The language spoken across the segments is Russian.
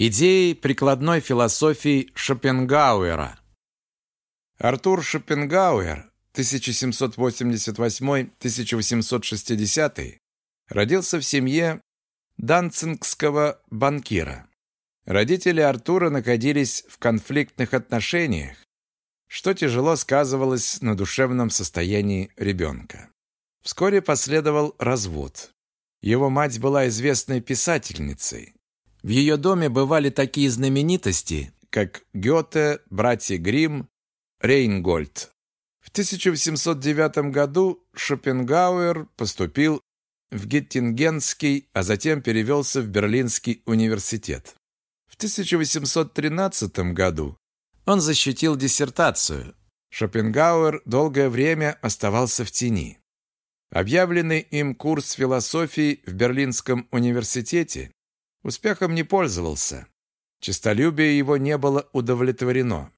Идеи прикладной философии Шопенгауэра. Артур Шопенгауэр 1788-1860 родился в семье данцингского банкира. Родители Артура находились в конфликтных отношениях, что тяжело сказывалось на душевном состоянии ребенка. Вскоре последовал развод. Его мать была известной писательницей. В ее доме бывали такие знаменитости, как Гёте, братья Гримм, Рейнгольд. В 1809 году Шопенгауэр поступил в Геттингенский, а затем перевелся в Берлинский университет. В 1813 году он защитил диссертацию. Шопенгауэр долгое время оставался в тени. Объявленный им курс философии в Берлинском университете успехом не пользовался. Честолюбие его не было удовлетворено.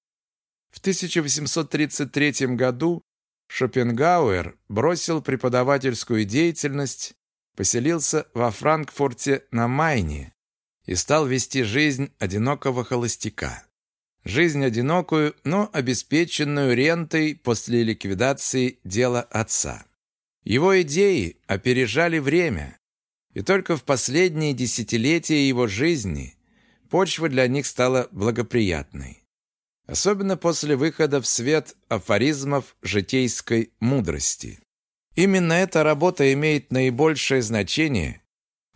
В 1833 году Шопенгауэр бросил преподавательскую деятельность, поселился во Франкфурте на Майне и стал вести жизнь одинокого холостяка. Жизнь одинокую, но обеспеченную рентой после ликвидации дела отца. Его идеи опережали время, и только в последние десятилетия его жизни почва для них стала благоприятной. Особенно после выхода в свет афоризмов житейской мудрости. Именно эта работа имеет наибольшее значение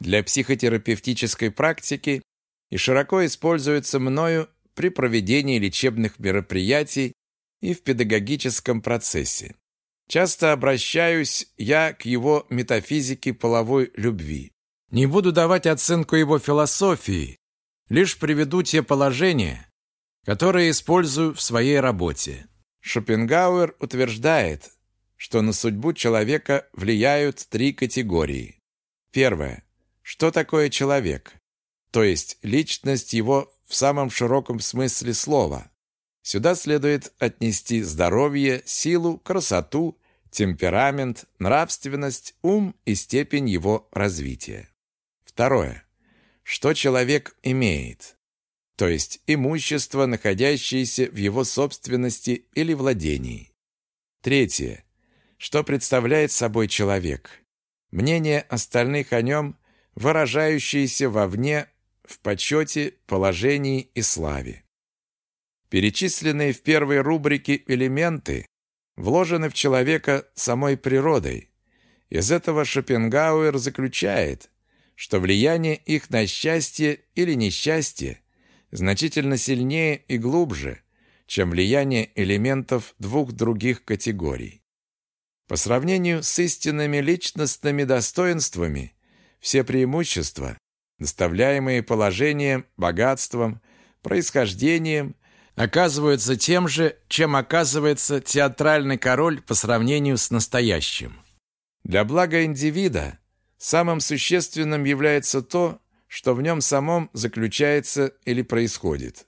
для психотерапевтической практики и широко используется мною при проведении лечебных мероприятий и в педагогическом процессе. Часто обращаюсь я к его метафизике половой любви. Не буду давать оценку его философии, лишь приведу те положения, которые использую в своей работе. Шопенгауэр утверждает, что на судьбу человека влияют три категории. Первое. Что такое человек? То есть личность его в самом широком смысле слова. Сюда следует отнести здоровье, силу, красоту, темперамент, нравственность, ум и степень его развития. Второе. Что человек имеет? То есть имущество, находящееся в его собственности или владении. Третье. Что представляет собой человек? Мнение остальных о нем, выражающееся вовне в почете, положении и славе. Перечисленные в первой рубрике элементы вложены в человека самой природой. Из этого Шопенгауэр заключает, что влияние их на счастье или несчастье значительно сильнее и глубже, чем влияние элементов двух других категорий. По сравнению с истинными личностными достоинствами, все преимущества, доставляемые положением, богатством, происхождением, оказываются тем же, чем оказывается театральный король по сравнению с настоящим. Для блага индивида самым существенным является то, что в нем самом заключается или происходит.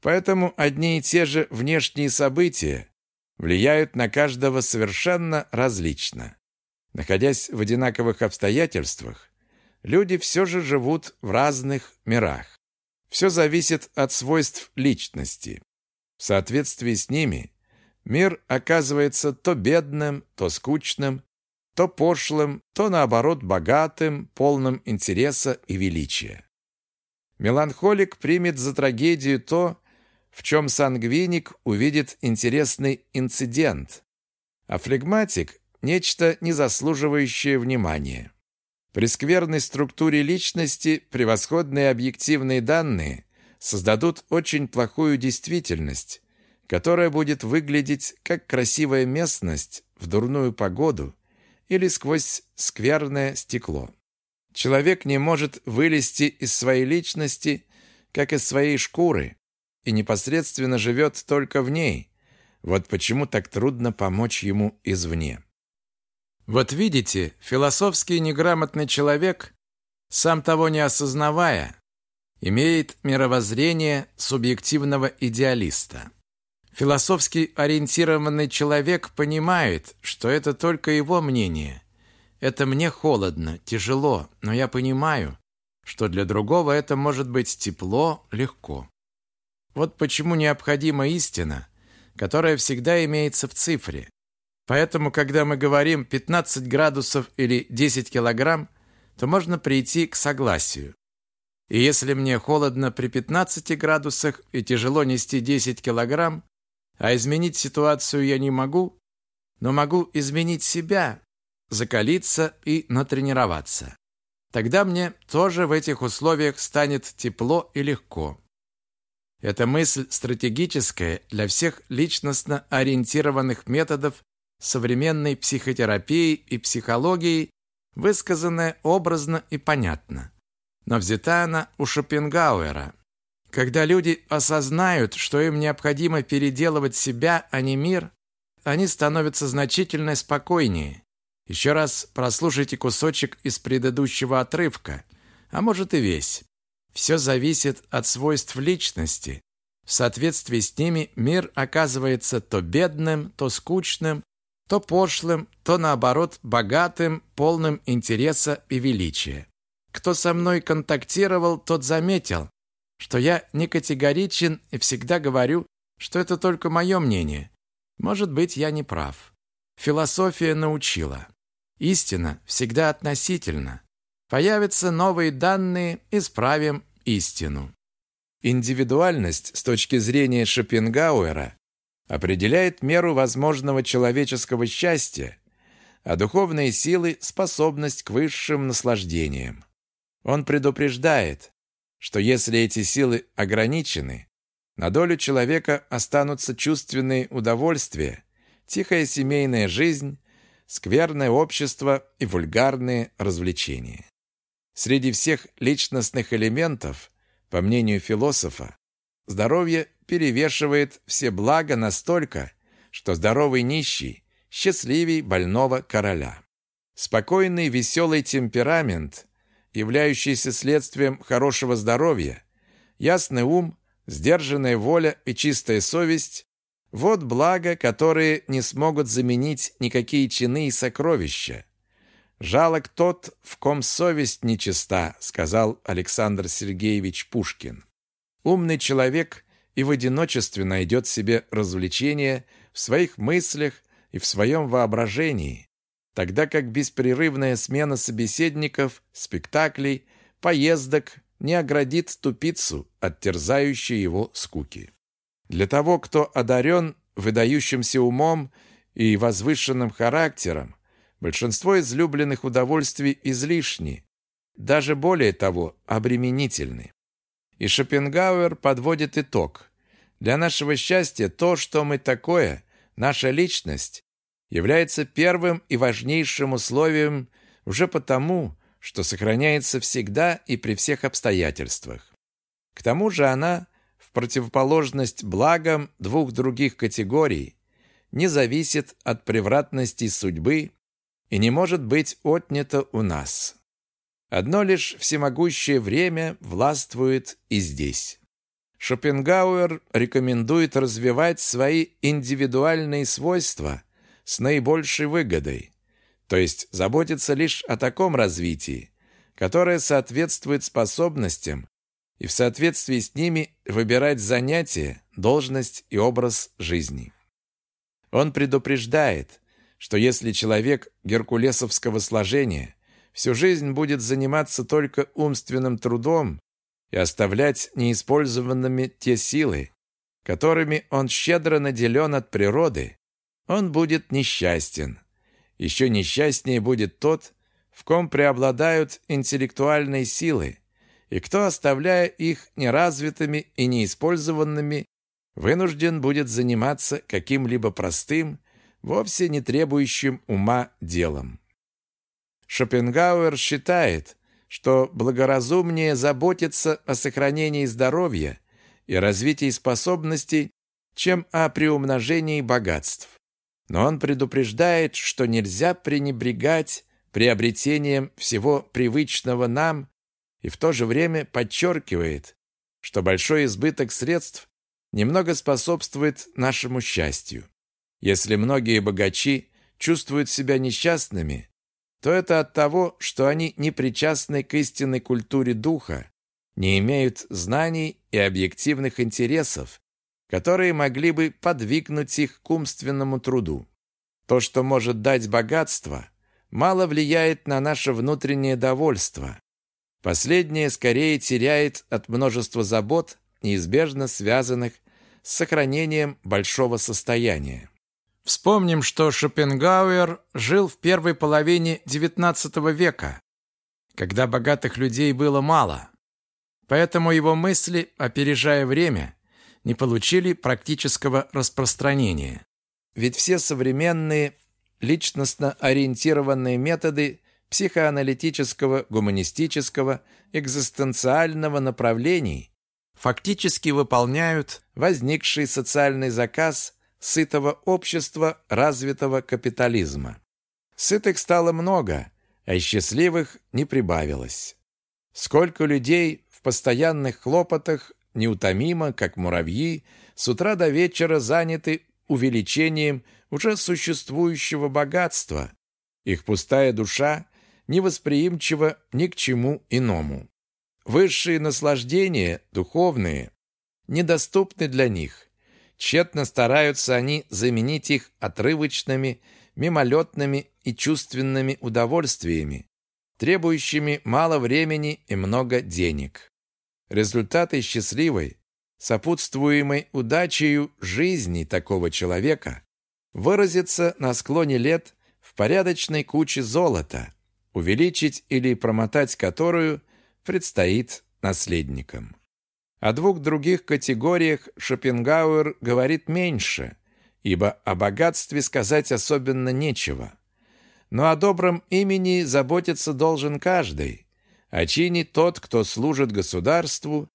Поэтому одни и те же внешние события влияют на каждого совершенно различно. Находясь в одинаковых обстоятельствах, люди все же живут в разных мирах. Все зависит от свойств личности. В соответствии с ними мир оказывается то бедным, то скучным, то пошлым, то наоборот богатым, полным интереса и величия. Меланхолик примет за трагедию то, в чем сангвиник увидит интересный инцидент, а флегматик – нечто, не заслуживающее внимания. При скверной структуре личности превосходные объективные данные создадут очень плохую действительность, которая будет выглядеть как красивая местность в дурную погоду или сквозь скверное стекло. Человек не может вылезти из своей личности, как из своей шкуры, и непосредственно живет только в ней. Вот почему так трудно помочь ему извне. Вот видите, философский неграмотный человек, сам того не осознавая, имеет мировоззрение субъективного идеалиста. Философски ориентированный человек понимает, что это только его мнение. Это мне холодно, тяжело, но я понимаю, что для другого это может быть тепло, легко. Вот почему необходима истина, которая всегда имеется в цифре. Поэтому, когда мы говорим 15 градусов или 10 килограмм, то можно прийти к согласию. И если мне холодно при 15 градусах и тяжело нести 10 килограмм, а изменить ситуацию я не могу, но могу изменить себя, закалиться и натренироваться. Тогда мне тоже в этих условиях станет тепло и легко. Эта мысль стратегическая для всех личностно ориентированных методов современной психотерапии и психологии, высказанная образно и понятно. Но взята она у Шопенгауэра. Когда люди осознают, что им необходимо переделывать себя, а не мир, они становятся значительно спокойнее. Еще раз прослушайте кусочек из предыдущего отрывка, а может и весь. Все зависит от свойств личности. В соответствии с ними мир оказывается то бедным, то скучным, то пошлым, то наоборот богатым, полным интереса и величия. Кто со мной контактировал, тот заметил, что я не категоричен и всегда говорю, что это только мое мнение. Может быть, я не прав. Философия научила. Истина всегда относительна. Появятся новые данные, исправим истину. Индивидуальность с точки зрения Шопенгауэра определяет меру возможного человеческого счастья, а духовные силы – способность к высшим наслаждениям. Он предупреждает, что если эти силы ограничены, на долю человека останутся чувственные удовольствия, тихая семейная жизнь, скверное общество и вульгарные развлечения. Среди всех личностных элементов, по мнению философа, здоровье перевешивает все блага настолько, что здоровый нищий счастливей больного короля. Спокойный, веселый темперамент, являющийся следствием хорошего здоровья, ясный ум, сдержанная воля и чистая совесть – вот блага, которые не смогут заменить никакие чины и сокровища. «Жалок тот, в ком совесть нечиста», — сказал Александр Сергеевич Пушкин. Умный человек и в одиночестве найдет себе развлечение в своих мыслях и в своем воображении, тогда как беспрерывная смена собеседников, спектаклей, поездок не оградит тупицу от терзающей его скуки. Для того, кто одарен выдающимся умом и возвышенным характером, Большинство излюбленных удовольствий излишни, даже более того, обременительны. И Шопенгауэр подводит итог. Для нашего счастья то, что мы такое, наша личность, является первым и важнейшим условием уже потому, что сохраняется всегда и при всех обстоятельствах. К тому же она, в противоположность благам двух других категорий, не зависит от превратности судьбы и не может быть отнято у нас. Одно лишь всемогущее время властвует и здесь. Шопенгауэр рекомендует развивать свои индивидуальные свойства с наибольшей выгодой, то есть заботиться лишь о таком развитии, которое соответствует способностям и в соответствии с ними выбирать занятие, должность и образ жизни. Он предупреждает, что если человек геркулесовского сложения всю жизнь будет заниматься только умственным трудом и оставлять неиспользованными те силы, которыми он щедро наделен от природы, он будет несчастен. Еще несчастнее будет тот, в ком преобладают интеллектуальные силы, и кто, оставляя их неразвитыми и неиспользованными, вынужден будет заниматься каким-либо простым вовсе не требующим ума делом. Шопенгауэр считает, что благоразумнее заботиться о сохранении здоровья и развитии способностей, чем о приумножении богатств. Но он предупреждает, что нельзя пренебрегать приобретением всего привычного нам и в то же время подчеркивает, что большой избыток средств немного способствует нашему счастью. Если многие богачи чувствуют себя несчастными, то это от того, что они не причастны к истинной культуре духа, не имеют знаний и объективных интересов, которые могли бы подвигнуть их к умственному труду. То, что может дать богатство, мало влияет на наше внутреннее довольство. Последнее скорее теряет от множества забот, неизбежно связанных с сохранением большого состояния. Вспомним, что Шопенгауэр жил в первой половине XIX века, когда богатых людей было мало. Поэтому его мысли, опережая время, не получили практического распространения. Ведь все современные личностно ориентированные методы психоаналитического, гуманистического, экзистенциального направлений фактически выполняют возникший социальный заказ сытого общества развитого капитализма. Сытых стало много, а счастливых не прибавилось. Сколько людей в постоянных хлопотах неутомимо, как муравьи, с утра до вечера заняты увеличением уже существующего богатства. Их пустая душа невосприимчива ни к чему иному. Высшие наслаждения, духовные, недоступны для них. Тщетно стараются они заменить их отрывочными, мимолетными и чувственными удовольствиями, требующими мало времени и много денег. Результаты счастливой, сопутствуемой удачей жизни такого человека выразится на склоне лет в порядочной куче золота, увеличить или промотать которую предстоит наследникам. О двух других категориях Шопенгауэр говорит меньше, ибо о богатстве сказать особенно нечего. Но о добром имени заботиться должен каждый, о чине тот, кто служит государству,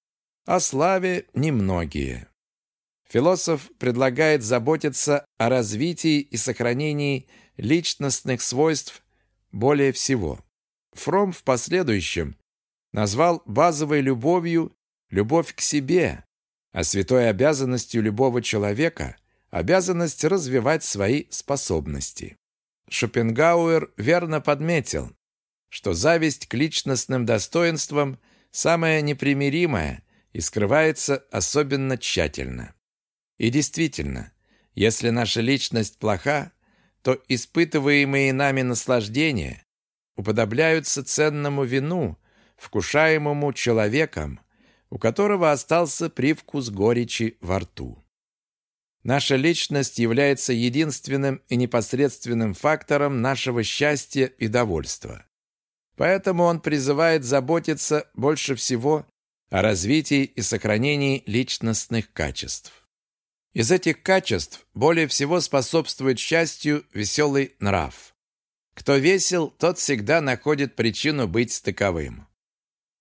о славе немногие. Философ предлагает заботиться о развитии и сохранении личностных свойств более всего. Фром в последующем назвал базовой любовью любовь к себе, а святой обязанностью любого человека – обязанность развивать свои способности. Шопенгауэр верно подметил, что зависть к личностным достоинствам самая непримиримая и скрывается особенно тщательно. И действительно, если наша личность плоха, то испытываемые нами наслаждения уподобляются ценному вину, вкушаемому человеком, у которого остался привкус горечи во рту. Наша личность является единственным и непосредственным фактором нашего счастья и довольства. Поэтому он призывает заботиться больше всего о развитии и сохранении личностных качеств. Из этих качеств более всего способствует счастью веселый нрав. Кто весел, тот всегда находит причину быть таковым.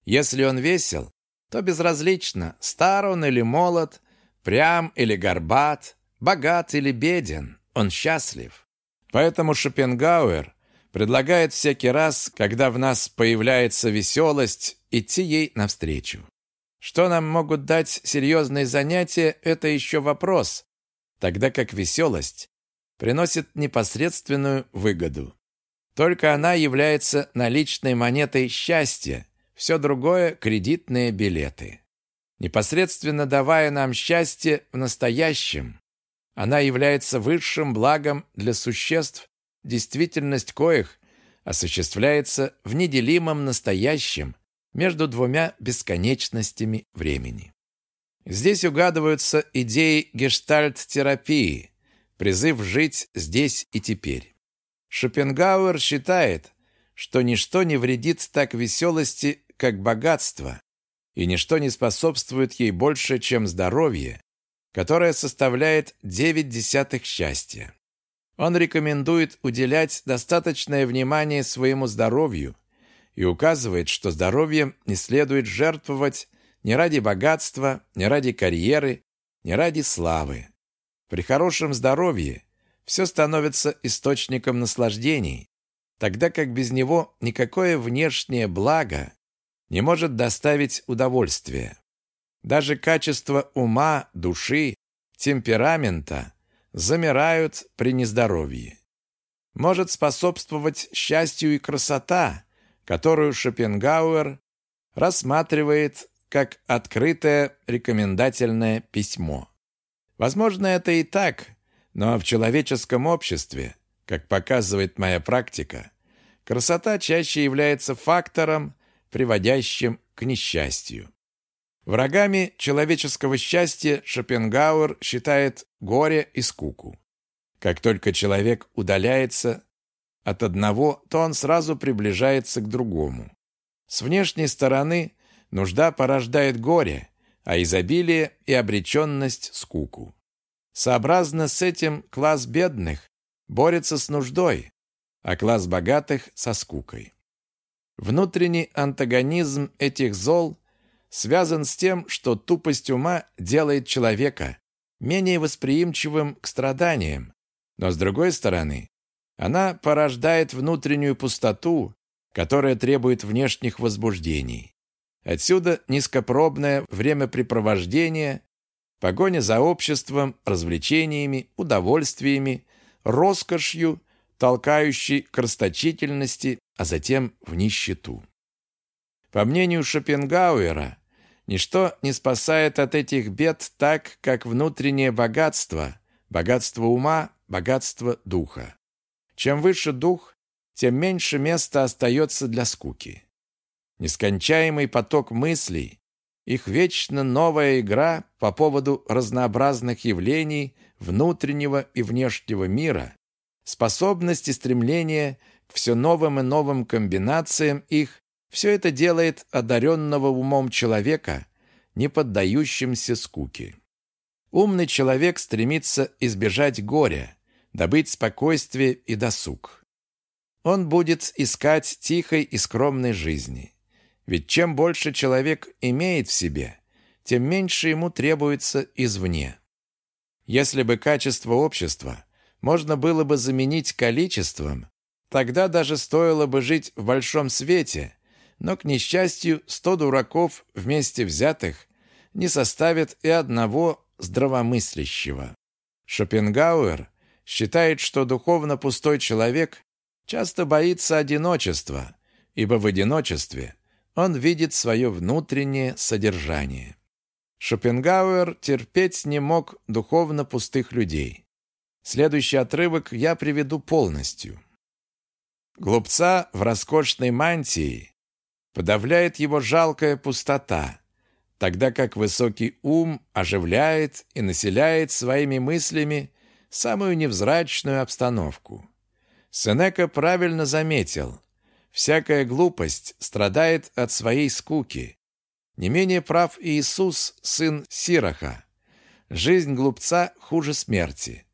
Если он весел, то безразлично, стар он или молод, прям или горбат, богат или беден, он счастлив. Поэтому Шопенгауэр предлагает всякий раз, когда в нас появляется веселость, идти ей навстречу. Что нам могут дать серьезные занятия, это еще вопрос, тогда как веселость приносит непосредственную выгоду. Только она является наличной монетой счастья, все другое – кредитные билеты. Непосредственно давая нам счастье в настоящем, она является высшим благом для существ, действительность коих осуществляется в неделимом настоящем между двумя бесконечностями времени. Здесь угадываются идеи гештальт-терапии, призыв жить здесь и теперь. Шопенгауэр считает, что ничто не вредит так веселости, как богатство, и ничто не способствует ей больше, чем здоровье, которое составляет девять десятых счастья. Он рекомендует уделять достаточное внимание своему здоровью и указывает, что здоровьем не следует жертвовать ни ради богатства, ни ради карьеры, ни ради славы. При хорошем здоровье все становится источником наслаждений, тогда как без него никакое внешнее благо не может доставить удовольствия. Даже качество ума, души, темперамента замирают при нездоровье. может способствовать счастью и красота, которую Шопенгауэр рассматривает как открытое рекомендательное письмо. Возможно, это и так, но в человеческом обществе, как показывает моя практика, красота чаще является фактором, приводящим к несчастью. Врагами человеческого счастья Шопенгауэр считает горе и скуку. Как только человек удаляется от одного, то он сразу приближается к другому. С внешней стороны нужда порождает горе, а изобилие и обреченность – скуку. Сообразно с этим класс бедных борется с нуждой, а класс богатых – со скукой. Внутренний антагонизм этих зол связан с тем, что тупость ума делает человека менее восприимчивым к страданиям, но с другой стороны, она порождает внутреннюю пустоту, которая требует внешних возбуждений. Отсюда низкопробное времяпрепровождение, погоня за обществом, развлечениями, удовольствиями, роскошью, толкающей к расточительности, а затем в нищету. По мнению Шопенгауэра, ничто не спасает от этих бед так, как внутреннее богатство, богатство ума, богатство духа. Чем выше дух, тем меньше места остается для скуки. Нескончаемый поток мыслей, их вечно новая игра по поводу разнообразных явлений внутреннего и внешнего мира, способность и стремление к все новым и новым комбинациям их все это делает одаренного умом человека не поддающимся скуке. Умный человек стремится избежать горя, добыть спокойствие и досуг. Он будет искать тихой и скромной жизни. Ведь чем больше человек имеет в себе, тем меньше ему требуется извне. Если бы качество общества можно было бы заменить количеством, тогда даже стоило бы жить в большом свете, но, к несчастью, сто дураков вместе взятых не составят и одного здравомыслящего. Шопенгауэр считает, что духовно пустой человек часто боится одиночества, ибо в одиночестве он видит свое внутреннее содержание. Шопенгауэр терпеть не мог духовно пустых людей. Следующий отрывок я приведу полностью. Глупца в роскошной мантии подавляет его жалкая пустота, тогда как высокий ум оживляет и населяет своими мыслями самую невзрачную обстановку. Сенека правильно заметил, всякая глупость страдает от своей скуки. Не менее прав Иисус, сын Сироха. Жизнь глупца хуже смерти.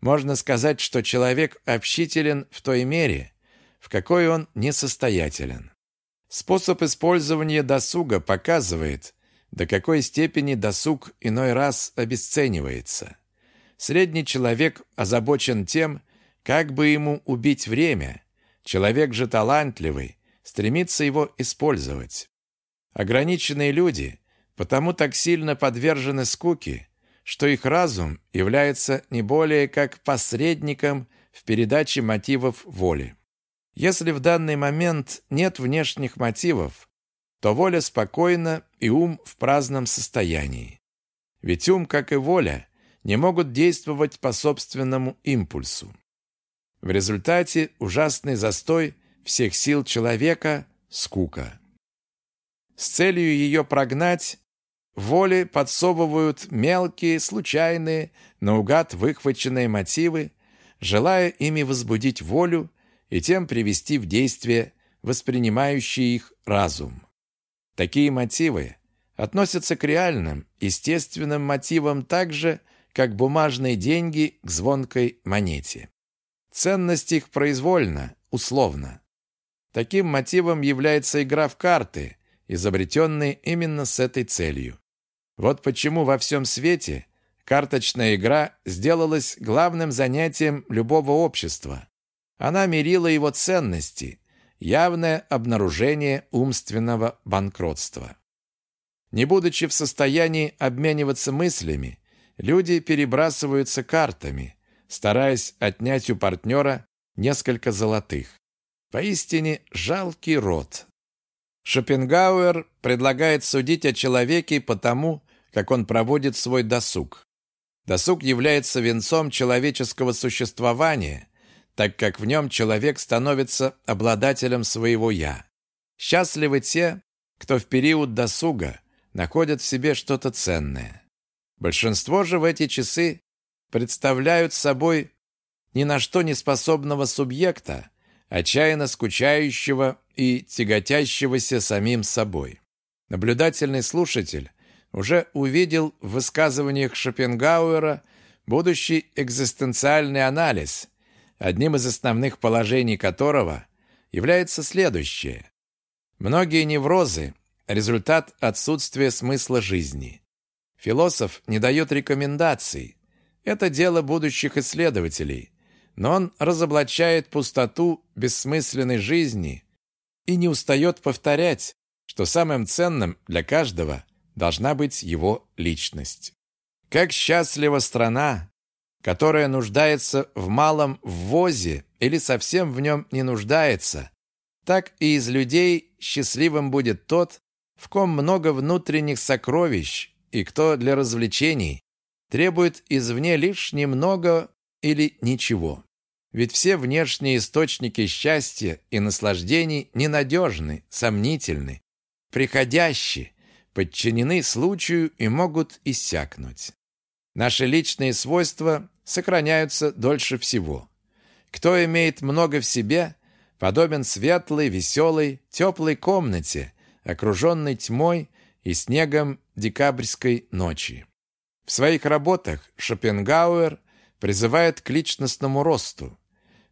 Можно сказать, что человек общителен в той мере, в какой он несостоятелен. Способ использования досуга показывает, до какой степени досуг иной раз обесценивается. Средний человек озабочен тем, как бы ему убить время. Человек же талантливый, стремится его использовать. Ограниченные люди потому так сильно подвержены скуке, что их разум является не более как посредником в передаче мотивов воли. Если в данный момент нет внешних мотивов, то воля спокойна и ум в праздном состоянии. Ведь ум, как и воля, не могут действовать по собственному импульсу. В результате ужасный застой всех сил человека – скука. С целью ее прогнать, воле подсовывают мелкие, случайные, наугад выхваченные мотивы, желая ими возбудить волю и тем привести в действие воспринимающий их разум. Такие мотивы относятся к реальным, естественным мотивам так же, как бумажные деньги к звонкой монете. Ценность их произвольна, условна. Таким мотивом является игра в карты, изобретенные именно с этой целью. Вот почему во всем свете карточная игра сделалась главным занятием любого общества, она мерила его ценности, явное обнаружение умственного банкротства. Не будучи в состоянии обмениваться мыслями, люди перебрасываются картами, стараясь отнять у партнера несколько золотых. Поистине жалкий род. Шопенгауэр предлагает судить о человеке по тому, как он проводит свой досуг. Досуг является венцом человеческого существования, так как в нем человек становится обладателем своего «я». Счастливы те, кто в период досуга находят в себе что-то ценное. Большинство же в эти часы представляют собой ни на что не способного субъекта, отчаянно скучающего и тяготящегося самим собой. Наблюдательный слушатель уже увидел в высказываниях Шопенгауэра будущий экзистенциальный анализ, одним из основных положений которого является следующее. Многие неврозы – результат отсутствия смысла жизни. Философ не дает рекомендаций. Это дело будущих исследователей. Но он разоблачает пустоту бессмысленной жизни и не устает повторять, что самым ценным для каждого должна быть его личность. Как счастлива страна, которая нуждается в малом ввозе или совсем в нем не нуждается, так и из людей счастливым будет тот, в ком много внутренних сокровищ и кто для развлечений требует извне лишь немного или ничего. Ведь все внешние источники счастья и наслаждений ненадежны, сомнительны, приходящие, подчинены случаю и могут иссякнуть. Наши личные свойства сохраняются дольше всего. Кто имеет много в себе, подобен светлой, веселой, теплой комнате, окруженной тьмой и снегом декабрьской ночи. В своих работах Шопенгауэр призывает к личностному росту.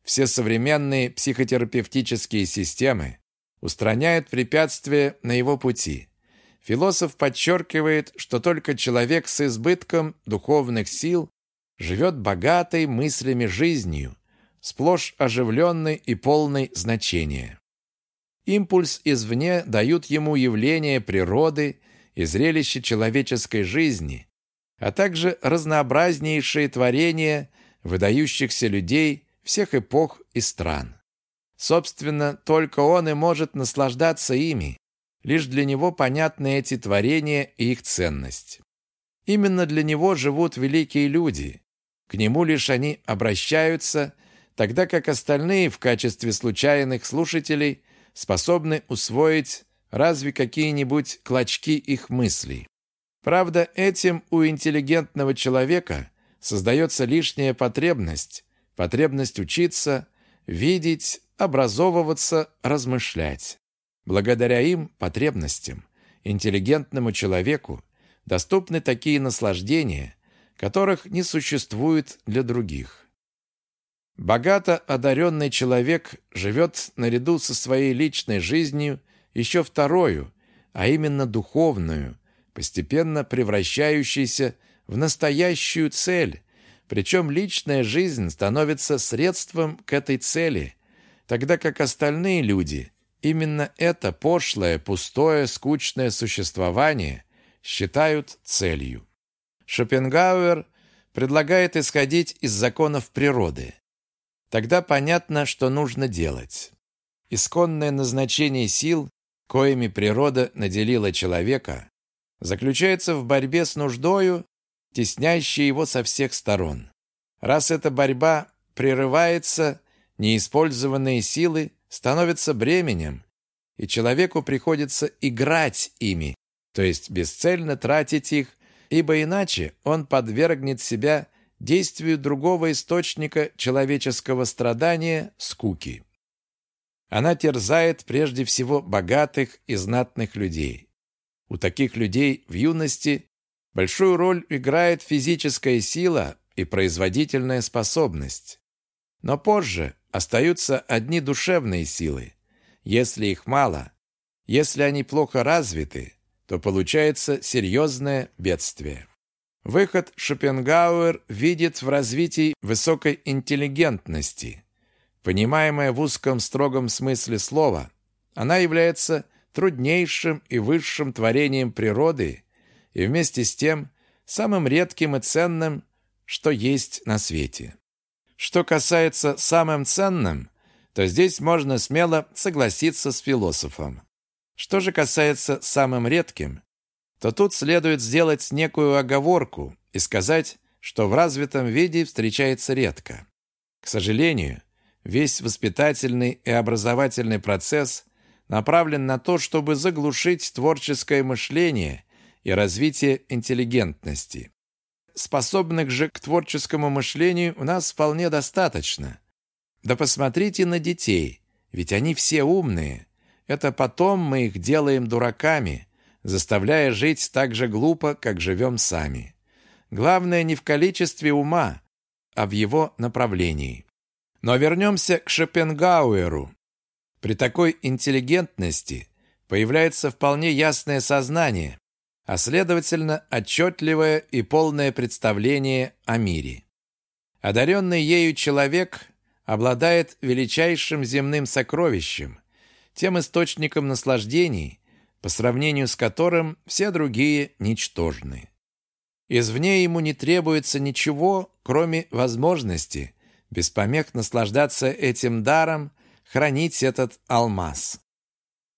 Все современные психотерапевтические системы устраняют препятствия на его пути. Философ подчеркивает, что только человек с избытком духовных сил живет богатой мыслями жизнью, сплошь оживленной и полной значения. Импульс извне дают ему явления природы и зрелище человеческой жизни, а также разнообразнейшие творения выдающихся людей всех эпох и стран. Собственно, только он и может наслаждаться ими, лишь для него понятны эти творения и их ценность. Именно для него живут великие люди, к нему лишь они обращаются – тогда как остальные в качестве случайных слушателей способны усвоить разве какие-нибудь клочки их мыслей. Правда, этим у интеллигентного человека создается лишняя потребность, потребность учиться, видеть, образовываться, размышлять. Благодаря им, потребностям, интеллигентному человеку доступны такие наслаждения, которых не существует для других. Богато одаренный человек живет наряду со своей личной жизнью еще вторую, а именно духовную, постепенно превращающуюся в настоящую цель, причем личная жизнь становится средством к этой цели, тогда как остальные люди именно это пошлое, пустое, скучное существование считают целью. Шопенгауэр предлагает исходить из законов природы. Тогда понятно, что нужно делать. Исконное назначение сил, коими природа наделила человека, заключается в борьбе с нуждою, теснящей его со всех сторон. Раз эта борьба прерывается, неиспользованные силы становятся бременем, и человеку приходится играть ими, то есть бесцельно тратить их, ибо иначе он подвергнет себя действию другого источника человеческого страдания – скуки. Она терзает прежде всего богатых и знатных людей. У таких людей в юности большую роль играет физическая сила и производительная способность. Но позже остаются одни душевные силы. Если их мало, если они плохо развиты, то получается серьезное бедствие. Выход Шопенгауэр видит в развитии высокой интеллигентности. Понимаемая в узком строгом смысле слова, она является труднейшим и высшим творением природы и вместе с тем самым редким и ценным, что есть на свете. Что касается самым ценным, то здесь можно смело согласиться с философом. Что же касается самым редким, то тут следует сделать некую оговорку и сказать, что в развитом виде встречается редко. К сожалению, весь воспитательный и образовательный процесс направлен на то, чтобы заглушить творческое мышление и развитие интеллигентности. Способных же к творческому мышлению у нас вполне достаточно. Да посмотрите на детей, ведь они все умные. Это потом мы их делаем дураками, заставляя жить так же глупо, как живем сами. Главное не в количестве ума, а в его направлении. Но вернемся к Шопенгауэру. При такой интеллигентности появляется вполне ясное сознание, а следовательно отчетливое и полное представление о мире. Одаренный ею человек обладает величайшим земным сокровищем, тем источником наслаждений, по сравнению с которым все другие ничтожны. Извне ему не требуется ничего, кроме возможности без помех наслаждаться этим даром, хранить этот алмаз.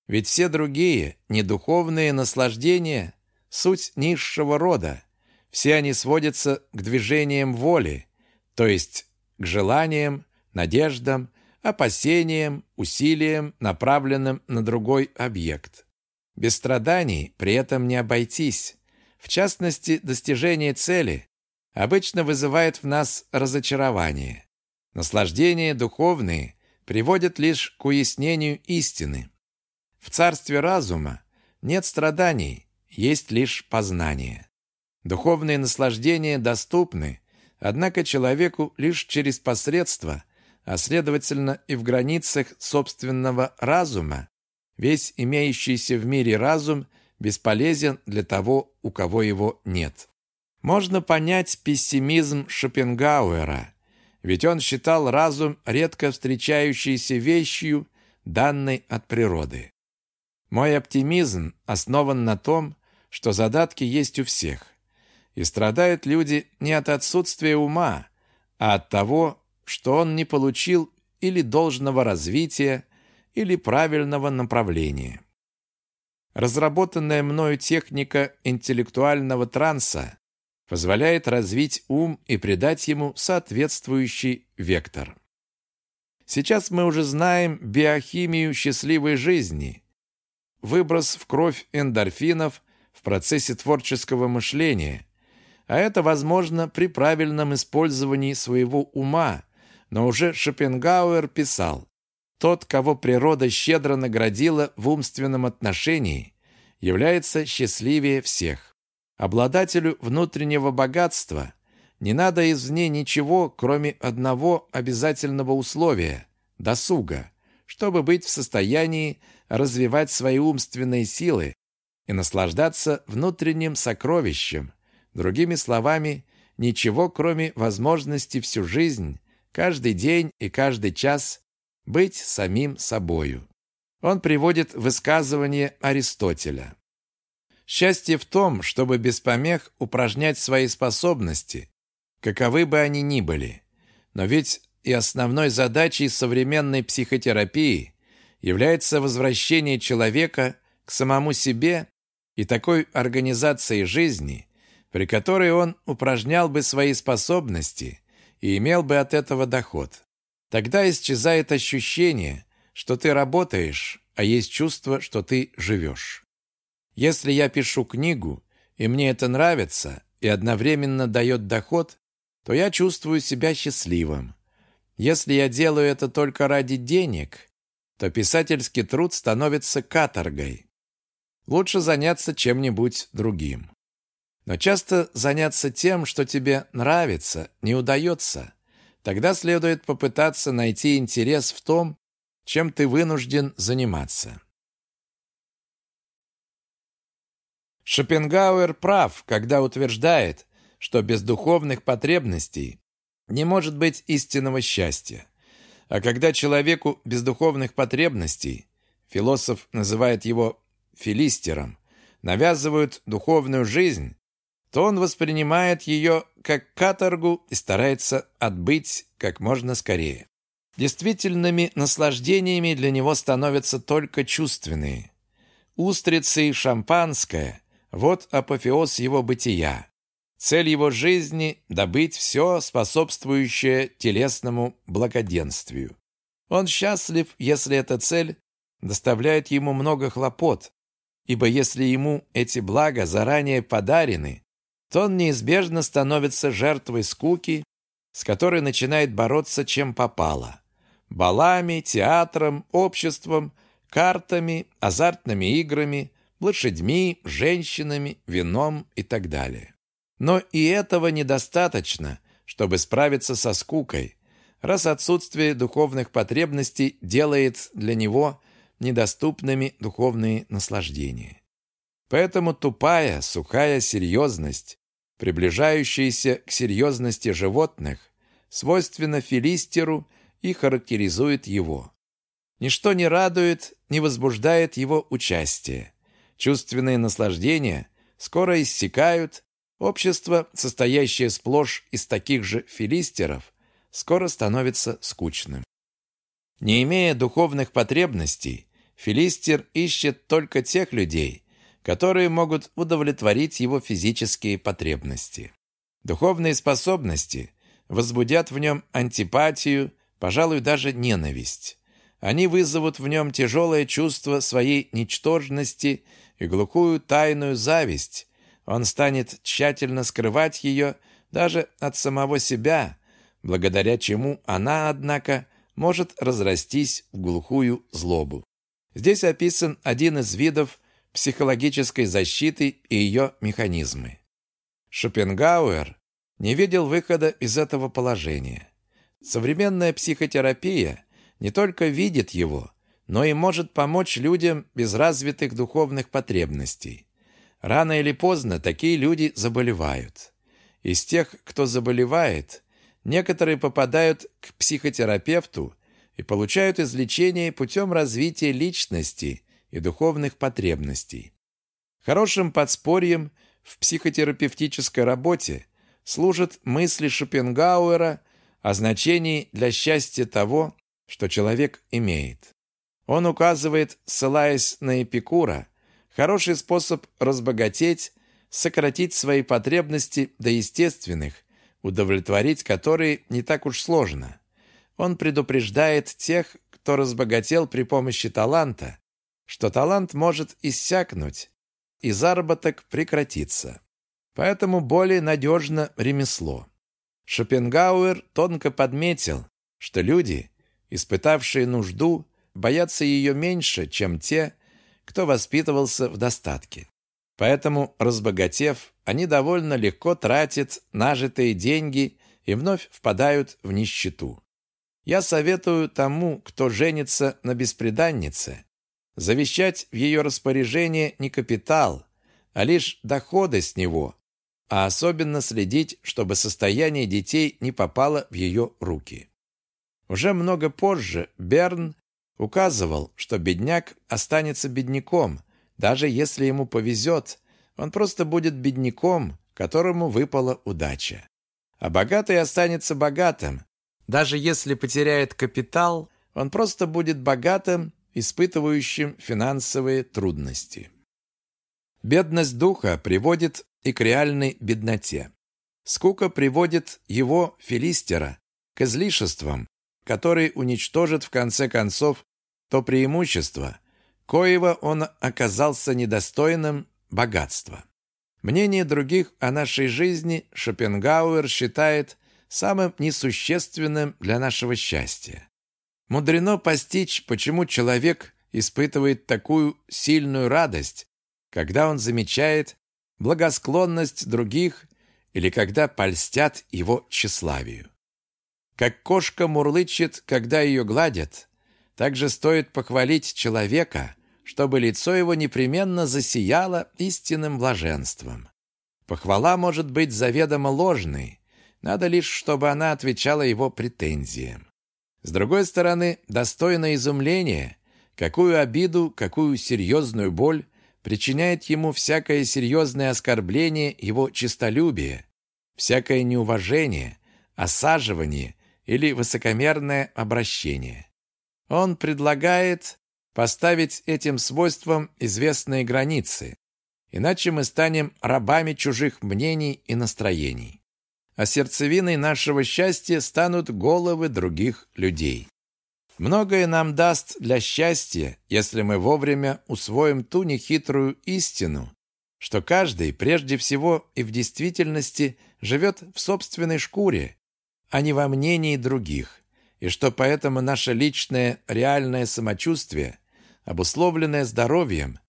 Ведь все другие, недуховные наслаждения – суть низшего рода. Все они сводятся к движениям воли, то есть к желаниям, надеждам, опасениям, усилиям, направленным на другой объект. Без страданий при этом не обойтись. В частности, достижение цели обычно вызывает в нас разочарование. Наслаждения духовные приводят лишь к уяснению истины. В царстве разума нет страданий, есть лишь познание. Духовные наслаждения доступны, однако человеку лишь через посредство, а следовательно и в границах собственного разума, весь имеющийся в мире разум бесполезен для того, у кого его нет. Можно понять пессимизм Шопенгауэра, ведь он считал разум редко встречающейся вещью, данной от природы. Мой оптимизм основан на том, что задатки есть у всех. И страдают люди не от отсутствия ума, а от того, что он не получил или должного развития, или правильного направления. Разработанная мною техника интеллектуального транса позволяет развить ум и придать ему соответствующий вектор. Сейчас мы уже знаем биохимию счастливой жизни, выброс в кровь эндорфинов в процессе творческого мышления, а это возможно при правильном использовании своего ума, но уже Шопенгауэр писал, тот, кого природа щедро наградила в умственном отношении, является счастливее всех. Обладателю внутреннего богатства не надо извне ничего, кроме одного обязательного условия – досуга, чтобы быть в состоянии развивать свои умственные силы и наслаждаться внутренним сокровищем. Другими словами, ничего, кроме возможности всю жизнь, каждый день и каждый час быть самим собою. Он приводит высказывание Аристотеля. Счастье в том, чтобы без помех упражнять свои способности, каковы бы они ни были. Но ведь и основной задачей современной психотерапии является возвращение человека к самому себе и такой организации жизни, при которой он упражнял бы свои способности и имел бы от этого доход. Тогда исчезает ощущение, что ты работаешь, а есть чувство, что ты живешь. Если я пишу книгу, и мне это нравится, и одновременно дает доход, то я чувствую себя счастливым. Если я делаю это только ради денег, то писательский труд становится каторгой. Лучше заняться чем-нибудь другим. Но часто заняться тем, что тебе нравится, не удается. Тогда следует попытаться найти интерес в том, чем ты вынужден заниматься. Шопенгауэр прав, когда утверждает, что без духовных потребностей не может быть истинного счастья. А когда человеку без духовных потребностей, философ называет его филистером, навязывают духовную жизнь, то он воспринимает ее как каторгу и старается отбыть как можно скорее. Действительными наслаждениями для него становятся только чувственные. Устрицы и шампанское – вот апофеоз его бытия. Цель его жизни – добыть все, способствующее телесному благоденствию. Он счастлив, если эта цель доставляет ему много хлопот, ибо если ему эти блага заранее подарены, то он неизбежно становится жертвой скуки, с которой начинает бороться чем попало – балами, театром, обществом, картами, азартными играми, лошадьми, женщинами, вином и так далее. Но и этого недостаточно, чтобы справиться со скукой, раз отсутствие духовных потребностей делает для него недоступными духовные наслаждения. Поэтому тупая, сухая серьезность, приближающаяся к серьезности животных, свойственна филистеру и характеризует его. Ничто не радует, не возбуждает его участие. Чувственные наслаждения скоро иссякают, Общество, состоящее сплошь из таких же филистеров, скоро становится скучным. Не имея духовных потребностей, филистер ищет только тех людей, которые могут удовлетворить его физические потребности. Духовные способности возбудят в нем антипатию, пожалуй, даже ненависть. Они вызовут в нем тяжелое чувство своей ничтожности и глухую тайную зависть, он станет тщательно скрывать ее даже от самого себя, благодаря чему она, однако, может разрастись в глухую злобу. Здесь описан один из видов психологической защиты и ее механизмы. Шопенгауэр не видел выхода из этого положения. Современная психотерапия не только видит его, но и может помочь людям без развитых духовных потребностей. Рано или поздно такие люди заболевают. Из тех, кто заболевает, некоторые попадают к психотерапевту и получают излечение путем развития личности и духовных потребностей. Хорошим подспорьем в психотерапевтической работе служат мысли Шопенгауэра о значении для счастья того, что человек имеет. Он указывает, ссылаясь на Эпикура, Хороший способ разбогатеть, сократить свои потребности до естественных, удовлетворить которые не так уж сложно. Он предупреждает тех, кто разбогател при помощи таланта, что талант может иссякнуть, и заработок прекратится. Поэтому более надежно ремесло. Шопенгауэр тонко подметил, что люди, испытавшие нужду, боятся ее меньше, чем те, кто воспитывался в достатке. Поэтому, разбогатев, они довольно легко тратят нажитые деньги и вновь впадают в нищету. Я советую тому, кто женится на бесприданнице, завещать в ее распоряжение не капитал, а лишь доходы с него, а особенно следить, чтобы состояние детей не попало в ее руки. Уже много позже Берн указывал, что бедняк останется бедняком, даже если ему повезет, он просто будет бедняком, которому выпала удача. А богатый останется богатым. Даже если потеряет капитал, он просто будет богатым, испытывающим финансовые трудности. Бедность духа приводит и к реальной бедноте. Скука приводит его, филистера, к излишествам, которые уничтожат в конце концов то преимущество, коего он оказался недостойным богатства. Мнение других о нашей жизни Шопенгауэр считает самым несущественным для нашего счастья. Мудрено постичь, почему человек испытывает такую сильную радость, когда он замечает благосклонность других или когда польстят его тщеславию. Как кошка мурлычет, когда ее гладят, также стоит похвалить человека, чтобы лицо его непременно засияло истинным блаженством. Похвала может быть заведомо ложной, надо лишь, чтобы она отвечала его претензиям. С другой стороны, достойно изумления, какую обиду, какую серьезную боль причиняет ему всякое серьезное оскорбление его честолюбия, всякое неуважение, осаживание или высокомерное обращение. Он предлагает поставить этим свойствам известные границы, иначе мы станем рабами чужих мнений и настроений. А сердцевиной нашего счастья станут головы других людей. Многое нам даст для счастья, если мы вовремя усвоим ту нехитрую истину, что каждый прежде всего и в действительности живет в собственной шкуре, а не во мнении других, и что поэтому наше личное реальное самочувствие, обусловленное здоровьем,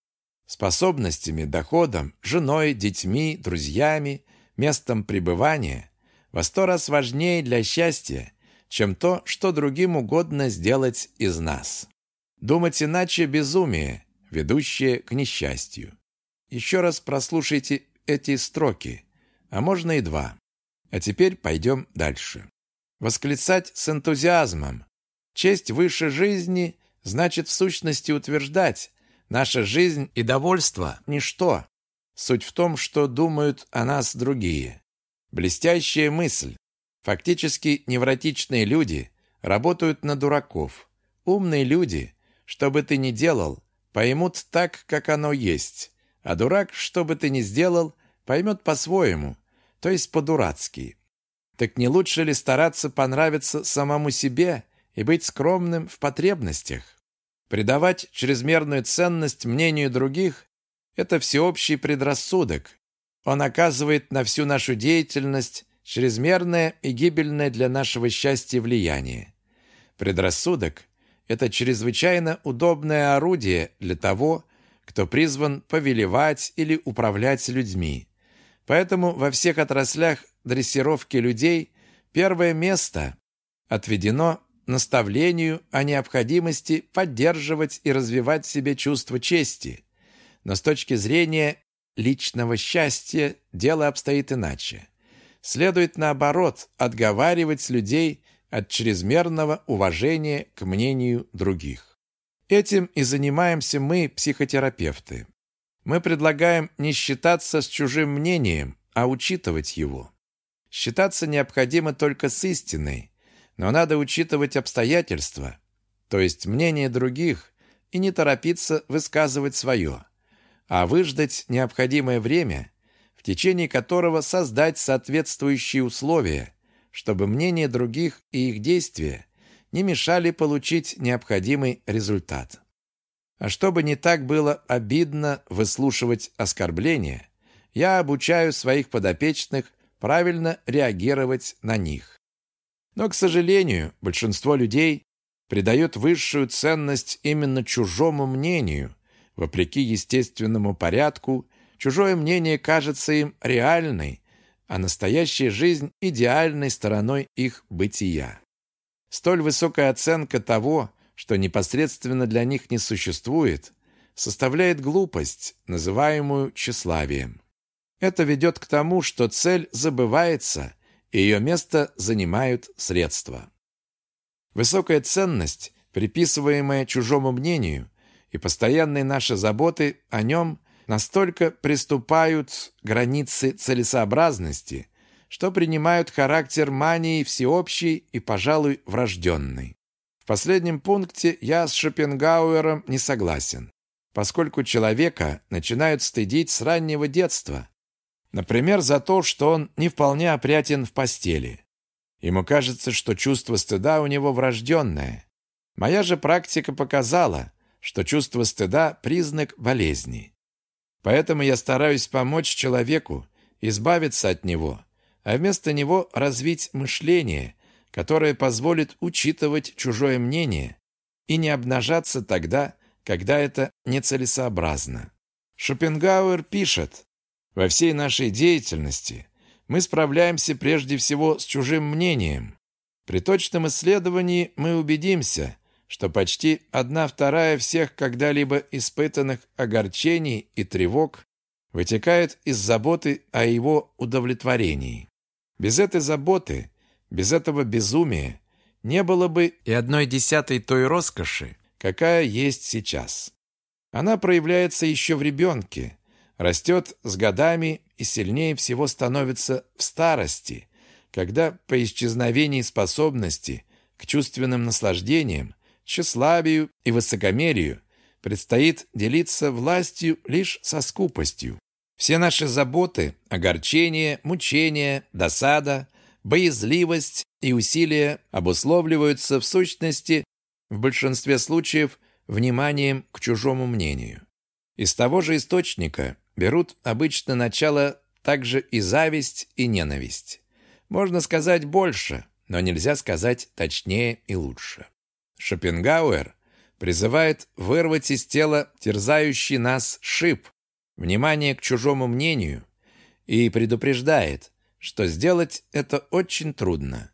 способностями, доходом, женой, детьми, друзьями, местом пребывания, во сто раз важнее для счастья, чем то, что другим угодно сделать из нас. Думать иначе – безумие, ведущее к несчастью. Еще раз прослушайте эти строки, а можно и два. А теперь пойдем дальше. Восклицать с энтузиазмом. Честь выше жизни значит в сущности утверждать, наша жизнь и довольство – ничто. Суть в том, что думают о нас другие. Блестящая мысль. Фактически невротичные люди работают на дураков. Умные люди, что бы ты ни делал, поймут так, как оно есть. А дурак, что бы ты ни сделал, поймет по-своему, то есть по-дурацки. Так не лучше ли стараться понравиться самому себе и быть скромным в потребностях? Придавать чрезмерную ценность мнению других – это всеобщий предрассудок. Он оказывает на всю нашу деятельность чрезмерное и гибельное для нашего счастья влияние. Предрассудок – это чрезвычайно удобное орудие для того, кто призван повелевать или управлять людьми. Поэтому во всех отраслях дрессировки людей первое место отведено наставлению о необходимости поддерживать и развивать в себе чувство чести. Но с точки зрения личного счастья дело обстоит иначе. Следует, наоборот, отговаривать людей от чрезмерного уважения к мнению других. Этим и занимаемся мы, психотерапевты. Мы предлагаем не считаться с чужим мнением, а учитывать его. Считаться необходимо только с истиной, но надо учитывать обстоятельства, то есть мнение других, и не торопиться высказывать свое, а выждать необходимое время, в течение которого создать соответствующие условия, чтобы мнение других и их действия не мешали получить необходимый результат. А чтобы не так было обидно выслушивать оскорбления, я обучаю своих подопечных правильно реагировать на них. Но, к сожалению, большинство людей придает высшую ценность именно чужому мнению. Вопреки естественному порядку, чужое мнение кажется им реальной, а настоящая жизнь – идеальной стороной их бытия. Столь высокая оценка того, что непосредственно для них не существует, составляет глупость, называемую тщеславием. Это ведет к тому, что цель забывается, и ее место занимают средства. Высокая ценность, приписываемая чужому мнению, и постоянные наши заботы о нем настолько приступают границы целесообразности, что принимают характер мании всеобщей и, пожалуй, врожденной. В последнем пункте я с Шопенгауэром не согласен, поскольку человека начинают стыдить с раннего детства, Например, за то, что он не вполне опрятен в постели. Ему кажется, что чувство стыда у него врожденное. Моя же практика показала, что чувство стыда – признак болезни. Поэтому я стараюсь помочь человеку избавиться от него, а вместо него развить мышление, которое позволит учитывать чужое мнение и не обнажаться тогда, когда это нецелесообразно. Шопенгауэр пишет, во всей нашей деятельности мы справляемся прежде всего с чужим мнением. При точном исследовании мы убедимся, что почти одна вторая всех когда-либо испытанных огорчений и тревог вытекает из заботы о его удовлетворении. Без этой заботы, без этого безумия не было бы и одной десятой той роскоши, какая есть сейчас. Она проявляется еще в ребенке, растет с годами и сильнее всего становится в старости, когда по исчезновении способности к чувственным наслаждениям, тщеславию и высокомерию предстоит делиться властью лишь со скупостью. Все наши заботы, огорчения, мучения, досада, боязливость и усилия обусловливаются в сущности в большинстве случаев вниманием к чужому мнению. Из того же источника берут обычно начало также и зависть, и ненависть. Можно сказать больше, но нельзя сказать точнее и лучше. Шопенгауэр призывает вырвать из тела терзающий нас шип, внимание к чужому мнению, и предупреждает, что сделать это очень трудно.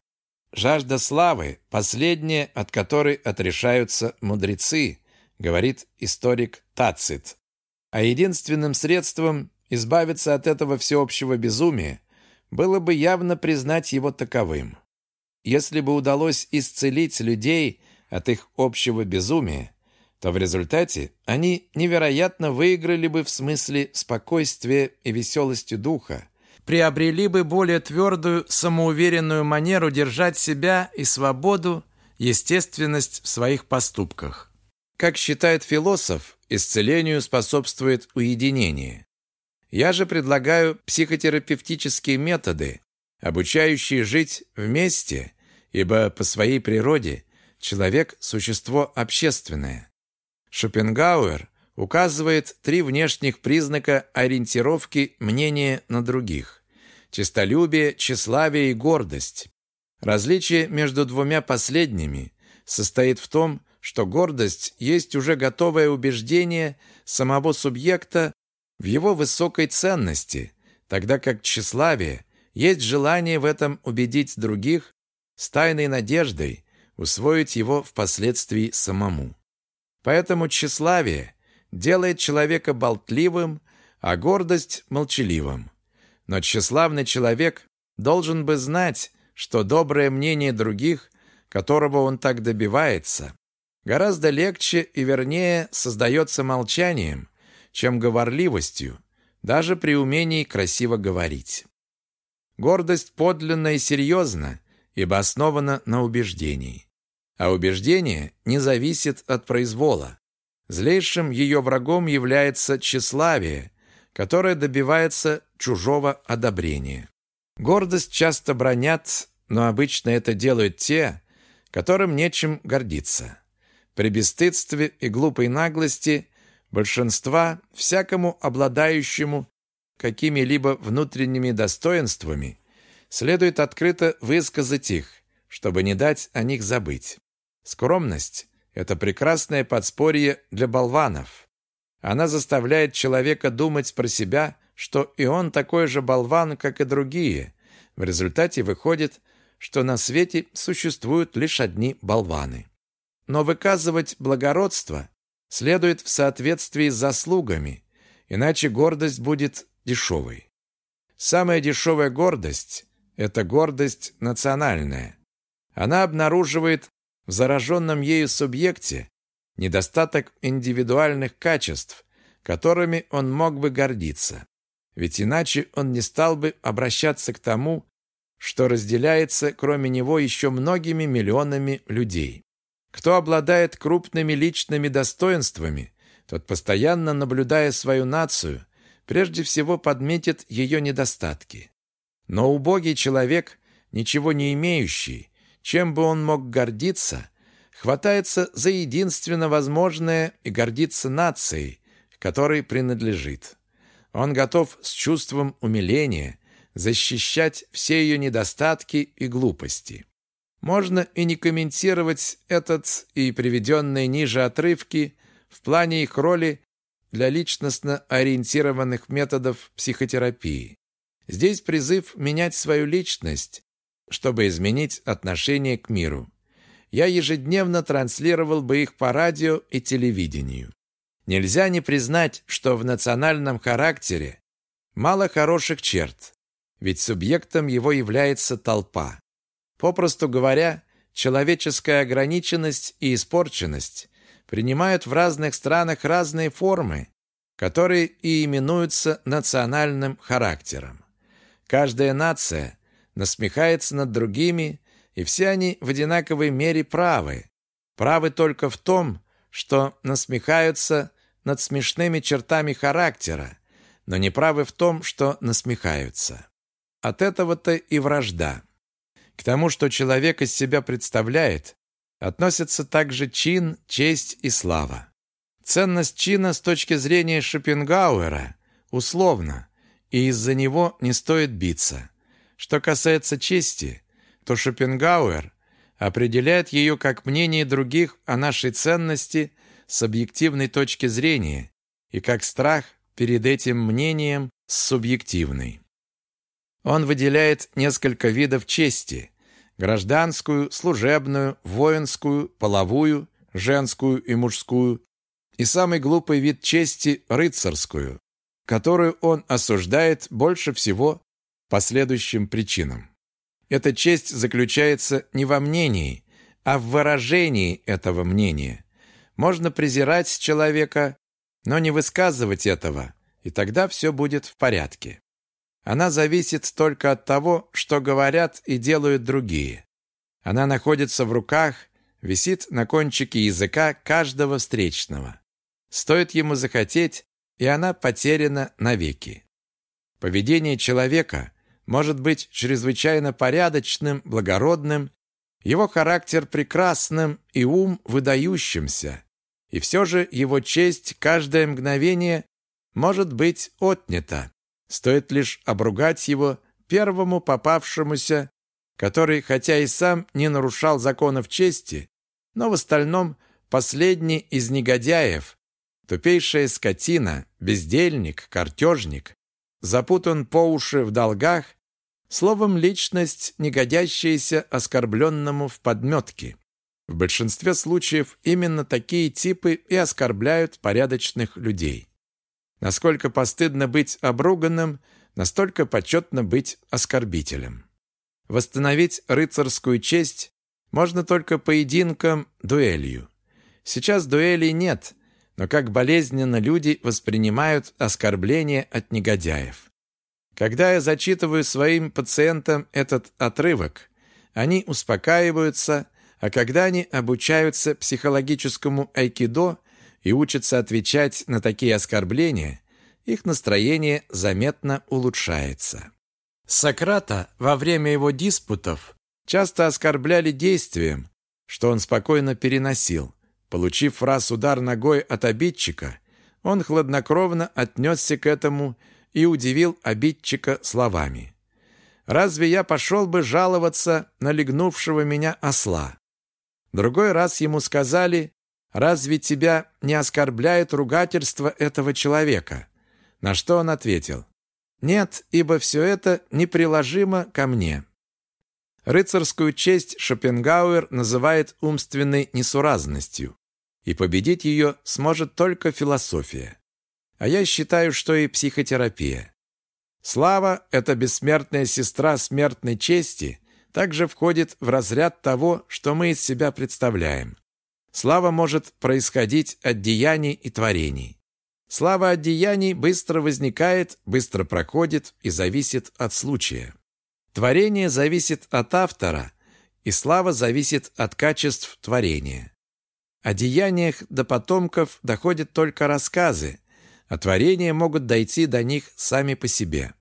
Жажда славы – последняя, от которой отрешаются мудрецы, говорит историк Тацит. А единственным средством избавиться от этого всеобщего безумия было бы явно признать его таковым. Если бы удалось исцелить людей от их общего безумия, то в результате они невероятно выиграли бы в смысле спокойствия и веселости духа, приобрели бы более твердую, самоуверенную манеру держать себя и свободу, естественность в своих поступках. Как считает философ, исцелению способствует уединение. Я же предлагаю психотерапевтические методы, обучающие жить вместе, ибо по своей природе человек – существо общественное. Шопенгауэр указывает три внешних признака ориентировки мнения на других – честолюбие, тщеславие и гордость. Различие между двумя последними состоит в том, что гордость есть уже готовое убеждение самого субъекта в его высокой ценности, тогда как тщеславие есть желание в этом убедить других с тайной надеждой усвоить его впоследствии самому. Поэтому тщеславие делает человека болтливым, а гордость – молчаливым. Но тщеславный человек должен бы знать, что доброе мнение других, которого он так добивается, гораздо легче и вернее создается молчанием, чем говорливостью, даже при умении красиво говорить. Гордость подлинна и серьезна, ибо основана на убеждении. А убеждение не зависит от произвола. Злейшим ее врагом является тщеславие, которое добивается чужого одобрения. Гордость часто бронят, но обычно это делают те, которым нечем гордиться. При бесстыдстве и глупой наглости большинства всякому обладающему какими-либо внутренними достоинствами следует открыто высказать их, чтобы не дать о них забыть. Скромность – это прекрасное подспорье для болванов. Она заставляет человека думать про себя, что и он такой же болван, как и другие. В результате выходит, что на свете существуют лишь одни болваны. Но выказывать благородство следует в соответствии с заслугами, иначе гордость будет дешевой. Самая дешевая гордость – это гордость национальная. Она обнаруживает в зараженном ею субъекте недостаток индивидуальных качеств, которыми он мог бы гордиться. Ведь иначе он не стал бы обращаться к тому, что разделяется кроме него еще многими миллионами людей. Кто обладает крупными личными достоинствами, тот, постоянно наблюдая свою нацию, прежде всего подметит ее недостатки. Но убогий человек, ничего не имеющий, чем бы он мог гордиться, хватается за единственно возможное и гордится нацией, которой принадлежит. Он готов с чувством умиления защищать все ее недостатки и глупости. Можно и не комментировать этот и приведенные ниже отрывки в плане их роли для личностно ориентированных методов психотерапии. Здесь призыв менять свою личность, чтобы изменить отношение к миру. Я ежедневно транслировал бы их по радио и телевидению. Нельзя не признать, что в национальном характере мало хороших черт, ведь субъектом его является толпа. Попросту говоря, человеческая ограниченность и испорченность принимают в разных странах разные формы, которые и именуются национальным характером. Каждая нация насмехается над другими, и все они в одинаковой мере правы. Правы только в том, что насмехаются над смешными чертами характера, но не правы в том, что насмехаются. От этого-то и вражда. К тому, что человек из себя представляет, относятся также чин, честь и слава. Ценность чина с точки зрения Шопенгауэра условна, и из-за него не стоит биться. Что касается чести, то Шопенгауэр определяет ее как мнение других о нашей ценности с объективной точки зрения и как страх перед этим мнением с субъективной. Он выделяет несколько видов чести – гражданскую, служебную, воинскую, половую, женскую и мужскую, и самый глупый вид чести – рыцарскую, которую он осуждает больше всего по следующим причинам. Эта честь заключается не во мнении, а в выражении этого мнения. Можно презирать человека, но не высказывать этого, и тогда все будет в порядке. Она зависит только от того, что говорят и делают другие. Она находится в руках, висит на кончике языка каждого встречного. Стоит ему захотеть, и она потеряна навеки. Поведение человека может быть чрезвычайно порядочным, благородным, его характер прекрасным и ум выдающимся. И все же его честь каждое мгновение может быть отнята. Стоит лишь обругать его первому попавшемуся, который, хотя и сам не нарушал законов чести, но в остальном последний из негодяев, тупейшая скотина, бездельник, картежник, запутан по уши в долгах, словом, личность, не годящаяся оскорбленному в подметке. В большинстве случаев именно такие типы и оскорбляют порядочных людей. Насколько постыдно быть обруганным, настолько почетно быть оскорбителем. Восстановить рыцарскую честь можно только поединком, дуэлью. Сейчас дуэлей нет – но как болезненно люди воспринимают оскорбления от негодяев. Когда я зачитываю своим пациентам этот отрывок, они успокаиваются, а когда они обучаются психологическому айкидо и учатся отвечать на такие оскорбления, их настроение заметно улучшается. Сократа во время его диспутов часто оскорбляли действием, что он спокойно переносил, Получив раз удар ногой от обидчика, он хладнокровно отнесся к этому и удивил обидчика словами. «Разве я пошел бы жаловаться на легнувшего меня осла?» Другой раз ему сказали, «Разве тебя не оскорбляет ругательство этого человека?» На что он ответил, «Нет, ибо все это неприложимо ко мне». Рыцарскую честь Шопенгауэр называет умственной несуразностью и победить ее сможет только философия. А я считаю, что и психотерапия. Слава – это бессмертная сестра смертной чести, также входит в разряд того, что мы из себя представляем. Слава может происходить от деяний и творений. Слава от деяний быстро возникает, быстро проходит и зависит от случая. Творение зависит от автора, и слава зависит от качеств творения. О деяниях до потомков доходят только рассказы, а творения могут дойти до них сами по себе.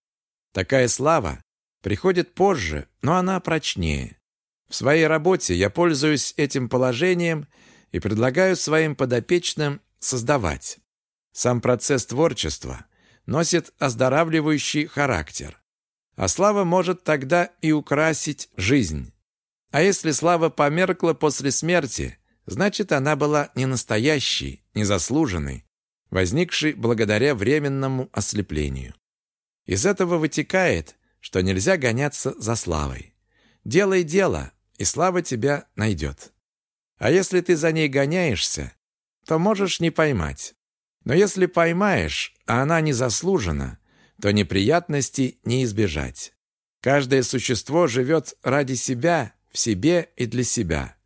Такая слава приходит позже, но она прочнее. В своей работе я пользуюсь этим положением и предлагаю своим подопечным создавать. Сам процесс творчества носит оздоравливающий характер. А слава может тогда и украсить жизнь. А если слава померкла после смерти – Значит, она была не настоящей, не заслуженной, возникшей благодаря временному ослеплению. Из этого вытекает, что нельзя гоняться за славой. Делай дело, и слава тебя найдет. А если ты за ней гоняешься, то можешь не поймать. Но если поймаешь, а она не заслужена, то неприятностей не избежать. Каждое существо живет ради себя, в себе и для себя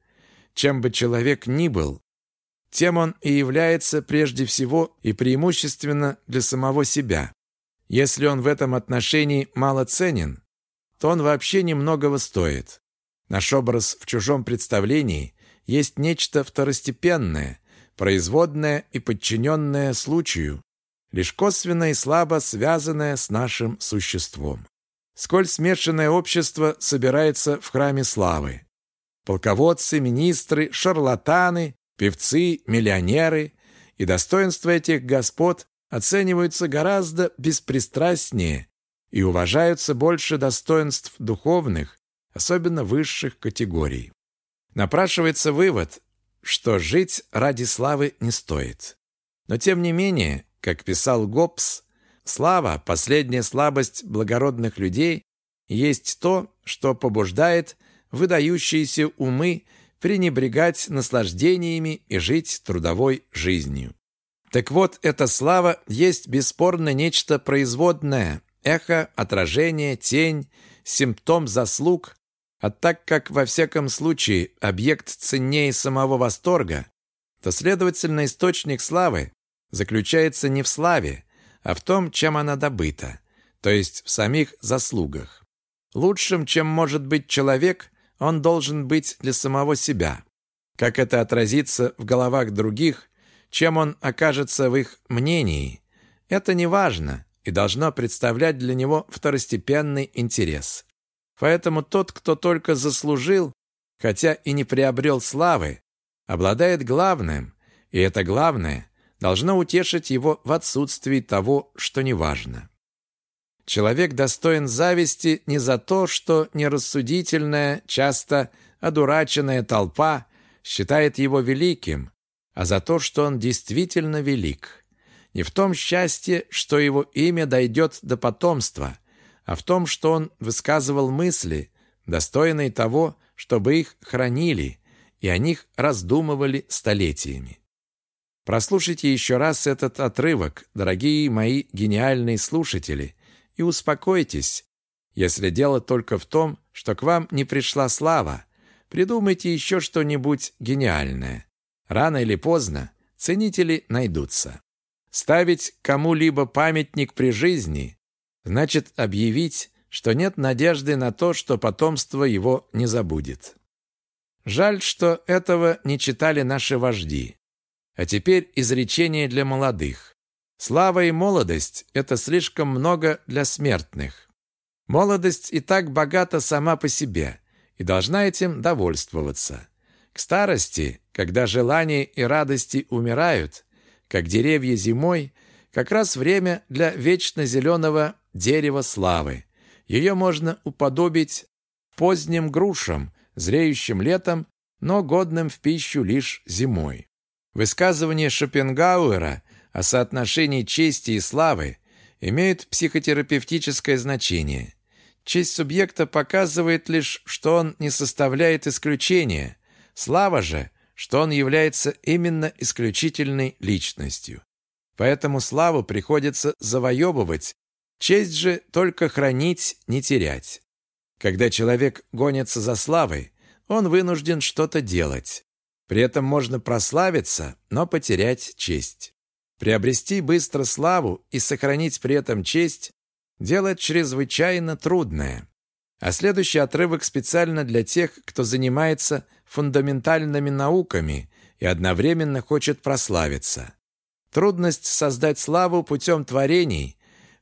чем бы человек ни был, тем он и является прежде всего и преимущественно для самого себя. Если он в этом отношении мало ценен, то он вообще немногого стоит. Наш образ в чужом представлении есть нечто второстепенное, производное и подчиненное случаю, лишь косвенно и слабо связанное с нашим существом. Сколь смешанное общество собирается в храме славы. Полководцы, министры, шарлатаны, певцы, миллионеры и достоинства этих господ оцениваются гораздо беспристрастнее и уважаются больше достоинств духовных, особенно высших категорий. Напрашивается вывод, что жить ради славы не стоит. Но тем не менее, как писал Гоббс, слава, последняя слабость благородных людей, есть то, что побуждает выдающиеся умы пренебрегать наслаждениями и жить трудовой жизнью. Так вот, эта слава есть бесспорно нечто производное, эхо, отражение, тень, симптом заслуг, а так как во всяком случае объект ценнее самого восторга, то, следовательно, источник славы заключается не в славе, а в том, чем она добыта, то есть в самих заслугах. Лучшим, чем может быть человек, он должен быть для самого себя. Как это отразится в головах других, чем он окажется в их мнении, это не важно и должно представлять для него второстепенный интерес. Поэтому тот, кто только заслужил, хотя и не приобрел славы, обладает главным, и это главное должно утешить его в отсутствии того, что не важно. Человек достоин зависти не за то, что нерассудительная, часто одураченная толпа считает его великим, а за то, что он действительно велик. Не в том счастье, что его имя дойдет до потомства, а в том, что он высказывал мысли, достойные того, чтобы их хранили, и о них раздумывали столетиями. Прослушайте еще раз этот отрывок, дорогие мои гениальные слушатели, и успокойтесь. Если дело только в том, что к вам не пришла слава, придумайте еще что-нибудь гениальное. Рано или поздно ценители найдутся. Ставить кому-либо памятник при жизни значит объявить, что нет надежды на то, что потомство его не забудет. Жаль, что этого не читали наши вожди. А теперь изречение для молодых. Слава и молодость – это слишком много для смертных. Молодость и так богата сама по себе и должна этим довольствоваться. К старости, когда желания и радости умирают, как деревья зимой, как раз время для вечно зеленого дерева славы. Ее можно уподобить поздним грушам, зреющим летом, но годным в пищу лишь зимой. Высказывание Шопенгауэра о соотношении чести и славы имеют психотерапевтическое значение. Честь субъекта показывает лишь, что он не составляет исключения. Слава же, что он является именно исключительной личностью. Поэтому славу приходится завоевывать, честь же только хранить, не терять. Когда человек гонится за славой, он вынужден что-то делать. При этом можно прославиться, но потерять честь. Приобрести быстро славу и сохранить при этом честь – дело чрезвычайно трудное. А следующий отрывок специально для тех, кто занимается фундаментальными науками и одновременно хочет прославиться. Трудность создать славу путем творений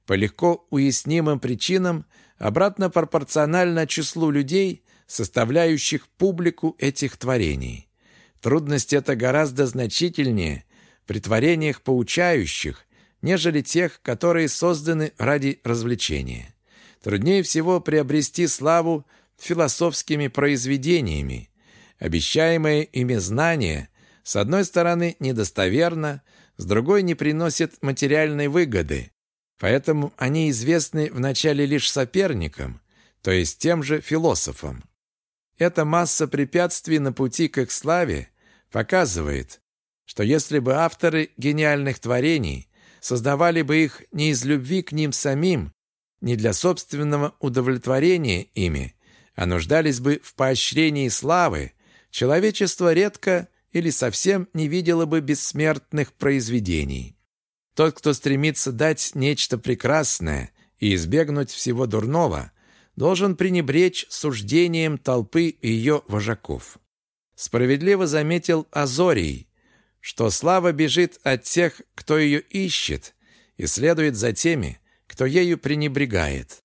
по легко уяснимым причинам обратно пропорциональна числу людей, составляющих публику этих творений. Трудность эта гораздо значительнее при творениях поучающих, нежели тех, которые созданы ради развлечения. Труднее всего приобрести славу философскими произведениями. Обещаемое ими знание, с одной стороны, недостоверно, с другой не приносит материальной выгоды, поэтому они известны вначале лишь соперникам, то есть тем же философам. Эта масса препятствий на пути к их славе показывает, что если бы авторы гениальных творений создавали бы их не из любви к ним самим, не для собственного удовлетворения ими, а нуждались бы в поощрении славы, человечество редко или совсем не видела бы бессмертных произведений. Тот, кто стремится дать нечто прекрасное и избегнуть всего дурного, должен пренебречь суждением толпы и ее вожаков. Справедливо заметил Азорий, что слава бежит от тех, кто ее ищет, и следует за теми, кто ею пренебрегает.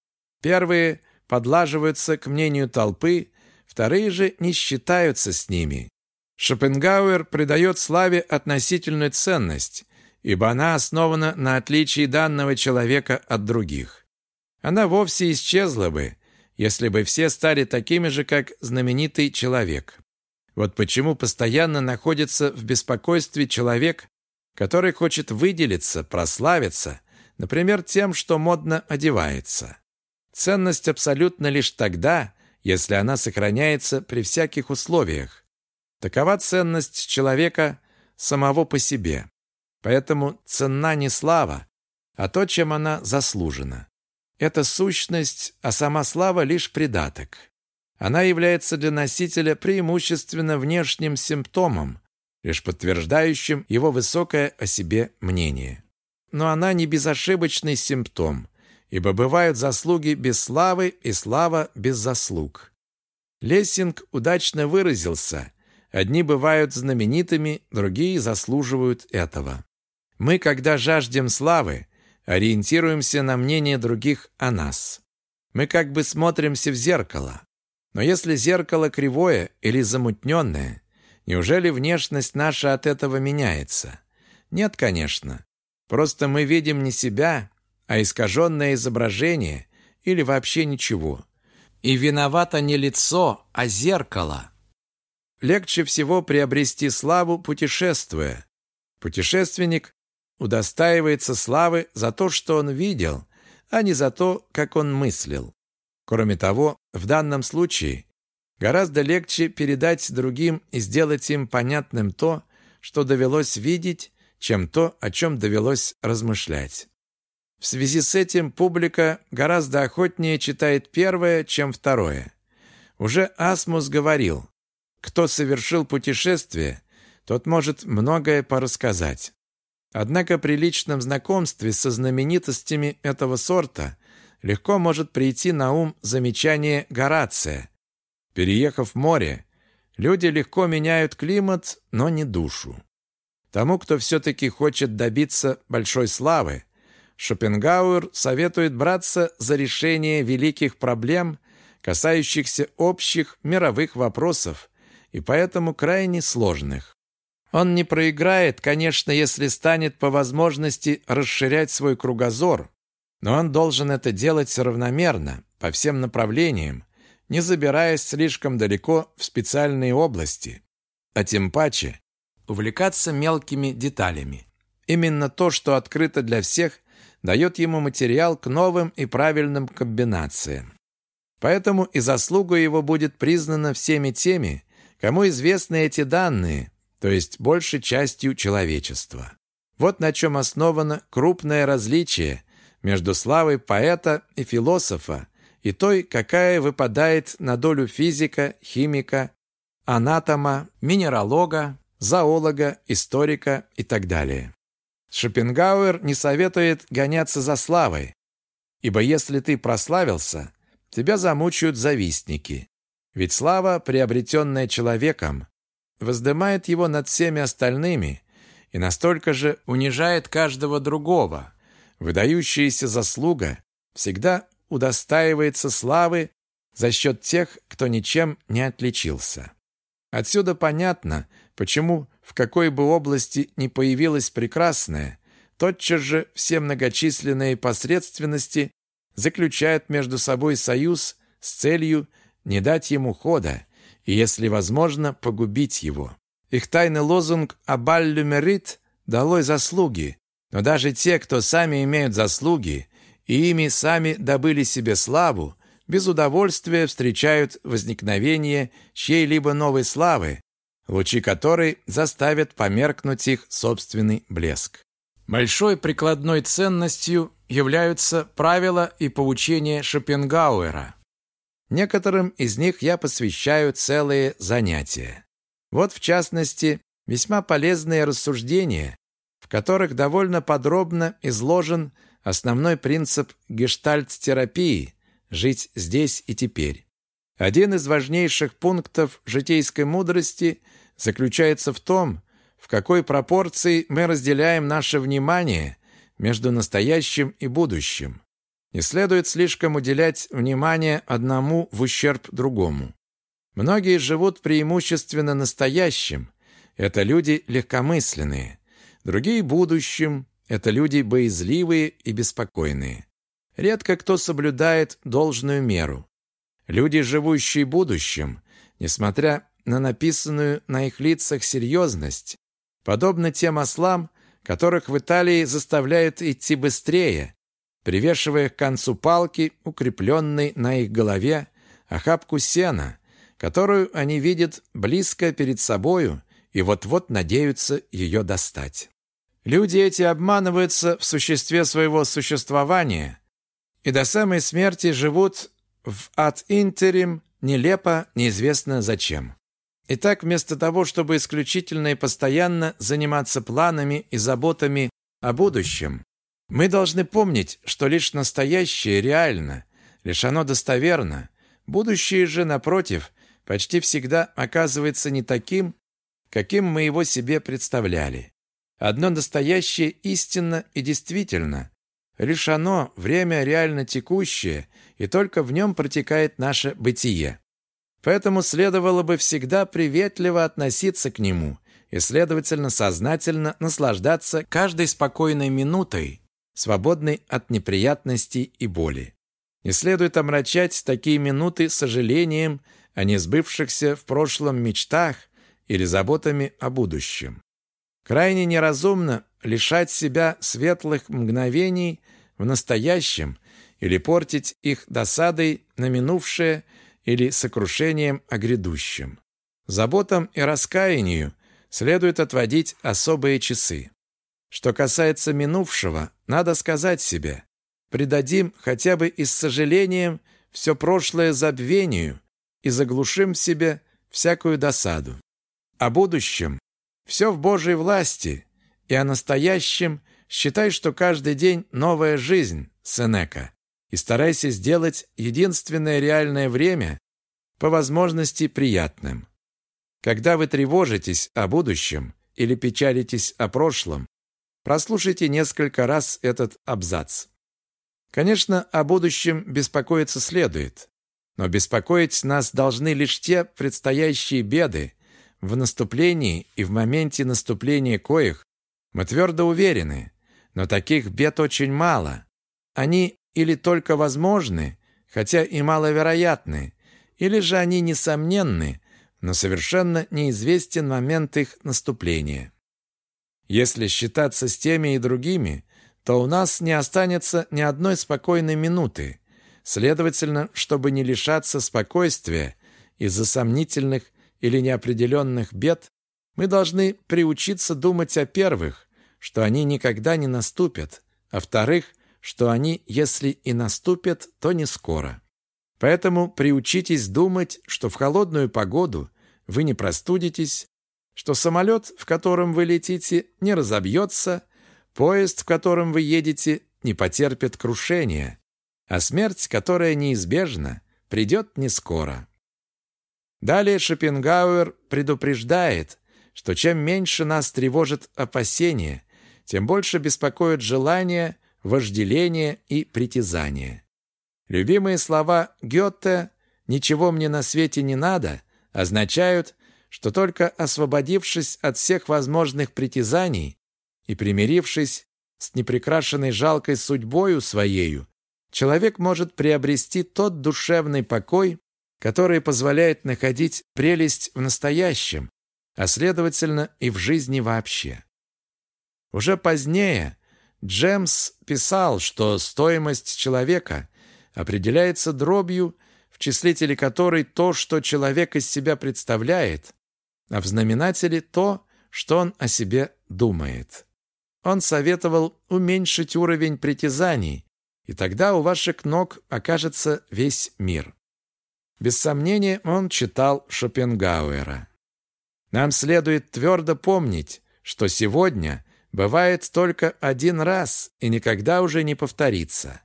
Первые подлаживаются к мнению толпы, вторые же не считаются с ними. Шопенгауэр придает славе относительную ценность, ибо она основана на отличии данного человека от других. Она вовсе исчезла бы, если бы все стали такими же, как знаменитый человек. Вот почему постоянно находится в беспокойстве человек, который хочет выделиться, прославиться, например, тем, что модно одевается. Ценность абсолютно лишь тогда, если она сохраняется при всяких условиях. Такова ценность человека самого по себе. Поэтому ценна не слава, а то, чем она заслужена. Это сущность, а сама слава лишь придаток. Она является для носителя преимущественно внешним симптомом, лишь подтверждающим его высокое о себе мнение. Но она не безошибочный симптом, ибо бывают заслуги без славы и слава без заслуг. Лессинг удачно выразился «Одни бывают знаменитыми, другие заслуживают этого». Мы, когда жаждем славы, ориентируемся на мнение других о нас. Мы как бы смотримся в зеркало. Но если зеркало кривое или замутненное, неужели внешность наша от этого меняется? Нет, конечно. Просто мы видим не себя, а искаженное изображение или вообще ничего. И виновато не лицо, а зеркало. Легче всего приобрести славу, путешествуя. Путешественник удостаивается славы за то, что он видел, а не за то, как он мыслил. Кроме того, в данном случае гораздо легче передать другим и сделать им понятным то, что довелось видеть, чем то, о чем довелось размышлять. В связи с этим публика гораздо охотнее читает первое, чем второе. Уже Асмус говорил, кто совершил путешествие, тот может многое порассказать. Однако при личном знакомстве со знаменитостями этого сорта легко может прийти на ум замечание Горация. Переехав в море, люди легко меняют климат, но не душу. Тому, кто все-таки хочет добиться большой славы, Шопенгауэр советует браться за решение великих проблем, касающихся общих мировых вопросов и поэтому крайне сложных. Он не проиграет, конечно, если станет по возможности расширять свой кругозор, но он должен это делать равномерно, по всем направлениям, не забираясь слишком далеко в специальные области, а тем паче увлекаться мелкими деталями. Именно то, что открыто для всех, дает ему материал к новым и правильным комбинациям. Поэтому и заслуга его будет признана всеми теми, кому известны эти данные, то есть большей частью человечества. Вот на чем основано крупное различие между славой поэта и философа и той, какая выпадает на долю физика, химика, анатома, минералога, зоолога, историка и так далее. Шопенгауэр не советует гоняться за славой, ибо если ты прославился, тебя замучают завистники. Ведь слава, приобретенная человеком, воздымает его над всеми остальными и настолько же унижает каждого другого. Выдающаяся заслуга всегда удостаивается славы за счет тех, кто ничем не отличился. Отсюда понятно, почему в какой бы области ни появилась прекрасная, тотчас же все многочисленные посредственности заключают между собой союз с целью не дать ему хода и, если возможно, погубить его. Их тайный лозунг «Абаллю мерит» «Долой заслуги», но даже те, кто сами имеют заслуги и ими сами добыли себе славу, без удовольствия встречают возникновение чьей-либо новой славы, лучи которой заставят померкнуть их собственный блеск. Большой прикладной ценностью являются правила и поучения Шопенгауэра – Некоторым из них я посвящаю целые занятия. Вот, в частности, Весьма полезные рассуждения, которых довольно подробно изложен основной принцип гештальт-терапии «жить здесь и теперь». Один из важнейших пунктов житейской мудрости заключается в том, в какой пропорции мы разделяем наше внимание между настоящим и будущим. Не следует слишком уделять внимание одному в ущерб другому. Многие живут преимущественно настоящим. Это люди легкомысленные. Другие – будущим. Это люди боязливые и беспокойные. Редко кто соблюдает должную меру. Люди, живущие будущим, несмотря на написанную на их лицах серьезность, подобны тем ослам, которых в Италии заставляют идти быстрее, привешивая к концу палки, укрепленной на их голове, охапку сена, которую они видят близко перед собою и вот-вот надеются ее достать. Люди эти обманываются в существе своего существования и до самой смерти живут в ад интерим нелепо, неизвестно зачем. Итак, вместо того, чтобы исключительно и постоянно заниматься планами и заботами о будущем, мы должны помнить, что лишь настоящее реально, лишь оно достоверно. Будущее же, напротив, почти всегда оказывается не таким, каким мы его себе представляли. Одно настоящее истинно и действительно. Лишь оно, время реально текущее, и только в нем протекает наше бытие. Поэтому следовало бы всегда приветливо относиться к нему и, следовательно, сознательно наслаждаться каждой спокойной минутой, свободной от неприятностей и боли. Не следует омрачать такие минуты сожалением о несбывшихся в прошлом мечтах или заботами о будущем. Крайне неразумно лишать себя светлых мгновений в настоящем или портить их досадой на минувшее или сокрушением о грядущем. Заботам и раскаянию следует отводить особые часы. Что касается минувшего, надо сказать себе, предадим хотя бы и с сожалением все прошлое забвению и заглушим в себе всякую досаду. О будущем все в Божьей власти, и о настоящем считай, что каждый день новая жизнь, Сенека, и старайся сделать единственное реальное время по возможности приятным. Когда вы тревожитесь о будущем или печалитесь о прошлом, прослушайте несколько раз этот абзац. Конечно, о будущем беспокоиться следует, но беспокоить нас должны лишь те предстоящие беды, в наступлении и в моменте наступления коих мы твердо уверены, но таких бед очень мало. Они или только возможны, хотя и маловероятны, или же они несомненны, но совершенно неизвестен момент их наступления. Если считаться с теми и другими, то у нас не останется ни одной спокойной минуты. Следовательно, чтобы не лишаться спокойствия из-за сомнительных или неопределенных бед, мы должны приучиться думать о первых, что они никогда не наступят, а вторых, что они, если и наступят, то не скоро. Поэтому приучитесь думать, что в холодную погоду вы не простудитесь, что самолет, в котором вы летите, не разобьется, поезд, в котором вы едете, не потерпит крушения, а смерть, которая неизбежна, придет не скоро. Далее Шопенгауэр предупреждает, что чем меньше нас тревожит опасение, тем больше беспокоит желание, вожделение и притязание. Любимые слова Гёте «ничего мне на свете не надо» означают, что только освободившись от всех возможных притязаний и примирившись с непрекрашенной жалкой судьбою своею, человек может приобрести тот душевный покой, который позволяет находить прелесть в настоящем, а следовательно и в жизни вообще. Уже позднее Джемс писал, что стоимость человека определяется дробью, в числителе которой то, что человек из себя представляет, а в знаменателе то, что он о себе думает. Он советовал уменьшить уровень притязаний, и тогда у ваших ног окажется весь мир. Без сомнения, он читал Шопенгауэра. Нам следует твердо помнить, что сегодня бывает только один раз и никогда уже не повторится.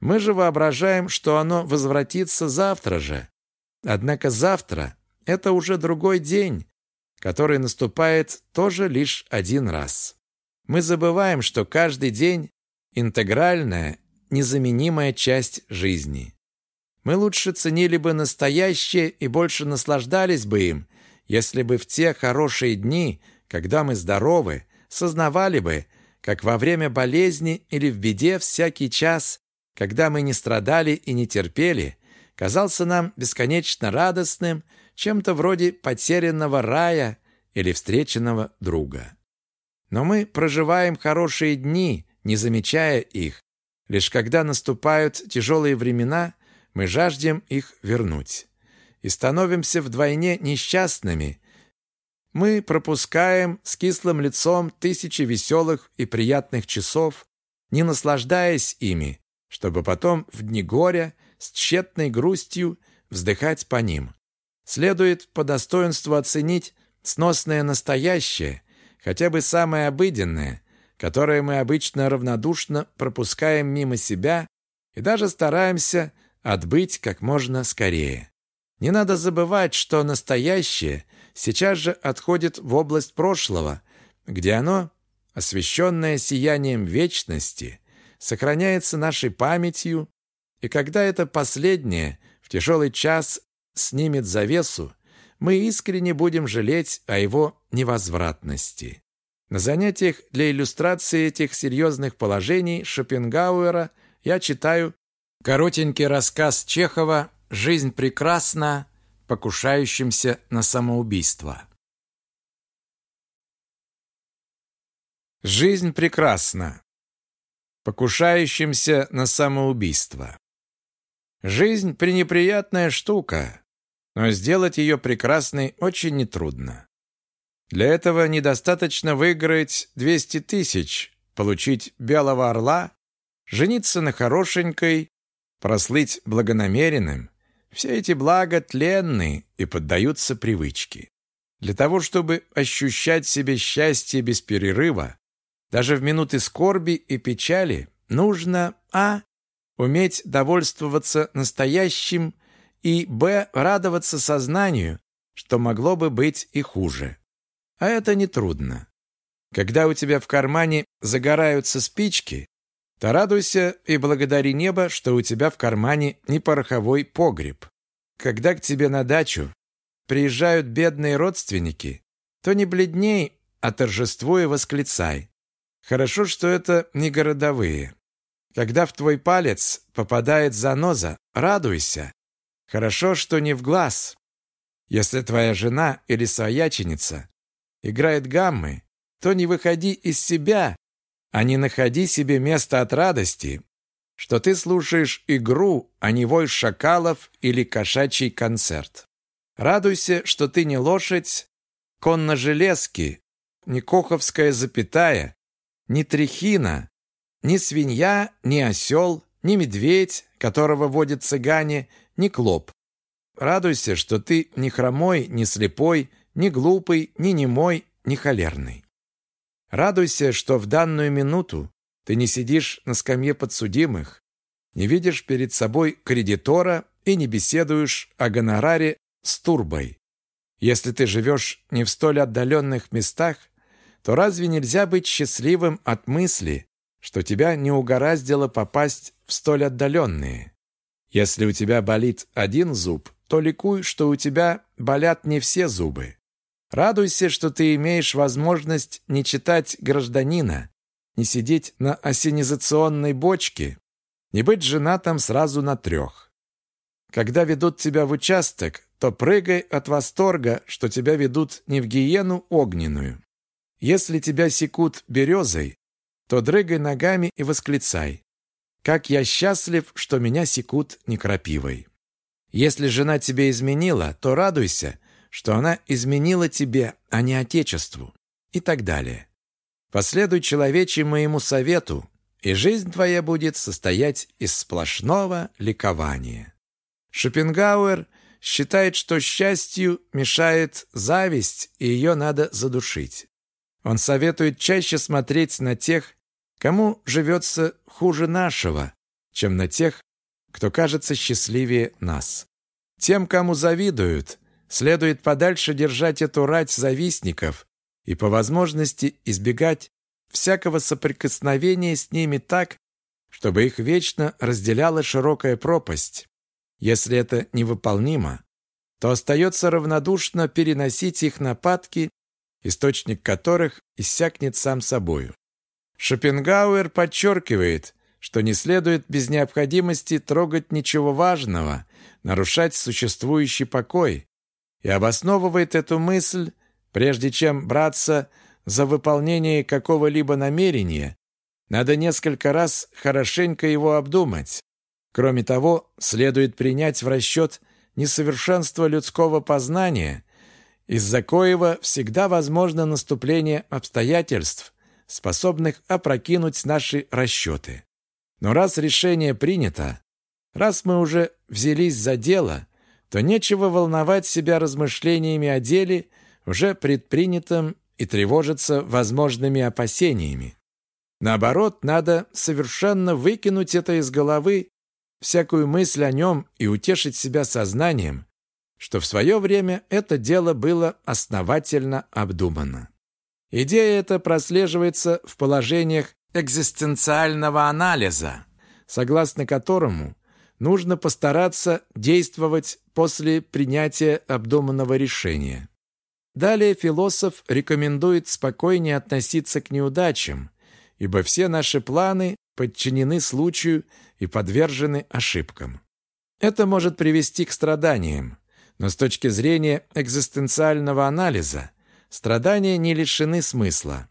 Мы же воображаем, что оно возвратится завтра же. Однако завтра – это уже другой день, который наступает тоже лишь один раз. Мы забываем, что каждый день – интегральная, незаменимая часть жизни. Мы лучше ценили бы настоящее и больше наслаждались бы им, если бы в те хорошие дни, когда мы здоровы, сознавали бы, как во время болезни или в беде всякий час, когда мы не страдали и не терпели, казался нам бесконечно радостным, чем-то вроде потерянного рая или встреченного друга. Но мы проживаем хорошие дни, не замечая их. Лишь когда наступают тяжелые времена, мы жаждем их вернуть. И становимся вдвойне несчастными. Мы пропускаем с кислым лицом тысячи веселых и приятных часов, не наслаждаясь ими, чтобы потом в дни горя с тщетной грустью вздыхать по ним. Следует по достоинству оценить сносное настоящее, хотя бы самое обыденное, которое мы обычно равнодушно пропускаем мимо себя и даже стараемся отбыть как можно скорее. Не надо забывать, что настоящее сейчас же отходит в область прошлого, где оно, освещенное сиянием вечности, сохраняется нашей памятью, и когда это последнее в тяжелый час снимет завесу, мы искренне будем жалеть о его невозвратности. На занятиях для иллюстрации этих серьезных положений Шопенгауэра я читаю коротенький рассказ Чехова «Жизнь прекрасна, покушающимся на самоубийство». Жизнь прекрасна, покушающимся на самоубийство. Жизнь пренеприятная штука, но сделать ее прекрасной очень нетрудно. Для этого недостаточно выиграть 200 тысяч, получить белого орла, жениться на хорошенькой, прослыть благонамеренным. Все эти блага тленны и поддаются привычке. Для того, чтобы ощущать себе счастье без перерыва, даже в минуты скорби и печали, нужно а. уметь довольствоваться настоящим и б. радоваться сознанию, что могло бы быть и хуже. А это нетрудно. Когда у тебя в кармане загораются спички, то радуйся и благодари небо, что у тебя в кармане не пороховой погреб. Когда к тебе на дачу приезжают бедные родственники, то не бледней, а торжествуя восклицай. Хорошо, что это не городовые. Когда в твой палец попадает заноза, радуйся, Хорошо, что не в глаз. Если твоя жена или свояченица играет гаммы, то не выходи из себя, а не находи себе место от радости, что ты слушаешь игру, а не вой шакалов или кошачий концерт. Радуйся, что ты не лошадь, конно-железки, не коховская запятая, не трехина, не свинья, не осел, не медведь, которого водят цыгане, ни клоп. Радуйся, что ты не хромой, не слепой, не глупый, не немой, не холерный. Радуйся, что в данную минуту ты не сидишь на скамье подсудимых, не видишь перед собой кредитора и не беседуешь о гонораре с турбой. Если ты живешь не в столь отдаленных местах, то разве нельзя быть счастливым от мысли, что тебя не угораздило попасть в столь отдаленные? Если у тебя болит один зуб, то ликуй, что у тебя болят не все зубы. Радуйся, что ты имеешь возможность не читать гражданина, не сидеть на осенизационной бочке, не быть женатым сразу на трех. Когда ведут тебя в участок, то прыгай от восторга, что тебя ведут не в гиену огненную. Если тебя секут березой, то дрыгай ногами и восклицай. Как я счастлив, что меня секут не крапивой. Если жена тебе изменила, то радуйся, что она изменила тебе, а не отечеству. И так далее. Последуй человече моему совету, и жизнь твоя будет состоять из сплошного ликования. Шопенгауэр считает, что счастью мешает зависть, и ее надо задушить. Он советует чаще смотреть на тех, кому живется хуже нашего, чем на тех, кто кажется счастливее нас. Тем, кому завидуют, следует подальше держать эту рать завистников и по возможности избегать всякого соприкосновения с ними так, чтобы их вечно разделяла широкая пропасть. Если это невыполнимо, то остается равнодушно переносить их нападки, источник которых иссякнет сам собою. Шопенгауэр подчеркивает, что не следует без необходимости трогать ничего важного, нарушать существующий покой, и обосновывает эту мысль, прежде чем браться за выполнение какого-либо намерения, надо несколько раз хорошенько его обдумать. Кроме того, следует принять в расчет несовершенство людского познания, из-за коего всегда возможно наступление обстоятельств, способных опрокинуть наши расчеты. Но раз решение принято, раз мы уже взялись за дело, то нечего волновать себя размышлениями о деле, уже предпринятом и тревожиться возможными опасениями. Наоборот, надо совершенно выкинуть это из головы, всякую мысль о нем и утешить себя сознанием, что в свое время это дело было основательно обдумано. Идея эта прослеживается в положениях экзистенциального анализа, согласно которому нужно постараться действовать после принятия обдуманного решения. Далее философ рекомендует спокойнее относиться к неудачам, ибо все наши планы подчинены случаю и подвержены ошибкам. Это может привести к страданиям, но с точки зрения экзистенциального анализа страдания не лишены смысла.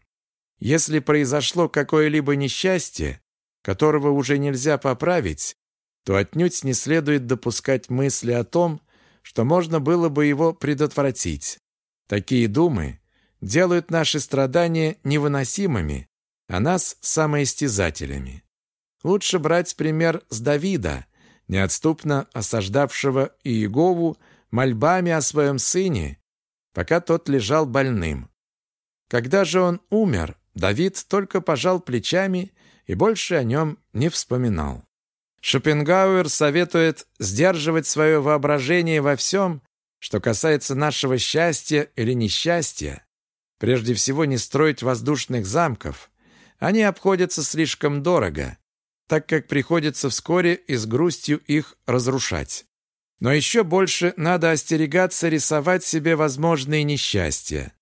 Если произошло какое-либо несчастье, которого уже нельзя поправить, то отнюдь не следует допускать мысли о том, что можно было бы его предотвратить. Такие думы делают наши страдания невыносимыми, а нас самоистязателями. Лучше брать пример с Давида, неотступно осаждавшего Иегову мольбами о своем сыне, пока тот лежал больным. Когда же он умер, Давид только пожал плечами и больше о нем не вспоминал. Шопенгауэр советует сдерживать свое воображение во всем, что касается нашего счастья или несчастья. Прежде всего не строить воздушных замков. Они обходятся слишком дорого, так как приходится вскоре и с грустью их разрушать. Но еще больше надо остерегаться рисовать себе возможные несчастья.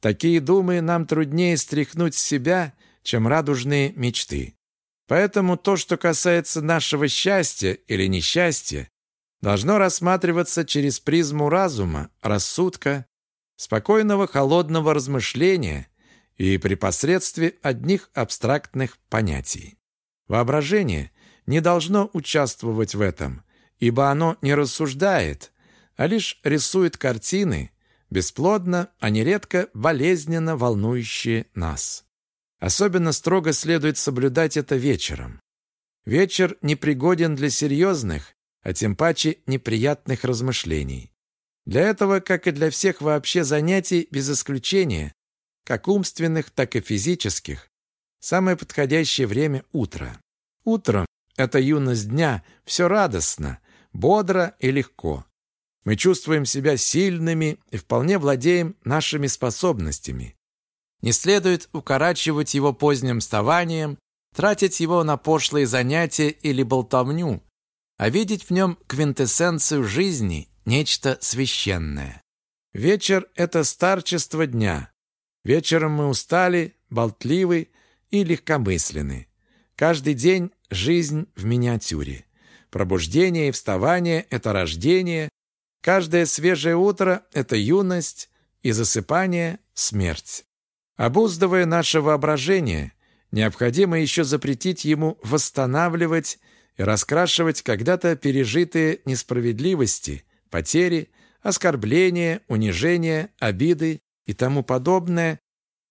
Такие думы нам труднее стряхнуть с себя, чем радужные мечты. Поэтому то, что касается нашего счастья или несчастья, должно рассматриваться через призму разума, рассудка, спокойного холодного размышления и при посредстве одних абстрактных понятий. Воображение не должно участвовать в этом, ибо оно не рассуждает, а лишь рисует картины, бесплодно, а нередко болезненно волнующие нас. Особенно строго следует соблюдать это вечером. Вечер непригоден для серьезных, а тем паче неприятных размышлений. Для этого, как и для всех вообще занятий, без исключения, как умственных, так и физических, самое подходящее время – утро. Утром – это юность дня, все радостно, бодро и легко. Мы чувствуем себя сильными и вполне владеем нашими способностями. Не следует укорачивать его поздним вставанием, тратить его на пошлые занятия или болтовню, а видеть в нем квинтэссенцию жизни, нечто священное. Вечер – это старчество дня. Вечером мы устали, болтливы и легкомысленны. Каждый день – жизнь в миниатюре. Пробуждение и вставание – это рождение, каждое свежее утро – это юность, и засыпание – смерть. Обуздывая наше воображение, необходимо еще запретить ему восстанавливать и раскрашивать когда-то пережитые несправедливости, потери, оскорбления, унижения, обиды и тому подобное.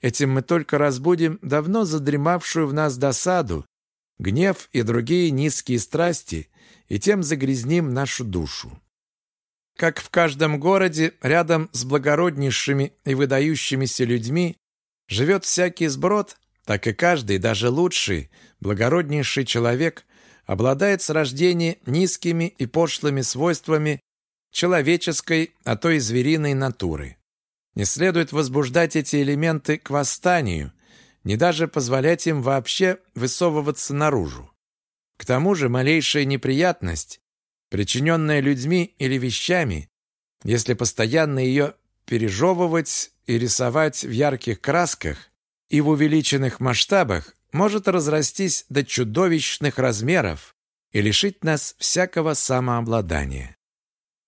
Этим мы только разбудим давно задремавшую в нас досаду, гнев и другие низкие страсти, и тем загрязним нашу душу. как в каждом городе рядом с благороднейшими и выдающимися людьми живет всякий сброд, так и каждый, даже лучший, благороднейший человек обладает с рождения низкими и пошлыми свойствами человеческой, а то и звериной натуры. Не следует возбуждать эти элементы к восстанию, не даже позволять им вообще высовываться наружу. К тому же малейшая неприятность, причиненная людьми или вещами, если постоянно ее пережевывать и рисовать в ярких красках, и в увеличенных масштабах может разрастись до чудовищных размеров и лишить нас всякого самообладания.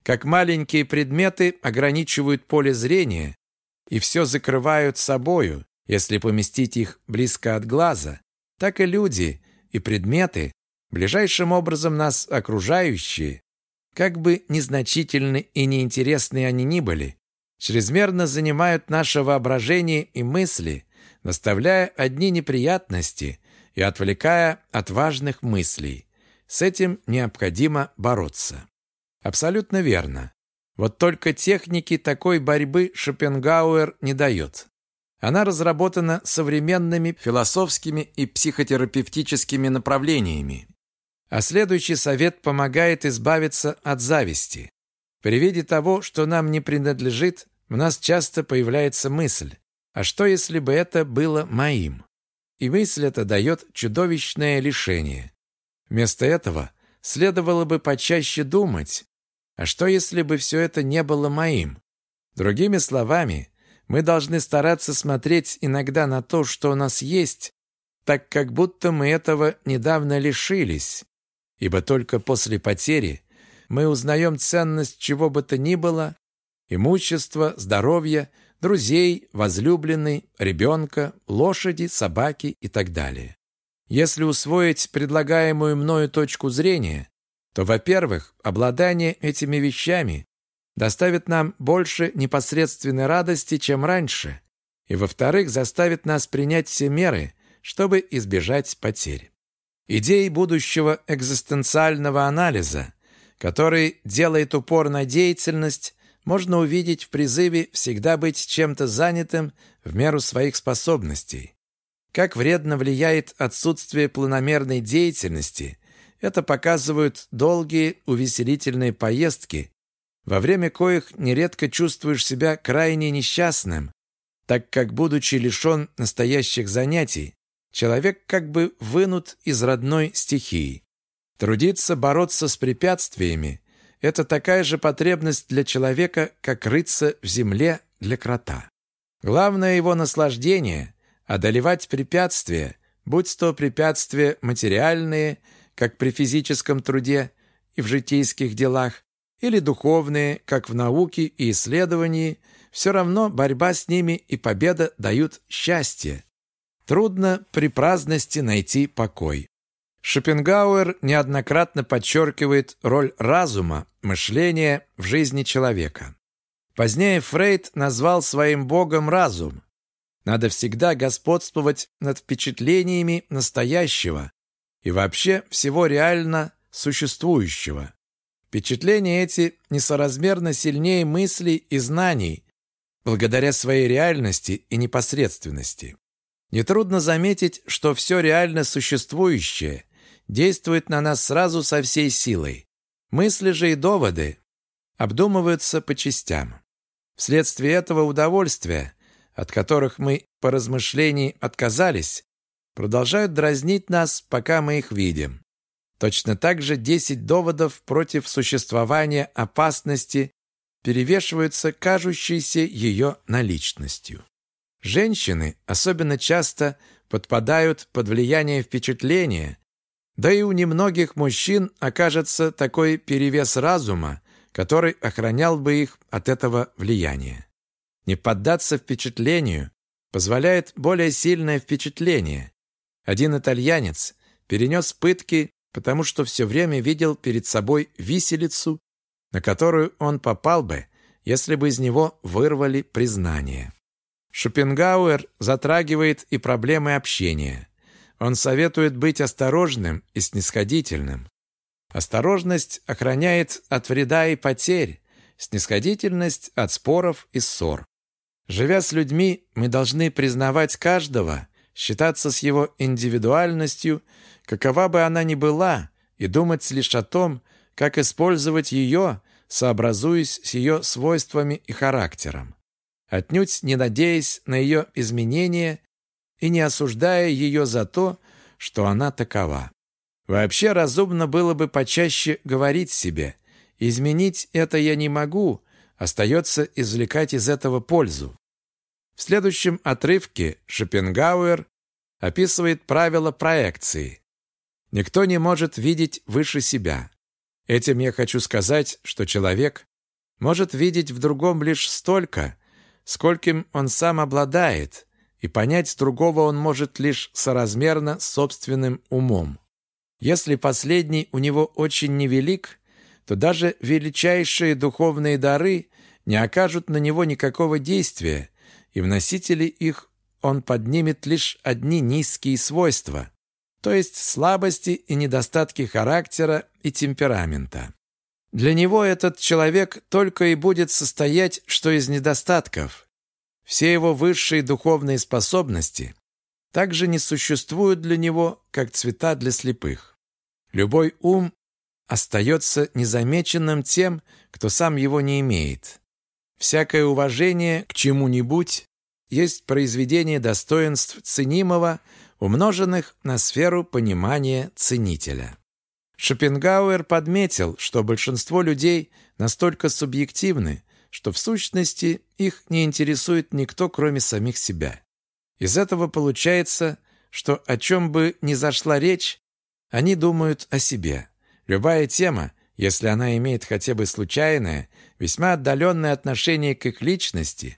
Как маленькие предметы ограничивают поле зрения и все закрывают собою, если поместить их близко от глаза, так и люди и предметы, ближайшим образом нас окружающие, как бы незначительны и неинтересны они ни были, чрезмерно занимают наше воображение и мысли – наставляя одни неприятности и отвлекая от важных мыслей. С этим необходимо бороться. Абсолютно верно. Вот только техники такой борьбы Шопенгауэр не дает. Она разработана современными философскими и психотерапевтическими направлениями. А следующий совет помогает избавиться от зависти. При виде того, что нам не принадлежит, в нас часто появляется мысль а что, если бы это было моим? И мысль эта дает чудовищное лишение. Вместо этого следовало бы почаще думать, а что, если бы все это не было моим? Другими словами, мы должны стараться смотреть иногда на то, что у нас есть, так как будто мы этого недавно лишились, ибо только после потери мы узнаем ценность чего бы то ни было, имущества, здоровья, друзей, возлюбленной, ребенка, лошади, собаки и так далее. Если усвоить предлагаемую мною точку зрения, то, во-первых, обладание этими вещами доставит нам больше непосредственной радости, чем раньше, и, во-вторых, заставит нас принять все меры, чтобы избежать потерь. Идеи будущего экзистенциального анализа, который делает упор на деятельность, можно увидеть в призыве всегда быть чем-то занятым в меру своих способностей. Как вредно влияет отсутствие планомерной деятельности, это показывают долгие увеселительные поездки, во время коих нередко чувствуешь себя крайне несчастным, так как, будучи лишен настоящих занятий, человек как бы вынут из родной стихии. Трудиться бороться с препятствиями это такая же потребность для человека, как рыться в земле для крота. Главное его наслаждение – одолевать препятствия, будь то препятствия материальные, как при физическом труде и в житейских делах, или духовные, как в науке и исследовании, все равно борьба с ними и победа дают счастье. Трудно при праздности найти покой. Шопенгауэр неоднократно подчеркивает роль разума, мышления в жизни человека. Позднее Фрейд назвал своим богом разум. Надо всегда господствовать над впечатлениями настоящего и вообще всего реально существующего. Впечатления эти несоразмерно сильнее мыслей и знаний, благодаря своей реальности и непосредственности. Нетрудно заметить, что все реально существующее действует на нас сразу со всей силой. Мысли же и доводы обдумываются по частям. Вследствие этого удовольствия, от которых мы по размышлении отказались, продолжают дразнить нас, пока мы их видим. Точно так же 10 доводов против существования опасности перевешиваются кажущейся ее наличностью. Женщины особенно часто подпадают под влияние впечатления, да и у немногих мужчин окажется такой перевес разума, который охранял бы их от этого влияния. Не поддаться впечатлению позволяет более сильное впечатление. Один итальянец перенес пытки, потому что все время видел перед собой виселицу, на которую он попал бы, если бы из него вырвали признание. Шопенгауэр затрагивает и проблемы общения. Он советует быть осторожным и снисходительным. Осторожность охраняет от вреда и потерь, снисходительность от споров и ссор. Живя с людьми, мы должны признавать каждого, считаться с его индивидуальностью, какова бы она ни была, и думать лишь о том, как использовать ее, сообразуясь с ее свойствами и характером. Отнюдь не надеясь на ее изменения и не осуждая ее за то, что она такова. Вообще разумно было бы почаще говорить себе «изменить это я не могу», остается извлекать из этого пользу. В следующем отрывке Шопенгауэр описывает правила проекции. Никто не может видеть выше себя. Этим я хочу сказать, что человек может видеть в другом лишь столько, скольким он сам обладает, и понять другого он может лишь соразмерно собственным умом. Если последний у него очень невелик, то даже величайшие духовные дары не окажут на него никакого действия, и в носителе их он поднимет лишь одни низкие свойства, то есть слабости и недостатки характера и темперамента. Для него этот человек только и будет состоять, что из недостатков. Все его высшие духовные способности также не существуют для него, как цвета для слепых. Любой ум остается незамеченным тем, кто сам его не имеет. Всякое уважение к чему-нибудь есть произведение достоинств ценимого, умноженных на сферу понимания ценителя. Шопенгауэр подметил, что большинство людей настолько субъективны, что в сущности их не интересует никто, кроме самих себя. Из этого получается, что о чем бы ни зашла речь, они думают о себе. Любая тема, если она имеет хотя бы случайное, весьма отдаленное отношение к их личности,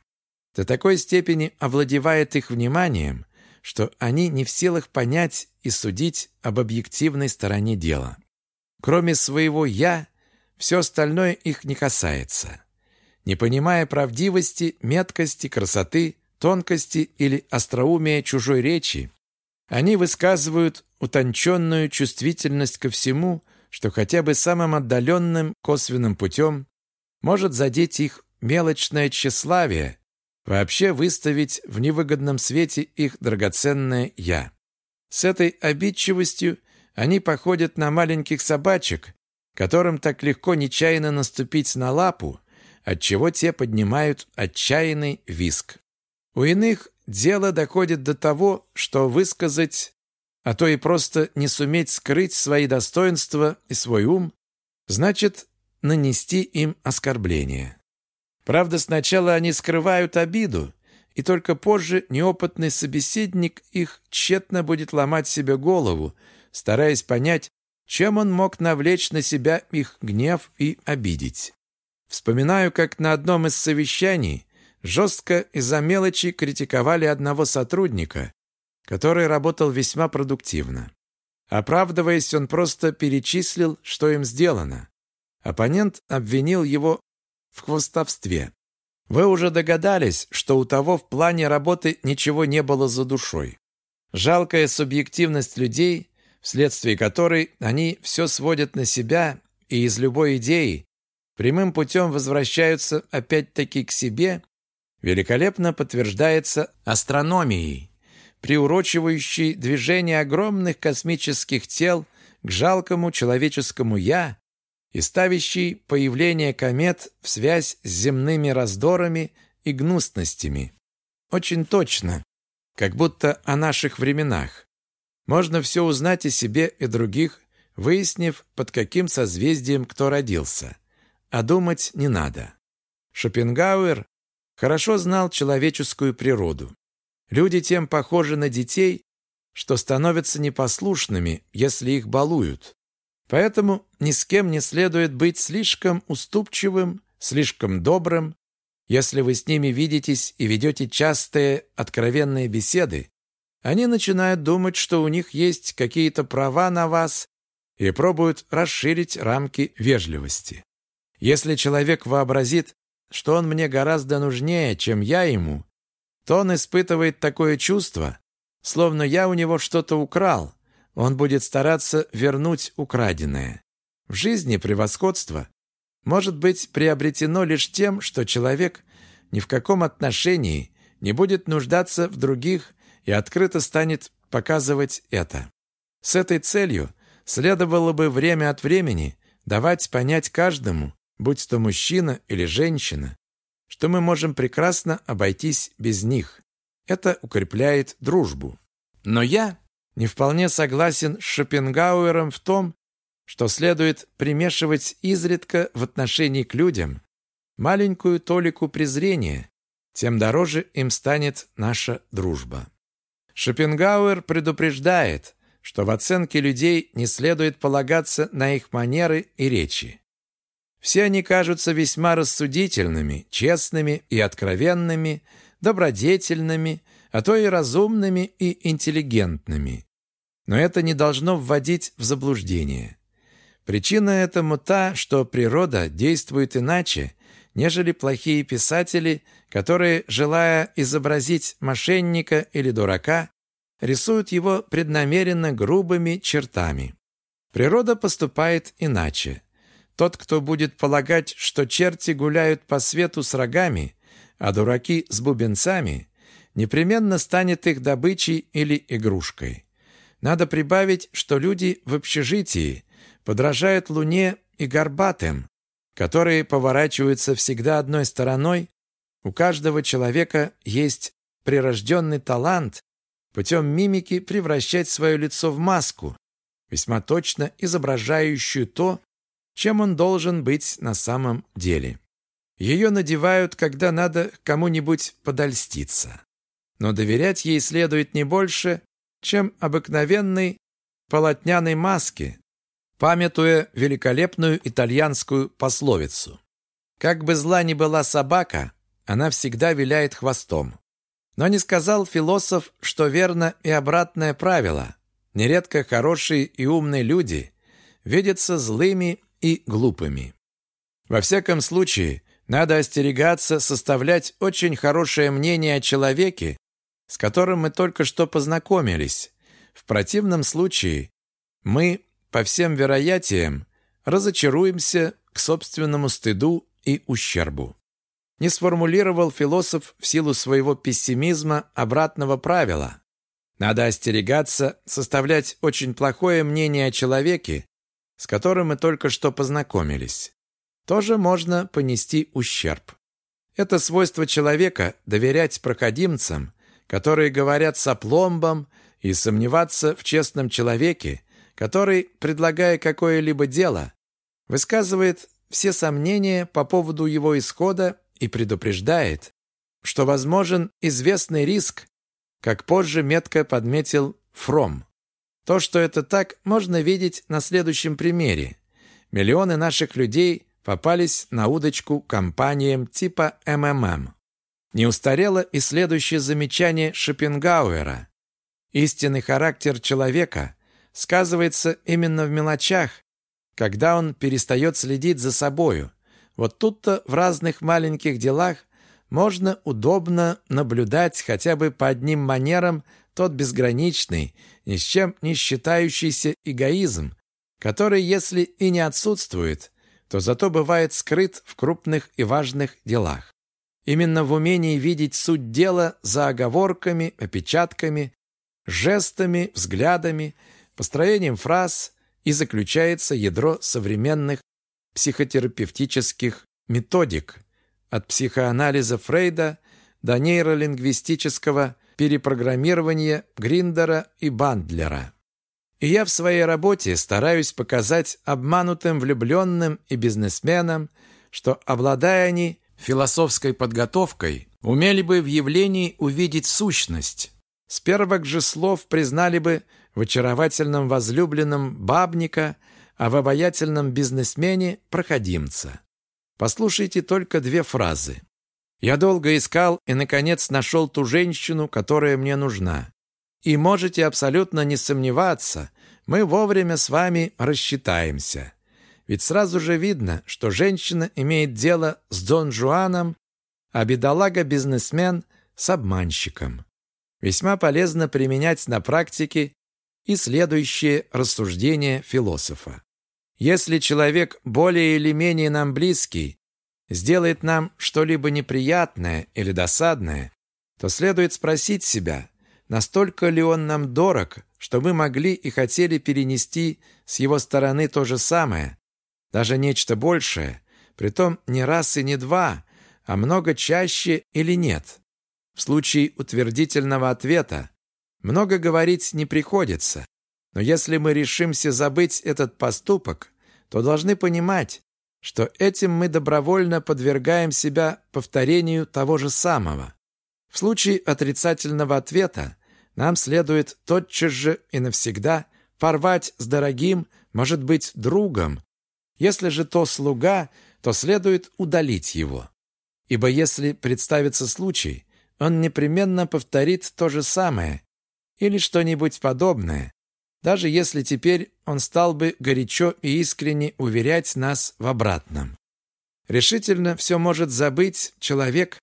до такой степени овладевает их вниманием, что они не в силах понять и судить об объективной стороне дела. Кроме своего «я», все остальное их не касается. Не понимая правдивости, меткости, красоты, тонкости или остроумия чужой речи, они высказывают утонченную чувствительность ко всему, что хотя бы самым отдаленным косвенным путем может задеть их мелочное тщеславие вообще выставить в невыгодном свете их драгоценное «я». С этой обидчивостью они походят на маленьких собачек, которым так легко нечаянно наступить на лапу, отчего те поднимают отчаянный виск. У иных дело доходит до того, что высказать, а то и просто не суметь скрыть свои достоинства и свой ум, значит нанести им оскорбление. Правда, сначала они скрывают обиду, и только позже неопытный собеседник их тщетно будет ломать себе голову, стараясь понять, чем он мог навлечь на себя их гнев и обидеть. Вспоминаю, как на одном из совещаний жестко из-за мелочи критиковали одного сотрудника, который работал весьма продуктивно. Оправдываясь, он просто перечислил, что им сделано. Оппонент обвинил его в хвостовстве. Вы уже догадались, что у того в плане работы ничего не было за душой. Жалкая субъективность людей, вследствие которой они все сводят на себя и из любой идеи прямым путем возвращаются опять-таки к себе, великолепно подтверждается астрономией, приурочивающей движение огромных космических тел к жалкому человеческому «я», и ставящий появление комет в связь с земными раздорами и гнусностями. Очень точно, как будто о наших временах. Можно все узнать о себе и других, выяснив, под каким созвездием кто родился. А думать не надо. Шопенгауэр хорошо знал человеческую природу. Люди тем похожи на детей, что становятся непослушными, если их балуют. Поэтому ни с кем не следует быть слишком уступчивым, слишком добрым. Если вы с ними видитесь и ведете частые откровенные беседы, они начинают думать, что у них есть какие-то права на вас и пробуют расширить рамки вежливости. Если человек вообразит, что он мне гораздо нужнее, чем я ему, то он испытывает такое чувство, словно я у него что-то украл, он будет стараться вернуть украденное. В жизни превосходство может быть приобретено лишь тем, что человек ни в каком отношении не будет нуждаться в других и открыто станет показывать это. С этой целью следовало бы время от времени давать понять каждому, будь то мужчина или женщина, что мы можем прекрасно обойтись без них. Это укрепляет дружбу. Но я не вполне согласен с Шопенгауэром в том, что следует примешивать изредка в отношении к людям маленькую толику презрения, тем дороже им станет наша дружба. Шопенгауэр предупреждает, что в оценке людей не следует полагаться на их манеры и речи. Все они кажутся весьма рассудительными, честными и откровенными, добродетельными, а то и разумными и интеллигентными. Но это не должно вводить в заблуждение. Причина этому та, что природа действует иначе, нежели плохие писатели, которые, желая изобразить мошенника или дурака, рисуют его преднамеренно грубыми чертами. Природа поступает иначе. Тот, кто будет полагать, что черти гуляют по свету с рогами, а дураки с бубенцами, непременно станет их добычей или игрушкой. Надо прибавить, что люди в общежитии подражают луне и горбатым, которые поворачиваются всегда одной стороной. У каждого человека есть прирожденный талант путем мимики превращать свое лицо в маску, весьма точно изображающую то, чем он должен быть на самом деле. Ее надевают, когда надо кому-нибудь подольститься. Но доверять ей следует не больше, чем обыкновенной полотняной маске, памятуя великолепную итальянскую пословицу. Как бы зла ни была собака, она всегда виляет хвостом. Но не сказал философ, что верно и обратное правило. Нередко хорошие и умные люди видятся злыми и глупыми. Во всяком случае, надо остерегаться составлять очень хорошее мнение о человеке, с которым мы только что познакомились. В противном случае мы, по всем вероятиям, разочаруемся к собственному стыду и ущербу не сформулировал философ в силу своего пессимизма обратного правила. Надо остерегаться составлять очень плохое мнение о человеке, с которым мы только что познакомились. Тоже можно понести ущерб. Это свойство человека доверять проходимцам, которые говорят с опломбом, и сомневаться в честном человеке, который, предлагая какое-либо дело, высказывает все сомнения по поводу его исхода и предупреждает, что возможен известный риск, как позже метко подметил Фром. То, что это так, можно видеть на следующем примере. Миллионы наших людей попались на удочку компаниям типа МММ. Не устарело и следующее замечание Шопенгауэра. Истинный характер человека сказывается именно в мелочах, когда он перестает следить за собою, вот тут-то в разных маленьких делах можно удобно наблюдать хотя бы по одним манерам тот безграничный, ни с чем не считающийся эгоизм, который, если и не отсутствует, то зато бывает скрыт в крупных и важных делах. Именно в умении видеть суть дела за оговорками, опечатками, жестами, взглядами, построением фраз и заключается ядро современных психотерапевтических методик от психоанализа Фрейда до нейролингвистического перепрограммирования Гриндера и Бандлера. И я в своей работе стараюсь показать обманутым влюбленным и бизнесменам, что, обладая они философской подготовкой, умели бы в явлении увидеть сущность. С первых же слов признали бы в очаровательном возлюбленном бабника – а в обаятельном бизнесмене – проходимца. Послушайте только две фразы. «Я долго искал и, наконец, нашел ту женщину, которая мне нужна. И можете абсолютно не сомневаться, мы вовремя с вами рассчитаемся. Ведь сразу же видно, что женщина имеет дело с Дон Жуаном, а бедолага-бизнесмен – с обманщиком. Весьма полезно применять на практике и следующее рассуждение философа. Если человек более или менее нам близкий сделает нам что-либо неприятное или досадное, то следует спросить себя, настолько ли он нам дорог, что мы могли и хотели перенести с его стороны то же самое, даже нечто большее, притом не раз и не два, а много чаще или нет. В случае утвердительного ответа много говорить не приходится, но если мы решимся забыть этот поступок, то должны понимать, что этим мы добровольно подвергаем себя повторению того же самого. В случае отрицательного ответа нам следует тотчас же и навсегда порвать с дорогим, может быть, другом. Если же то слуга, то следует удалить его. Ибо если представится случай, он непременно повторит то же самое или что-нибудь подобное, даже если теперь он стал бы горячо и искренне уверять нас в обратном. Решительно все может забыть человек,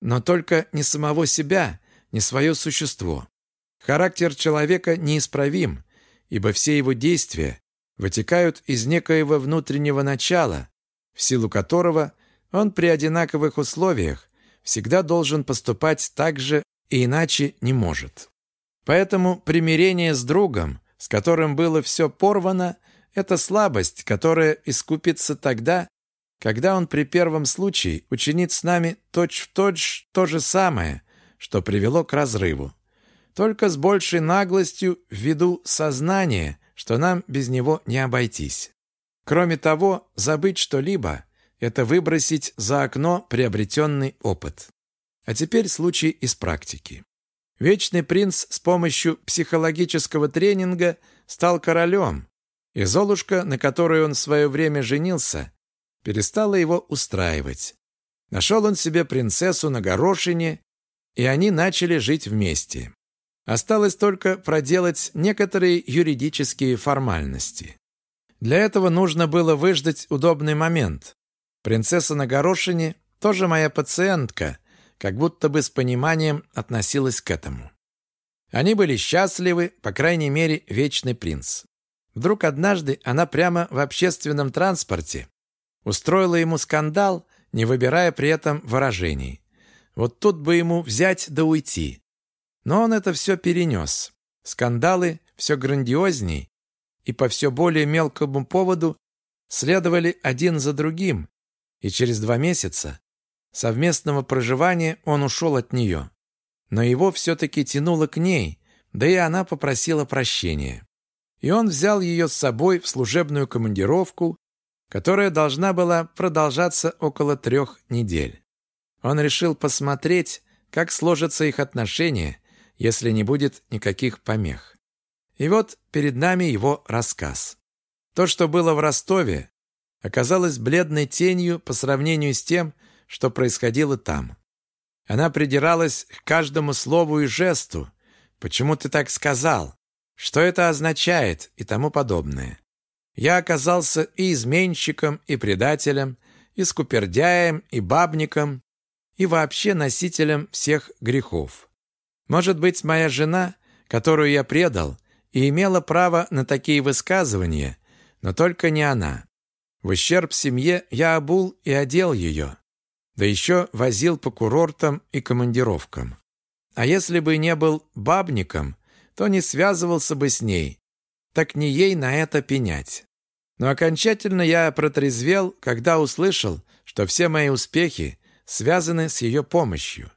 но только не самого себя, не свое существо. Характер человека неисправим, ибо все его действия вытекают из некоего внутреннего начала, в силу которого он при одинаковых условиях всегда должен поступать так же и иначе не может. Поэтому примирение с другом, с которым было все порвано, это слабость, которая искупится тогда, когда он при первом случае учинит с нами точь-в-точь то же самое, что привело к разрыву. Только с большей наглостью ввиду сознания, что нам без него не обойтись. Кроме того, забыть что-либо – это выбросить за окно приобретенный опыт. А теперь случай из практики. Вечный принц с помощью психологического тренинга стал королем, и Золушка, на которой он в свое время женился, перестала его устраивать. Нашел он себе принцессу на горошине, и они начали жить вместе. Осталось только проделать некоторые юридические формальности. Для этого нужно было выждать удобный момент. Принцесса на горошине тоже моя пациентка, как будто бы с пониманием относилась к этому. Они были счастливы, по крайней мере, вечный принц. Вдруг однажды она прямо в общественном транспорте устроила ему скандал, не выбирая при этом выражений. Вот тут бы ему взять да уйти. Но он это все перенес. Скандалы все грандиозней и по все более мелкому поводу следовали один за другим, и через два месяца совместного проживания он ушел от нее. Но его все-таки тянуло к ней, да и она попросила прощения. И он взял ее с собой в служебную командировку, которая должна была продолжаться около трех недель. Он решил посмотреть, как сложатся их отношения, если не будет никаких помех. И вот перед нами его рассказ. То, что было в Ростове, оказалось бледной тенью по сравнению с тем, что происходило там. Она придиралась к каждому слову и жесту. «Почему ты так сказал? Что это означает?» и тому подобное. Я оказался и изменщиком, и предателем, и скупердяем, и бабником, и вообще носителем всех грехов. Может быть, моя жена, которую я предал, и имела право на такие высказывания, но только не она. В ущерб семье я обул и одел ее да еще возил по курортам и командировкам. А если бы не был бабником, то не связывался бы с ней, так не ей на это пенять. Но окончательно я протрезвел, когда услышал, что все мои успехи связаны с ее помощью.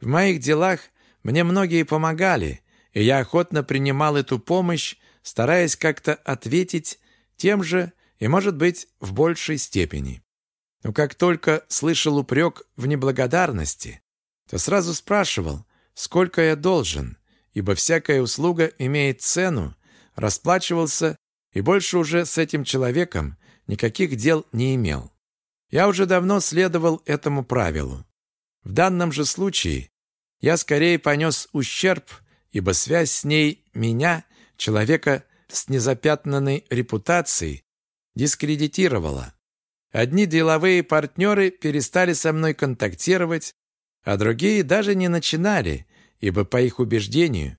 В моих делах мне многие помогали, и я охотно принимал эту помощь, стараясь как-то ответить тем же и, может быть, в большей степени. Но как только слышал упрек в неблагодарности, то сразу спрашивал, сколько я должен, ибо всякая услуга имеет цену, расплачивался и больше уже с этим человеком никаких дел не имел. Я уже давно следовал этому правилу. В данном же случае я скорее понес ущерб, ибо связь с ней меня, человека с незапятнанной репутацией, дискредитировала. Одни деловые партнеры перестали со мной контактировать, а другие даже не начинали, ибо, по их убеждению,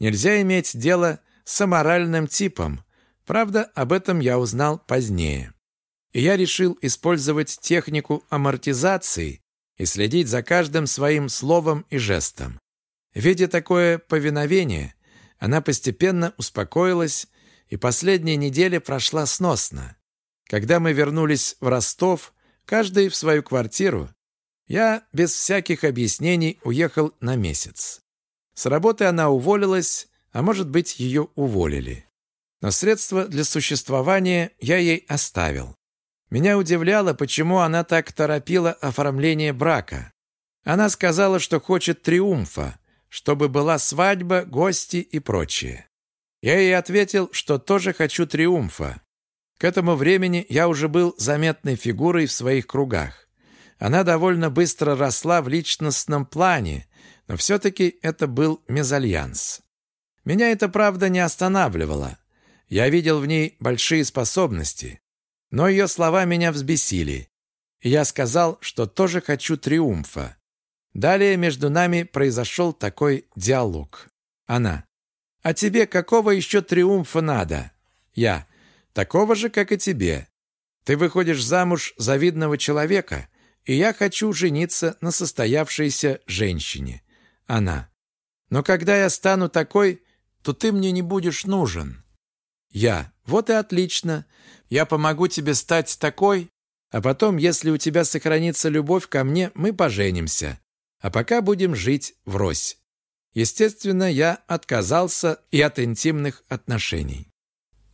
нельзя иметь дело с аморальным типом, Правда, об этом я узнал позднее. И я решил использовать технику амортизации и следить за каждым своим словом и жестом. Видя такое повиновение, она постепенно успокоилась, и последняя неделя прошла сносно. Когда мы вернулись в Ростов, каждый в свою квартиру, я без всяких объяснений уехал на месяц. С работы она уволилась, а может быть, ее уволили. Но средства для существования я ей оставил. Меня удивляло, почему она так торопила оформление брака. Она сказала, что хочет триумфа, чтобы была свадьба, гости и прочее. Я ей ответил, что тоже хочу триумфа. К этому времени я уже был заметной фигурой в своих кругах. Она довольно быстро росла в личностном плане, но все-таки это был мезальянс. Меня это, правда, не останавливало. Я видел в ней большие способности. Но ее слова меня взбесили. И я сказал, что тоже хочу триумфа. Далее между нами произошел такой диалог. Она. «А тебе какого еще триумфа надо?» Я. «Такого же, как и тебе. Ты выходишь замуж за видного человека, и я хочу жениться на состоявшейся женщине». Она. «Но когда я стану такой, то ты мне не будешь нужен». Я. «Вот и отлично. Я помогу тебе стать такой, а потом, если у тебя сохранится любовь ко мне, мы поженимся. А пока будем жить врозь». Естественно, я отказался и от интимных отношений.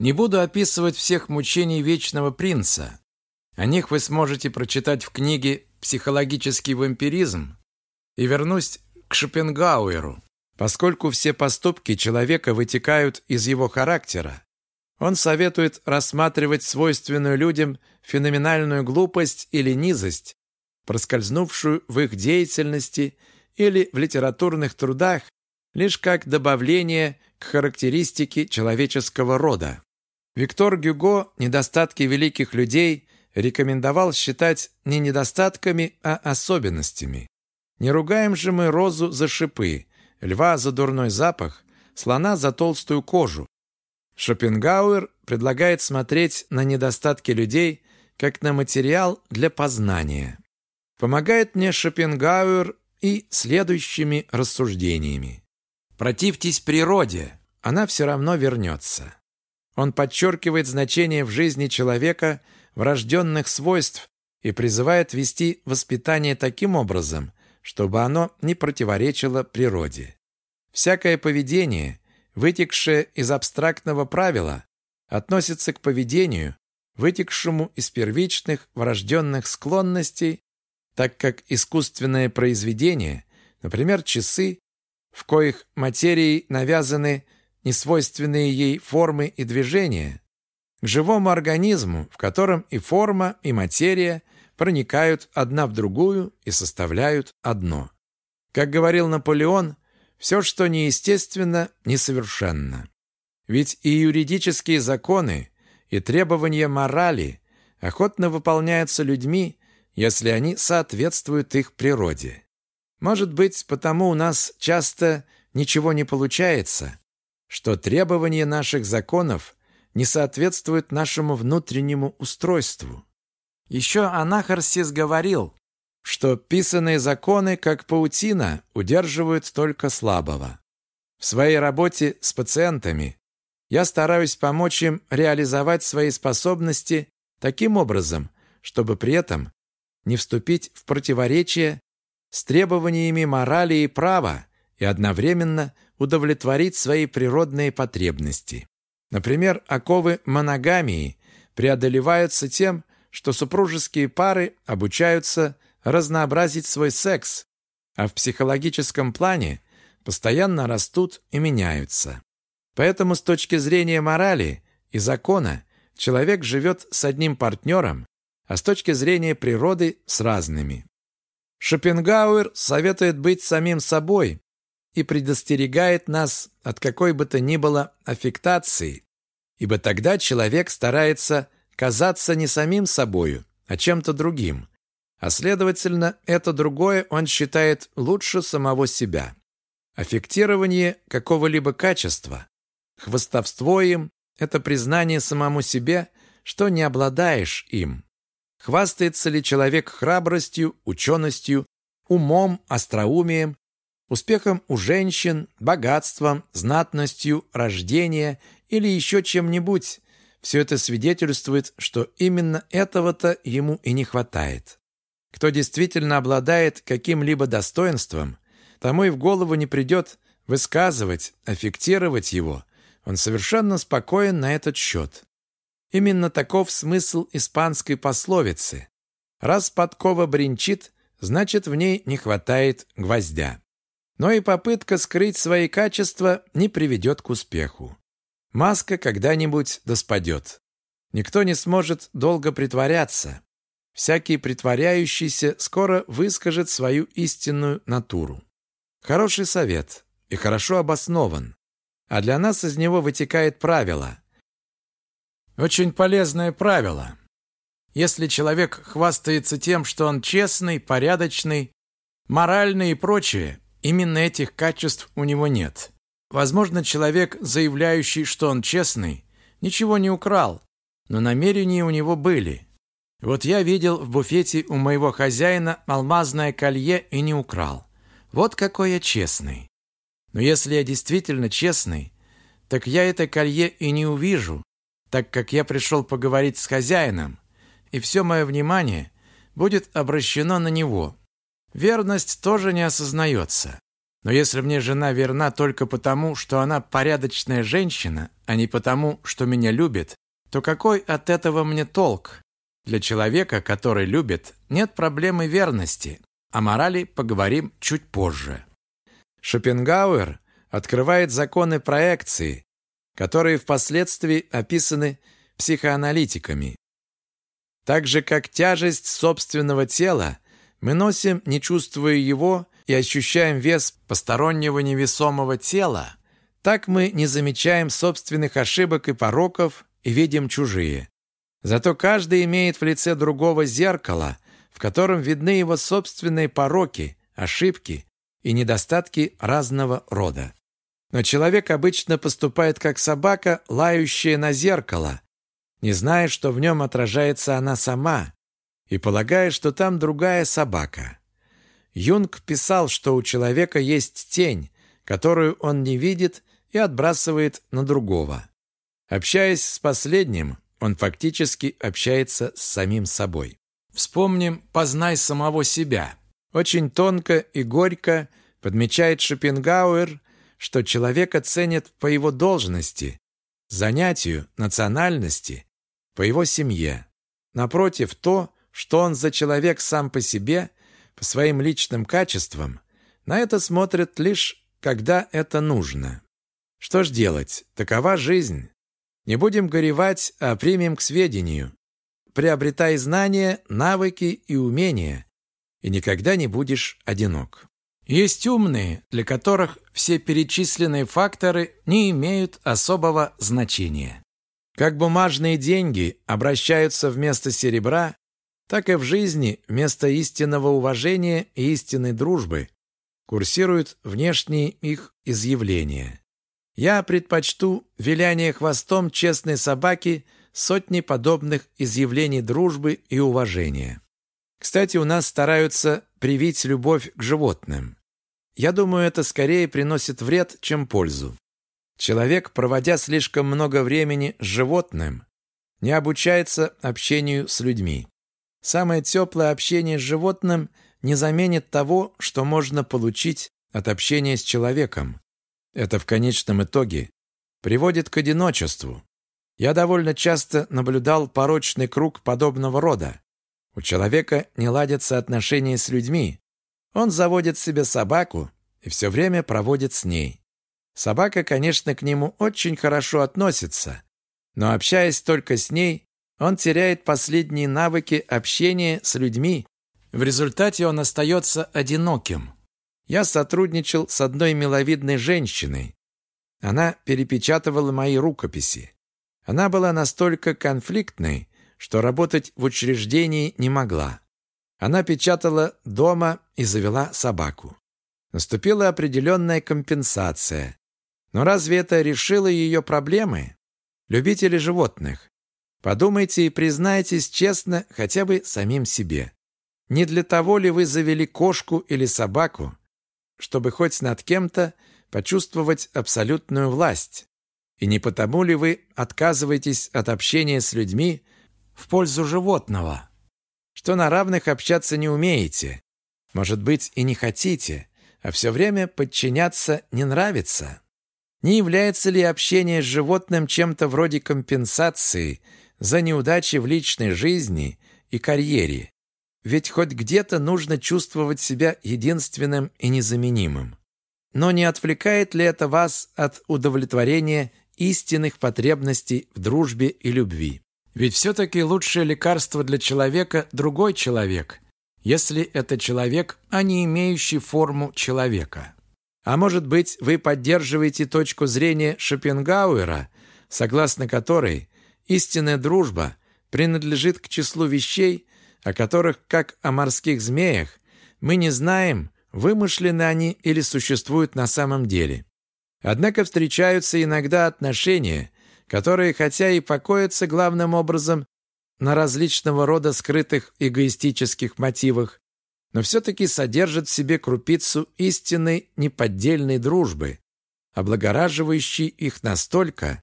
Не буду описывать всех мучений Вечного Принца. О них вы сможете прочитать в книге «Психологический вампиризм» и вернусь к Шопенгауэру. Поскольку все поступки человека вытекают из его характера, он советует рассматривать свойственную людям феноменальную глупость или низость, проскользнувшую в их деятельности или в литературных трудах, лишь как добавление к характеристике человеческого рода. Виктор Гюго недостатки великих людей рекомендовал считать не недостатками, а особенностями. Не ругаем же мы розу за шипы, льва за дурной запах, слона за толстую кожу, Шопенгауэр предлагает смотреть на недостатки людей как на материал для познания. Помогает мне Шопенгауэр и следующими рассуждениями. Противьтесь природе, она все равно вернется. Он подчеркивает значение в жизни человека врожденных свойств и призывает вести воспитание таким образом, чтобы оно не противоречило природе. Всякое поведение, вытекшее из абстрактного правила, относится к поведению, вытекшему из первичных врожденных склонностей, так как искусственное произведение, например, часы, в коих материи навязаны несвойственные ей формы и движения, к живому организму, в котором и форма, и материя проникают одна в другую и составляют одно. Как говорил Наполеон, все, что неестественно, несовершенно. Ведь и юридические законы, и требования морали охотно выполняются людьми, если они соответствуют их природе. Может быть, потому у нас часто ничего не получается, что требования наших законов не соответствуют нашему внутреннему устройству. Еще Анахарсис говорил, что писанные законы, как паутина, удерживают только слабого. В своей работе с пациентами я стараюсь помочь им реализовать свои способности таким образом, чтобы при этом не вступить в противоречие с требованиями морали и права и одновременно удовлетворить свои природные потребности. Например, оковы моногамии преодолеваются тем, что супружеские пары обучаются разнообразить свой секс, а в психологическом плане постоянно растут и меняются. Поэтому с точки зрения морали и закона человек живет с одним партнером, а с точки зрения природы с разными. Шопенгауэр советует быть самим собой и предостерегает нас от какой бы то ни было аффектации, ибо тогда человек старается казаться не самим собою, а чем-то другим, а следовательно, это другое он считает лучше самого себя. Аффектирование какого-либо качества, хвостовство им, это признание самому себе, что не обладаешь им. Хвастается ли человек храбростью, ученостью, умом, остроумием, успехом у женщин, богатством, знатностью, рождения или еще чем-нибудь, все это свидетельствует, что именно этого-то ему и не хватает. Кто действительно обладает каким-либо достоинством, тому и в голову не придет высказывать, аффектировать его. Он совершенно спокоен на этот счет. Именно таков смысл испанской пословицы. Раз подкова бренчит, значит, в ней не хватает гвоздя. Но и попытка скрыть свои качества не приведет к успеху. Маска когда-нибудь доспадет. Никто не сможет долго притворяться. Всякий притворяющийся скоро выскажет свою истинную натуру. Хороший совет и хорошо обоснован. А для нас из него вытекает правило. Очень полезное правило. Если человек хвастается тем, что он честный, порядочный, моральный и прочее, именно этих качеств у него нет. Возможно, человек, заявляющий, что он честный, ничего не украл, но намерения у него были. Вот я видел в буфете у моего хозяина алмазное колье и не украл. Вот какой я честный. Но если я действительно честный, так я это колье и не увижу, так как я пришел поговорить с хозяином, и все мое внимание будет обращено на него. Верность тоже не осознается. Но если мне жена верна только потому, что она порядочная женщина, а не потому, что меня любит, то какой от этого мне толк? Для человека, который любит, нет проблемы верности. О морали поговорим чуть позже. Шопенгауэр открывает законы проекции, которые впоследствии описаны психоаналитиками. Так же, как тяжесть собственного тела, мы носим, не чувствуя его, и ощущаем вес постороннего невесомого тела, так мы не замечаем собственных ошибок и пороков и видим чужие. Зато каждый имеет в лице другого зеркало, в котором видны его собственные пороки, ошибки и недостатки разного рода. Но человек обычно поступает как собака, лающая на зеркало, не зная, что в нем отражается она сама, и полагая, что там другая собака. Юнг писал, что у человека есть тень, которую он не видит и отбрасывает на другого. Общаясь с последним, он фактически общается с самим собой. Вспомним «Познай самого себя». Очень тонко и горько подмечает Шопенгауэр, что человека ценят по его должности, занятию, национальности, по его семье. Напротив, то, что он за человек сам по себе, по своим личным качествам, на это смотрят лишь, когда это нужно. Что ж делать? Такова жизнь. Не будем горевать, а примем к сведению. Приобретай знания, навыки и умения, и никогда не будешь одинок. Есть умные, для которых все перечисленные факторы не имеют особого значения. Как бумажные деньги обращаются вместо серебра, так и в жизни вместо истинного уважения и истинной дружбы курсируют внешние их изъявления. Я предпочту виляние хвостом честной собаки сотни подобных изъявлений дружбы и уважения. Кстати, у нас стараются привить любовь к животным. Я думаю, это скорее приносит вред, чем пользу. Человек, проводя слишком много времени с животным, не обучается общению с людьми. Самое теплое общение с животным не заменит того, что можно получить от общения с человеком. Это в конечном итоге приводит к одиночеству. Я довольно часто наблюдал порочный круг подобного рода. У человека не ладятся отношения с людьми. Он заводит себе собаку и все время проводит с ней. Собака, конечно, к нему очень хорошо относится, но общаясь только с ней, он теряет последние навыки общения с людьми. В результате он остается одиноким. Я сотрудничал с одной миловидной женщиной. Она перепечатывала мои рукописи. Она была настолько конфликтной, что работать в учреждении не могла. Она печатала дома и завела собаку. Наступила определенная компенсация. Но разве это решило ее проблемы? Любители животных, подумайте и признайтесь честно хотя бы самим себе. Не для того ли вы завели кошку или собаку, чтобы хоть над кем-то почувствовать абсолютную власть? И не потому ли вы отказываетесь от общения с людьми в пользу животного? Что на равных общаться не умеете, может быть, и не хотите, а все время подчиняться не нравится? Не является ли общение с животным чем-то вроде компенсации за неудачи в личной жизни и карьере? Ведь хоть где-то нужно чувствовать себя единственным и незаменимым. Но не отвлекает ли это вас от удовлетворения истинных потребностей в дружбе и любви? Ведь все-таки лучшее лекарство для человека – другой человек, если это человек, а не имеющий форму человека. А может быть, вы поддерживаете точку зрения Шопенгауэра, согласно которой истинная дружба принадлежит к числу вещей, о которых, как о морских змеях, мы не знаем, вымышлены они или существуют на самом деле. Однако встречаются иногда отношения, которые, хотя и покоятся главным образом на различного рода скрытых эгоистических мотивах, но все-таки содержат в себе крупицу истинной неподдельной дружбы, облагораживающей их настолько,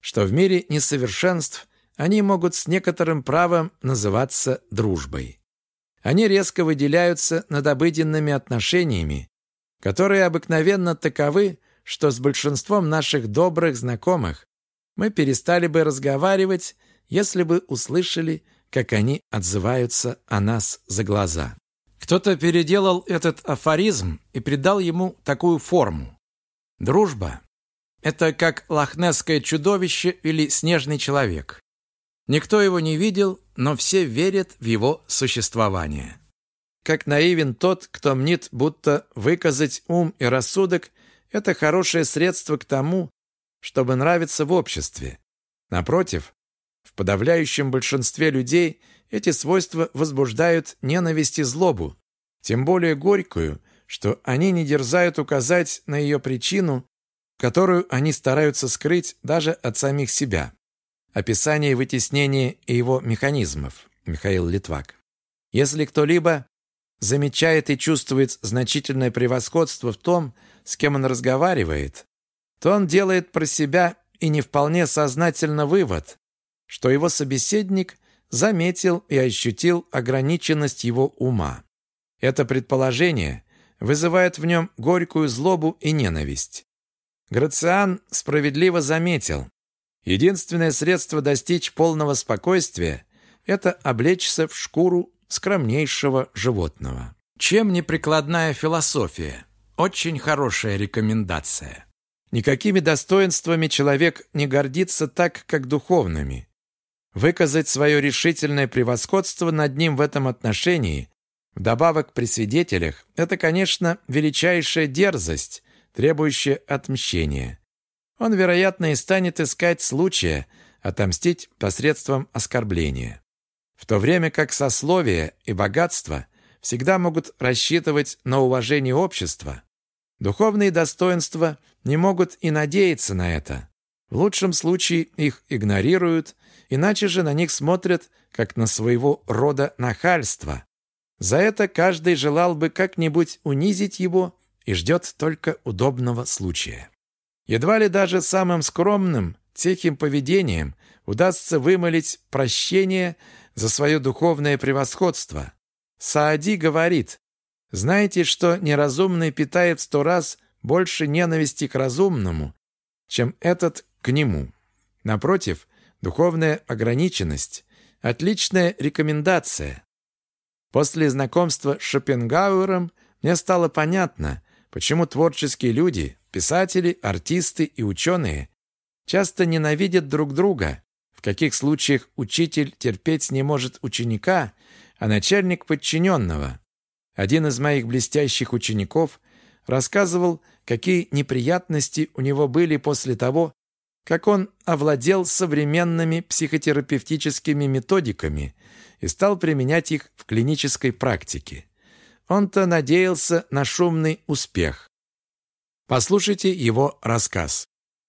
что в мире несовершенств они могут с некоторым правом называться дружбой. Они резко выделяются над обыденными отношениями, которые обыкновенно таковы, что с большинством наших добрых знакомых мы перестали бы разговаривать, если бы услышали, как они отзываются о нас за глаза. Кто-то переделал этот афоризм и придал ему такую форму. Дружба – это как лохнесское чудовище или снежный человек. Никто его не видел, но все верят в его существование. Как наивен тот, кто мнит, будто выказать ум и рассудок – это хорошее средство к тому, чтобы нравиться в обществе. Напротив, в подавляющем большинстве людей эти свойства возбуждают ненависть и злобу, тем более горькую, что они не дерзают указать на ее причину, которую они стараются скрыть даже от самих себя. Описание вытеснения и его механизмов. Михаил Литвак. Если кто-либо замечает и чувствует значительное превосходство в том, с кем он разговаривает, то он делает про себя и не вполне сознательно вывод, что его собеседник заметил и ощутил ограниченность его ума. Это предположение вызывает в нем горькую злобу и ненависть. Грациан справедливо заметил, единственное средство достичь полного спокойствия – это облечься в шкуру скромнейшего животного. Чем не прикладная философия? Очень хорошая рекомендация. Никакими достоинствами человек не гордится так, как духовными. Выказать свое решительное превосходство над ним в этом отношении, вдобавок при свидетелях, это, конечно, величайшая дерзость, требующая отмщения. Он, вероятно, и станет искать случая отомстить посредством оскорбления. В то время как сословие и богатство всегда могут рассчитывать на уважение общества, духовные достоинства не могут и надеяться на это. В лучшем случае их игнорируют, иначе же на них смотрят как на своего рода нахальство. За это каждый желал бы как-нибудь унизить его и ждет только удобного случая. Едва ли даже самым скромным, тихим поведением удастся вымолить прощение за свое духовное превосходство. Саади говорит, «Знаете, что неразумный питает сто раз больше ненависти к разумному, чем этот к нему. Напротив, духовная ограниченность – отличная рекомендация. После знакомства с Шопенгауэром мне стало понятно, почему творческие люди, писатели, артисты и ученые часто ненавидят друг друга, в каких случаях учитель терпеть не может ученика, а начальник подчиненного. Один из моих блестящих учеников рассказывал, какие неприятности у него были после того, как он овладел современными психотерапевтическими методиками и стал применять их в клинической практике. Он-то надеялся на шумный успех. Послушайте его рассказ.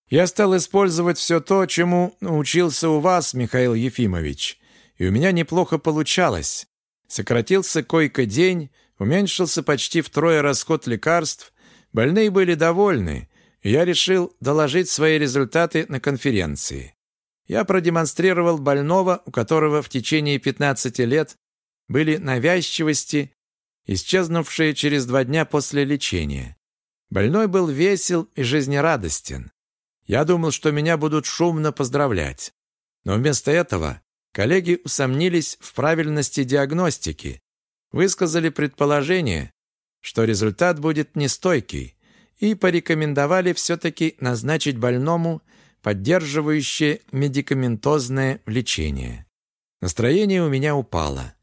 Я стал использовать все то, чему научился у вас, Михаил Ефимович, и у меня неплохо получалось. Сократился койко-день, уменьшился почти втрое расход лекарств, больные были довольны, и я решил доложить свои результаты на конференции. Я продемонстрировал больного, у которого в течение 15 лет были навязчивости, исчезнувшие через два дня после лечения. Больной был весел и жизнерадостен. Я думал, что меня будут шумно поздравлять. Но вместо этого коллеги усомнились в правильности диагностики, высказали предположение, что результат будет нестойкий, и порекомендовали все-таки назначить больному поддерживающее медикаментозное лечение. Настроение у меня упало.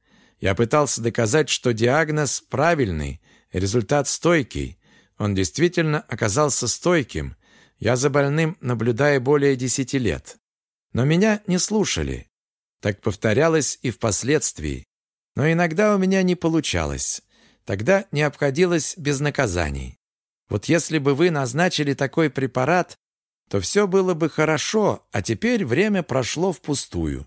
Я пытался доказать, что диагноз правильный, результат стойкий. Он действительно оказался стойким. Я за больным наблюдаю более десяти лет. Но меня не слушали. Так повторялось и впоследствии. Но иногда у меня не получалось. Тогда не обходилось без наказаний. Вот если бы вы назначили такой препарат, то все было бы хорошо, а теперь время прошло впустую.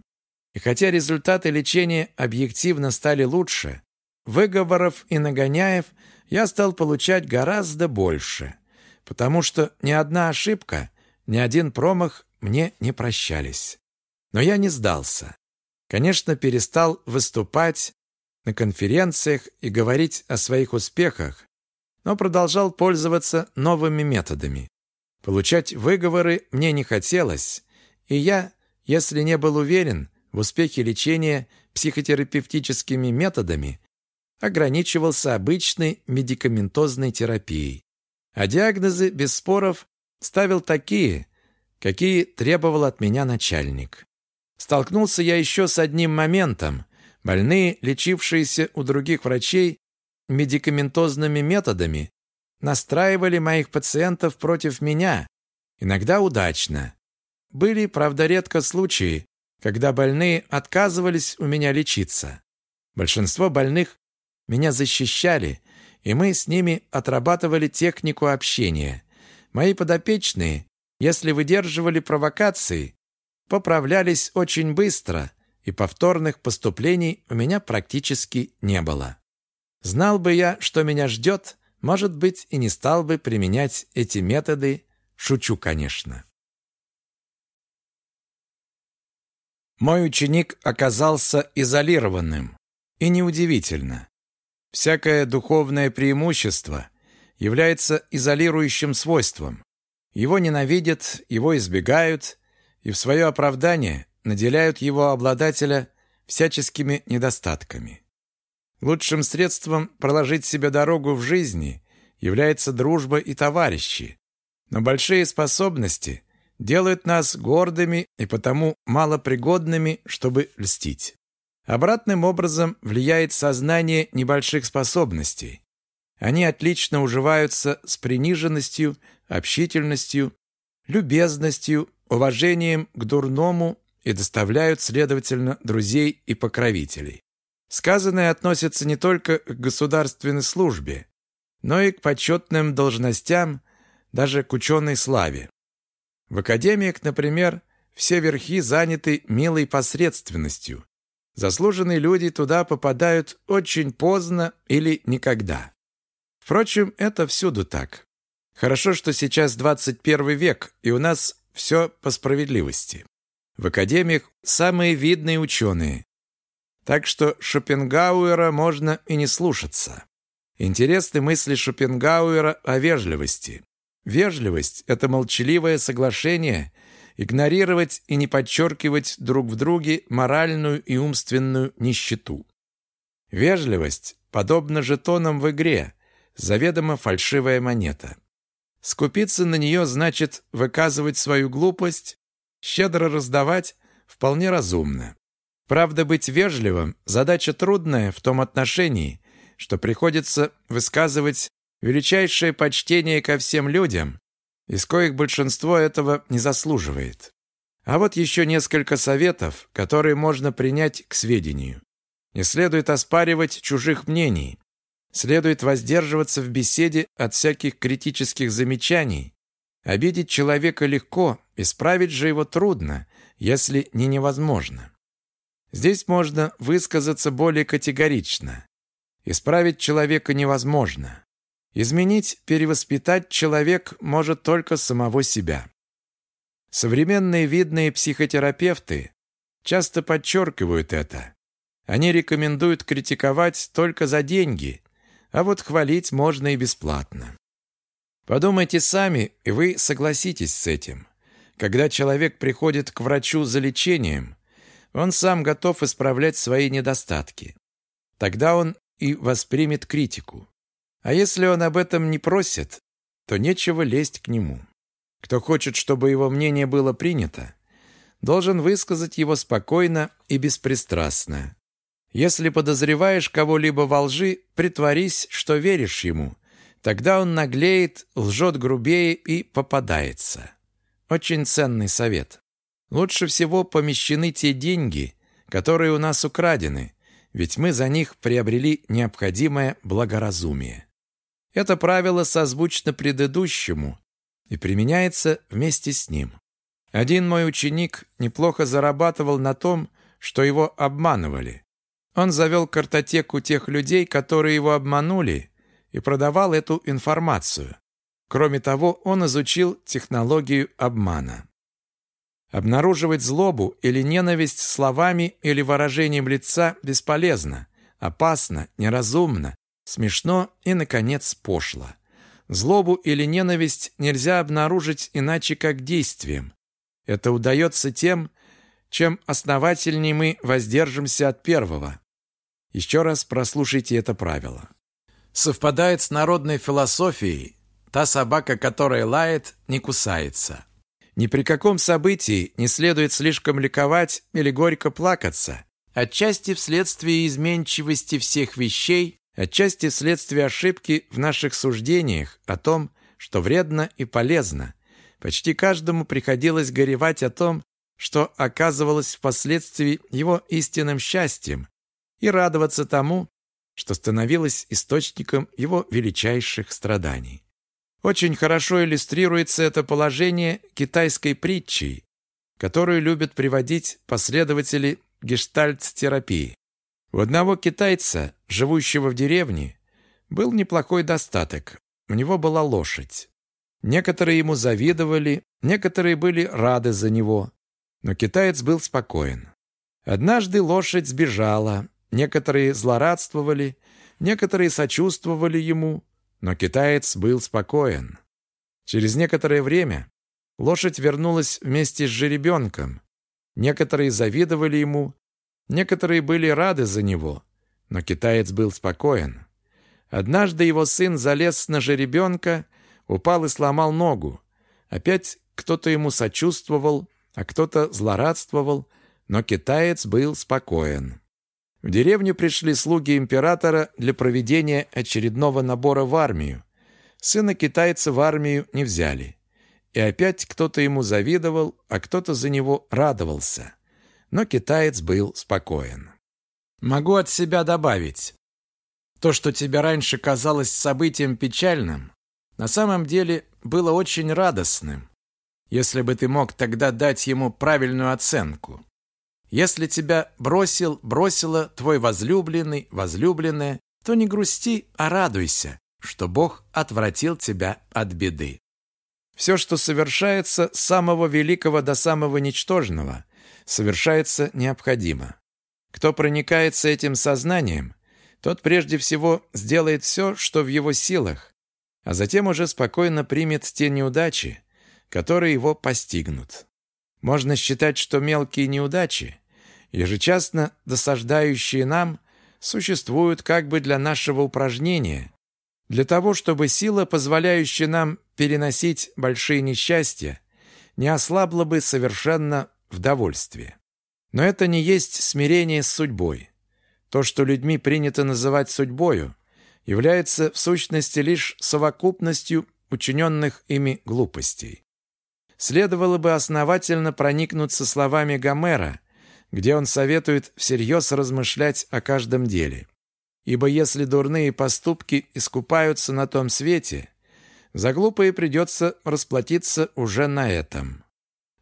И хотя результаты лечения объективно стали лучше, выговоров и нагоняев я стал получать гораздо больше, потому что ни одна ошибка, ни один промах мне не прощались. Но я не сдался. Конечно, перестал выступать на конференциях и говорить о своих успехах, но продолжал пользоваться новыми методами. Получать выговоры мне не хотелось, и я, если не был уверен, в успехе лечения психотерапевтическими методами ограничивался обычной медикаментозной терапией. А диагнозы, без споров, ставил такие, какие требовал от меня начальник. Столкнулся я еще с одним моментом. Больные, лечившиеся у других врачей медикаментозными методами, настраивали моих пациентов против меня, иногда удачно. Были, правда, редко случаи, когда больные отказывались у меня лечиться. Большинство больных меня защищали, и мы с ними отрабатывали технику общения. Мои подопечные, если выдерживали провокации, поправлялись очень быстро, и повторных поступлений у меня практически не было. Знал бы я, что меня ждет, может быть, и не стал бы применять эти методы, шучу, конечно. Мой ученик оказался изолированным. И неудивительно. Всякое духовное преимущество является изолирующим свойством. Его ненавидят, его избегают, и в свое оправдание наделяют его обладателя всяческими недостатками. Лучшим средством проложить себе дорогу в жизни является дружба и товарищи. Но большие способности делают нас гордыми и потому малопригодными, чтобы льстить. Обратным образом влияет сознание небольших способностей. Они отлично уживаются с приниженностью, общительностью, любезностью, уважением к дурному и доставляют, следовательно, друзей и покровителей. Сказанное относится не только к государственной службе, но и к почетным должностям, даже к ученой славе. В академиях, например, все верхи заняты милой посредственностью. Заслуженные люди туда попадают очень поздно или никогда. Впрочем, это всюду так. Хорошо, что сейчас 21 век, и у нас все по справедливости. В академиях самые видные ученые. Так что Шопенгауэра можно и не слушаться. Интересны мысли Шопенгауэра о вежливости. Вежливость – это молчаливое соглашение игнорировать и не подчеркивать друг в друге моральную и умственную нищету. Вежливость подобна жетонам в игре, заведомо фальшивая монета. Скупиться на нее значит выказывать свою глупость, щедро раздавать вполне разумно. Правда, быть вежливым – задача трудная в том отношении, что приходится высказывать величайшее почтение ко всем людям, из коих большинство этого не заслуживает. А вот еще несколько советов, которые можно принять к сведению. Не следует оспаривать чужих мнений. Следует воздерживаться в беседе от всяких критических замечаний. Обидеть человека легко, исправить же его трудно, если не невозможно. Здесь можно высказаться более категорично. Исправить человека невозможно. Изменить, перевоспитать человек может только самого себя. Современные видные психотерапевты часто подчеркивают это. Они рекомендуют критиковать только за деньги, а вот хвалить можно и бесплатно. Подумайте сами, и вы согласитесь с этим. Когда человек приходит к врачу за лечением, он сам готов исправлять свои недостатки. Тогда он и воспримет критику. А если он об этом не просит, то нечего лезть к нему. Кто хочет, чтобы его мнение было принято, должен высказать его спокойно и беспристрастно. Если подозреваешь кого-либо во лжи, притворись, что веришь ему. Тогда он наглеет, лжет грубее и попадается. Очень ценный совет. Лучше всего помещены те деньги, которые у нас украдены, ведь мы за них приобрели необходимое благоразумие. Это правило созвучно предыдущему и применяется вместе с ним. Один мой ученик неплохо зарабатывал на том, что его обманывали. Он завел картотеку тех людей, которые его обманули, и продавал эту информацию. Кроме того, он изучил технологию обмана. Обнаруживать злобу или ненависть словами или выражением лица бесполезно, опасно, неразумно, смешно и, наконец, пошло. Злобу или ненависть нельзя обнаружить иначе как действием. Это удается тем, чем основательнее мы воздержимся от первого. Еще раз прослушайте это правило. Совпадает с народной философией «та собака, которая лает, не кусается». Ни при каком событии не следует слишком ликовать или горько плакаться, отчасти вследствие изменчивости всех вещей, отчасти вследствие ошибки в наших суждениях о том, что вредно и полезно. Почти каждому приходилось горевать о том, что оказывалось впоследствии его истинным счастьем, и радоваться тому, что становилось источником его величайших страданий. Очень хорошо иллюстрируется это положение китайской притчей, которую любят приводить последователи гештальт-терапии. У одного китайца, живущего в деревне, был неплохой достаток. У него была лошадь. Некоторые ему завидовали, некоторые были рады за него. Но китаец был спокоен. Однажды лошадь сбежала, некоторые злорадствовали, некоторые сочувствовали ему, но китаец был спокоен. Через некоторое время лошадь вернулась вместе с жеребенком. Некоторые завидовали ему, некоторые были рады за него, но китаец был спокоен. Однажды его сын залез на жеребенка, упал и сломал ногу. Опять кто-то ему сочувствовал, а кто-то злорадствовал, но китаец был спокоен. В деревню пришли слуги императора для проведения очередного набора в армию. Сына китайца в армию не взяли. И опять кто-то ему завидовал, а кто-то за него радовался. Но китаец был спокоен. Могу от себя добавить. То, что тебе раньше казалось событием печальным, на самом деле было очень радостным, если бы ты мог тогда дать ему правильную оценку. Если тебя бросил, бросила твой возлюбленный, возлюбленная, то не грусти, а радуйся, что Бог отвратил тебя от беды. Все, что совершается с самого великого до самого ничтожного, совершается необходимо. Кто проникается этим сознанием, тот прежде всего сделает все, что в его силах, а затем уже спокойно примет те неудачи, которые его постигнут. Можно считать, что мелкие неудачи, ежечасно досаждающие нам, существуют как бы для нашего упражнения, для того, чтобы сила, позволяющая нам переносить большие несчастья, не ослабла бы совершенно в довольстве. Но это не есть смирение с судьбой. То, что людьми принято называть судьбою, является в сущности лишь совокупностью учиненных ими глупостей следовало бы основательно проникнуться словами Гомера, где он советует всерьез размышлять о каждом деле. Ибо если дурные поступки искупаются на том свете, За глупые придется расплатиться уже на этом.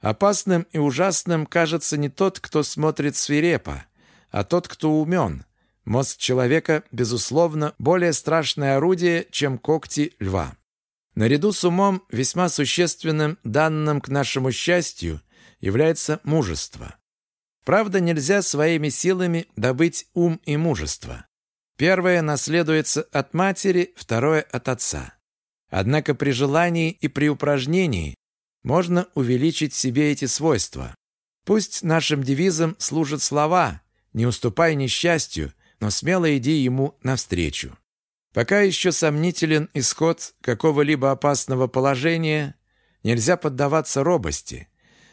Опасным и ужасным кажется не тот, кто смотрит свирепо, а тот, кто умен. Мозг человека, безусловно, более страшное орудие, чем когти льва. Наряду с умом весьма существенным данным к нашему счастью является мужество. Правда, нельзя своими силами добыть ум и мужество. Первое наследуется от матери, второе – от отца. Однако при желании и при упражнении можно увеличить себе эти свойства. Пусть нашим девизом служат слова «Не уступай несчастью, но смело иди ему навстречу». Пока еще сомнителен исход какого-либо опасного положения, нельзя поддаваться робости,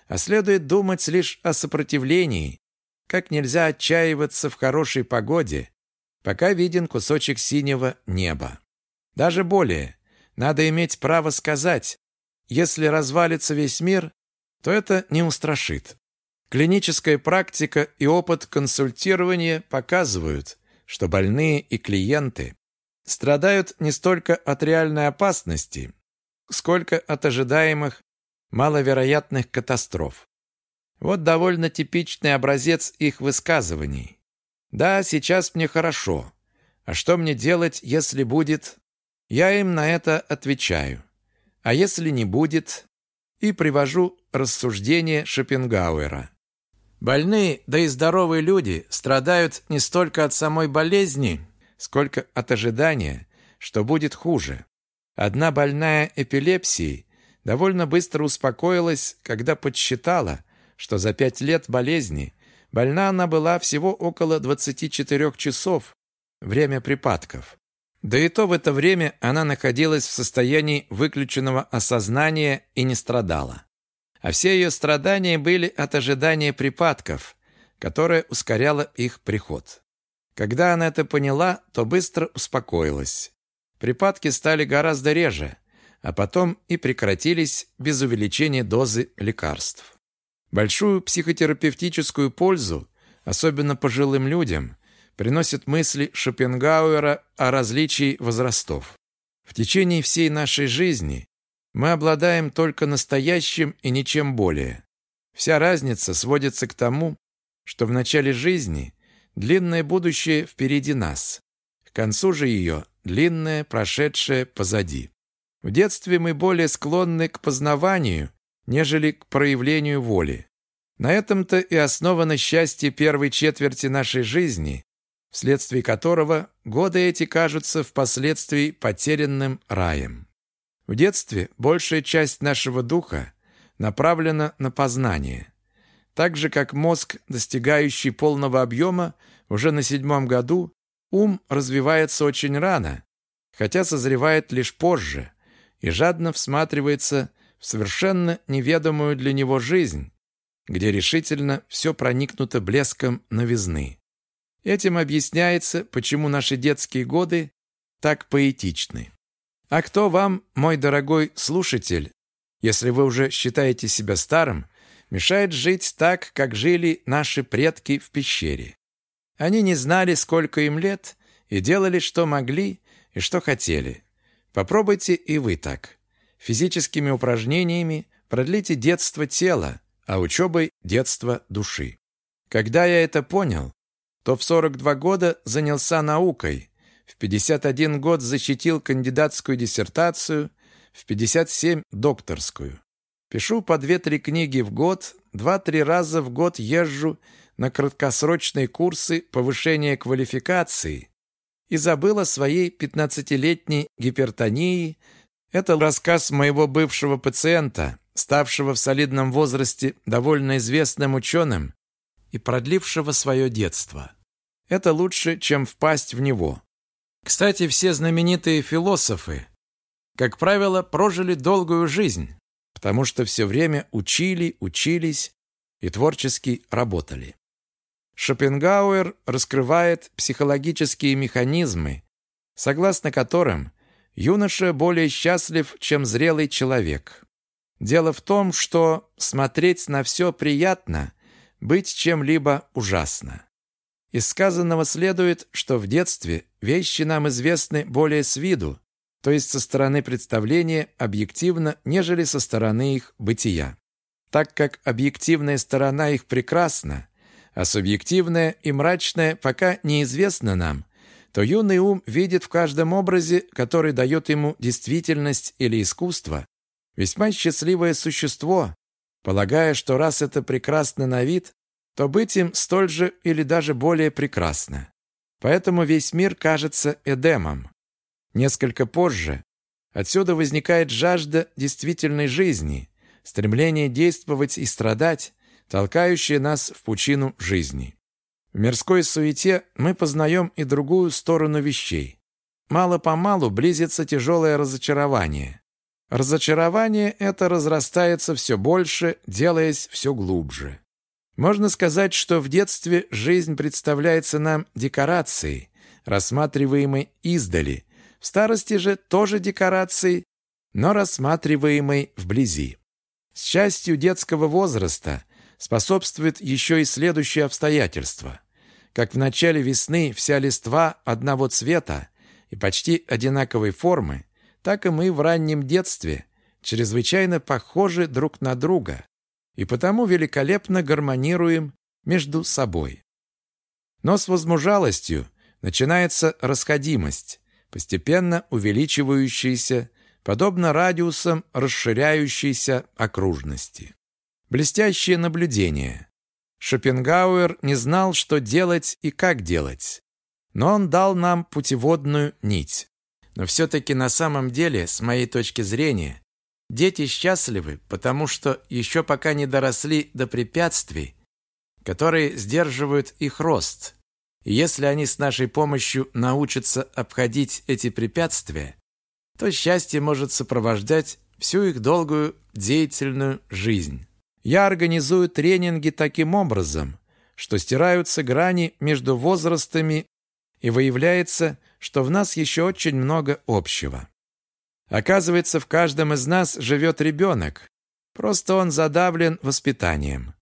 а следует думать лишь о сопротивлении, как нельзя отчаиваться в хорошей погоде, пока виден кусочек синего неба. Даже более, надо иметь право сказать, если развалится весь мир, то это не устрашит. Клиническая практика и опыт консультирования показывают, что больные и клиенты страдают не столько от реальной опасности, сколько от ожидаемых маловероятных катастроф. Вот довольно типичный образец их высказываний. «Да, сейчас мне хорошо. А что мне делать, если будет...» Я им на это отвечаю. А если не будет? И привожу рассуждение Шопенгауэра. Больные, да и здоровые люди страдают не столько от самой болезни, сколько от ожидания, что будет хуже. Одна больная эпилепсией довольно быстро успокоилась, когда подсчитала, что за пять лет болезни больна она была всего около 24 часов, время припадков. Да и то в это время она находилась в состоянии выключенного осознания и не страдала. А все ее страдания были от ожидания припадков, которое ускоряло их приход. Когда она это поняла, то быстро успокоилась. Припадки стали гораздо реже, а потом и прекратились без увеличения дозы лекарств. Большую психотерапевтическую пользу, особенно пожилым людям, приносит мысли Шопенгауэра о различии возрастов. В течение всей нашей жизни мы обладаем только настоящим и ничем более. Вся разница сводится к тому, что в начале жизни длинное будущее впереди нас, к концу же ее длинное прошедшее позади. В детстве мы более склонны к познаванию, нежели к проявлению воли. На этом-то и основано счастье первой четверти нашей жизни, вследствие которого годы эти кажутся впоследствии потерянным раем. В детстве большая часть нашего духа направлена на познание. Так же, как мозг, достигающий полного объема, уже на седьмом году, ум развивается очень рано, хотя созревает лишь позже, и жадно всматривается в совершенно неведомую для него жизнь, где решительно все проникнуто блеском новизны. Этим объясняется, почему наши детские годы так поэтичны. А кто вам, мой дорогой слушатель, если вы уже считаете себя старым, мешает жить так, как жили наши предки в пещере? Они не знали, сколько им лет, и делали, что могли и что хотели. Попробуйте и вы так. Физическими упражнениями продлите детство тела, а учебой – детство души. Когда я это понял, то в 42 года занялся наукой, в 51 год защитил кандидатскую диссертацию, в 57 – докторскую. Пишу по 2-3 книги в год, 2-3 раза в год езжу на краткосрочные курсы повышения квалификации и забыл о своей 15-летней гипертонии. Это рассказ моего бывшего пациента, ставшего в солидном возрасте довольно известным ученым и продлившего свое детство. Это лучше, чем впасть в него. Кстати, все знаменитые философы, как правило, прожили долгую жизнь, потому что все время учили, учились и творчески работали. Шопенгауэр раскрывает психологические механизмы, согласно которым юноша более счастлив, чем зрелый человек. Дело в том, что смотреть на все приятно, быть чем-либо ужасно. Из сказанного следует, что в детстве вещи нам известны более с виду, то есть со стороны представления, объективно, нежели со стороны их бытия. Так как объективная сторона их прекрасна, а субъективная и мрачная пока неизвестна нам, то юный ум видит в каждом образе, который дает ему действительность или искусство, весьма счастливое существо, полагая, что раз это прекрасно на вид, то быть им столь же или даже более прекрасно. Поэтому весь мир кажется Эдемом. Несколько позже отсюда возникает жажда действительной жизни, стремление действовать и страдать, толкающее нас в пучину жизни. В мирской суете мы познаем и другую сторону вещей. Мало-помалу близится тяжелое разочарование. Разочарование это разрастается все больше, делаясь все глубже. Можно сказать, что в детстве жизнь представляется нам декорацией, рассматриваемой издали, в старости же тоже декорации, но рассматриваемой вблизи. С частью детского возраста способствует еще и следующее обстоятельство. Как в начале весны вся листва одного цвета и почти одинаковой формы, так и мы в раннем детстве чрезвычайно похожи друг на друга и потому великолепно гармонируем между собой. Но с возмужалостью начинается расходимость, постепенно увеличивающиеся, подобно радиусам расширяющейся окружности. Блестящее наблюдение. Шопенгауэр не знал, что делать и как делать. Но он дал нам путеводную нить. Но все-таки на самом деле, с моей точки зрения, дети счастливы, потому что еще пока не доросли до препятствий, которые сдерживают их рост. И если они с нашей помощью научатся обходить эти препятствия, то счастье может сопровождать всю их долгую деятельную жизнь. Я организую тренинги таким образом, что стираются грани между возрастами и выявляется, что в нас еще очень много общего. Оказывается, в каждом из нас живет ребенок, просто он задавлен воспитанием.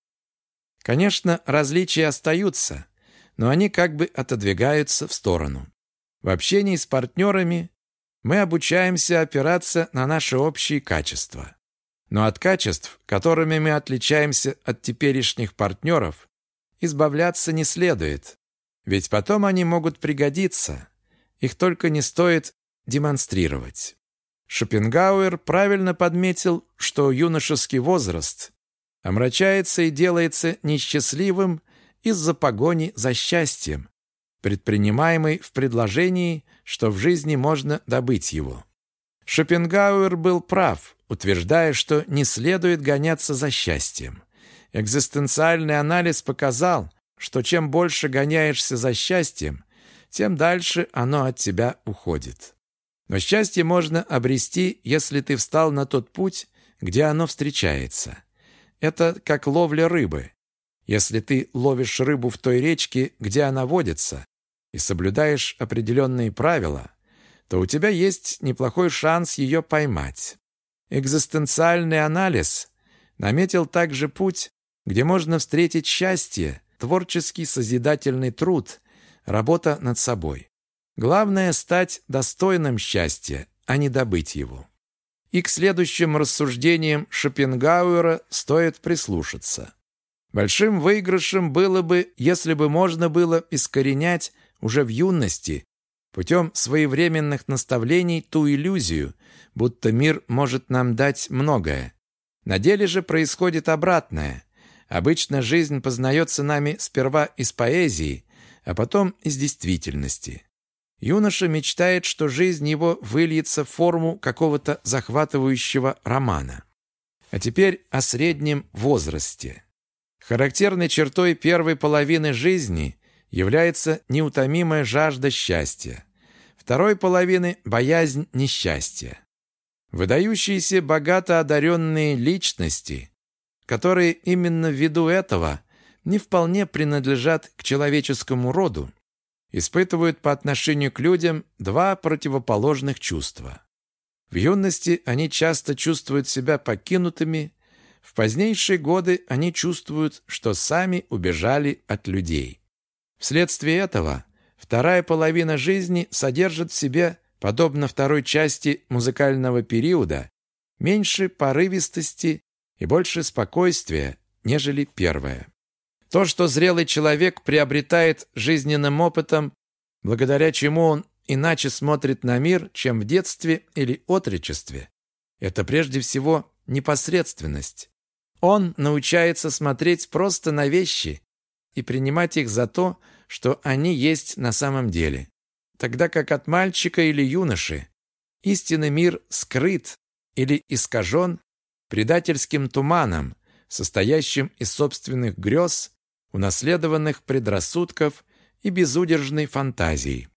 Конечно, различия остаются – но они как бы отодвигаются в сторону. В общении с партнерами мы обучаемся опираться на наши общие качества. Но от качеств, которыми мы отличаемся от теперешних партнеров, избавляться не следует, ведь потом они могут пригодиться, их только не стоит демонстрировать. Шопенгауэр правильно подметил, что юношеский возраст омрачается и делается несчастливым из-за погони за счастьем, предпринимаемой в предложении, что в жизни можно добыть его. Шопенгауэр был прав, утверждая, что не следует гоняться за счастьем. Экзистенциальный анализ показал, что чем больше гоняешься за счастьем, тем дальше оно от тебя уходит. Но счастье можно обрести, если ты встал на тот путь, где оно встречается. Это как ловля рыбы. Если ты ловишь рыбу в той речке, где она водится, и соблюдаешь определенные правила, то у тебя есть неплохой шанс ее поймать. Экзистенциальный анализ наметил также путь, где можно встретить счастье, творческий созидательный труд, работа над собой. Главное – стать достойным счастья, а не добыть его. И к следующим рассуждениям Шопенгауэра стоит прислушаться. Большим выигрышем было бы, если бы можно было искоренять уже в юности путем своевременных наставлений ту иллюзию, будто мир может нам дать многое. На деле же происходит обратное. Обычно жизнь познается нами сперва из поэзии, а потом из действительности. Юноша мечтает, что жизнь его выльется в форму какого-то захватывающего романа. А теперь о среднем возрасте. Характерной чертой первой половины жизни является неутомимая жажда счастья. Второй половины – боязнь несчастья. Выдающиеся богато одаренные личности, которые именно ввиду этого не вполне принадлежат к человеческому роду, испытывают по отношению к людям два противоположных чувства. В юности они часто чувствуют себя покинутыми в позднейшие годы они чувствуют, что сами убежали от людей. Вследствие этого вторая половина жизни содержит в себе подобно второй части музыкального периода, меньше порывистости и больше спокойствия, нежели первая. То, что зрелый человек приобретает жизненным опытом, благодаря чему он иначе смотрит на мир, чем в детстве или отречестве, это прежде всего непосредственность. Он научается смотреть просто на вещи и принимать их за то, что они есть на самом деле. Тогда как от мальчика или юноши истинный мир скрыт или искажен предательским туманом, состоящим из собственных грез, унаследованных предрассудков и безудержной фантазии.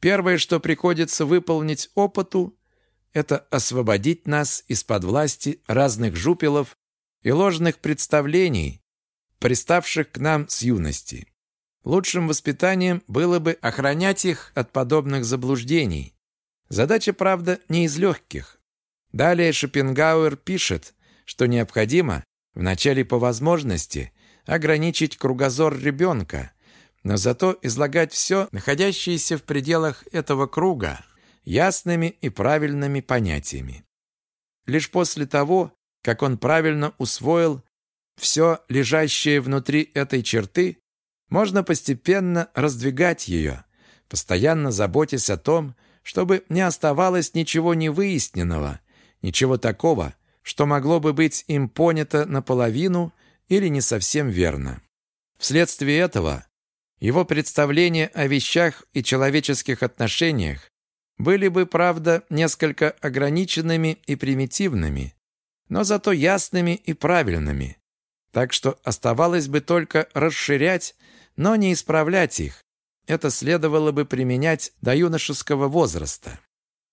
Первое, что приходится выполнить опыту, это освободить нас из-под власти разных жупелов и ложных представлений, приставших к нам с юности. Лучшим воспитанием было бы охранять их от подобных заблуждений. Задача, правда, не из легких. Далее Шопенгауэр пишет, что необходимо, вначале по возможности, ограничить кругозор ребенка, но зато излагать все, находящееся в пределах этого круга, ясными и правильными понятиями. Лишь после того, как он правильно усвоил все лежащее внутри этой черты, можно постепенно раздвигать ее, постоянно заботясь о том, чтобы не оставалось ничего невыясненного, ничего такого, что могло бы быть им понято наполовину или не совсем верно. Вследствие этого его представления о вещах и человеческих отношениях были бы, правда, несколько ограниченными и примитивными, но зато ясными и правильными. Так что оставалось бы только расширять, но не исправлять их. Это следовало бы применять до юношеского возраста.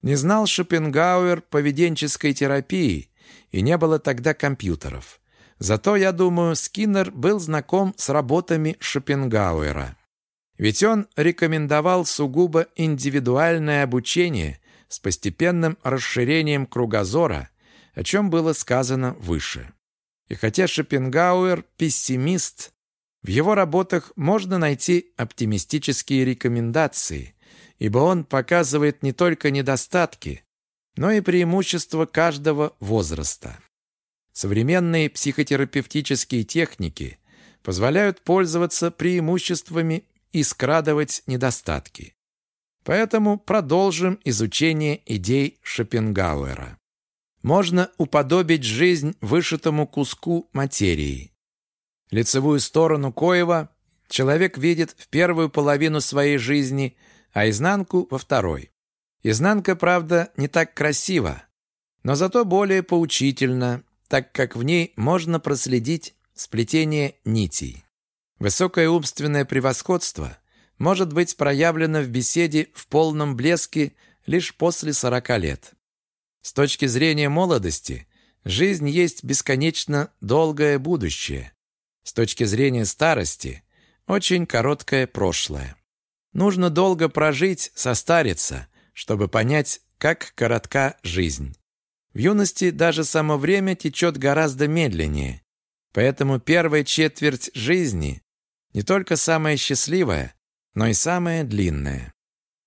Не знал Шопенгауэр поведенческой терапии, и не было тогда компьютеров. Зато, я думаю, Скиннер был знаком с работами Шопенгауэра. Ведь он рекомендовал сугубо индивидуальное обучение с постепенным расширением кругозора, о чем было сказано выше. И хотя Шопенгауэр – пессимист, в его работах можно найти оптимистические рекомендации, ибо он показывает не только недостатки, но и преимущества каждого возраста. Современные психотерапевтические техники позволяют пользоваться преимуществами и скрадывать недостатки. Поэтому продолжим изучение идей Шопенгауэра. Можно уподобить жизнь вышитому куску материи. Лицевую сторону Коева человек видит в первую половину своей жизни, а изнанку – во второй. Изнанка, правда, не так красива, но зато более поучительна, так как в ней можно проследить сплетение нитей. Высокое умственное превосходство может быть проявлено в беседе в полном блеске лишь после 40 лет. С точки зрения молодости, жизнь есть бесконечно долгое будущее. С точки зрения старости, очень короткое прошлое. Нужно долго прожить, состариться, чтобы понять, как коротка жизнь. В юности даже само время течет гораздо медленнее, поэтому первая четверть жизни не только самая счастливая, но и самая длинная.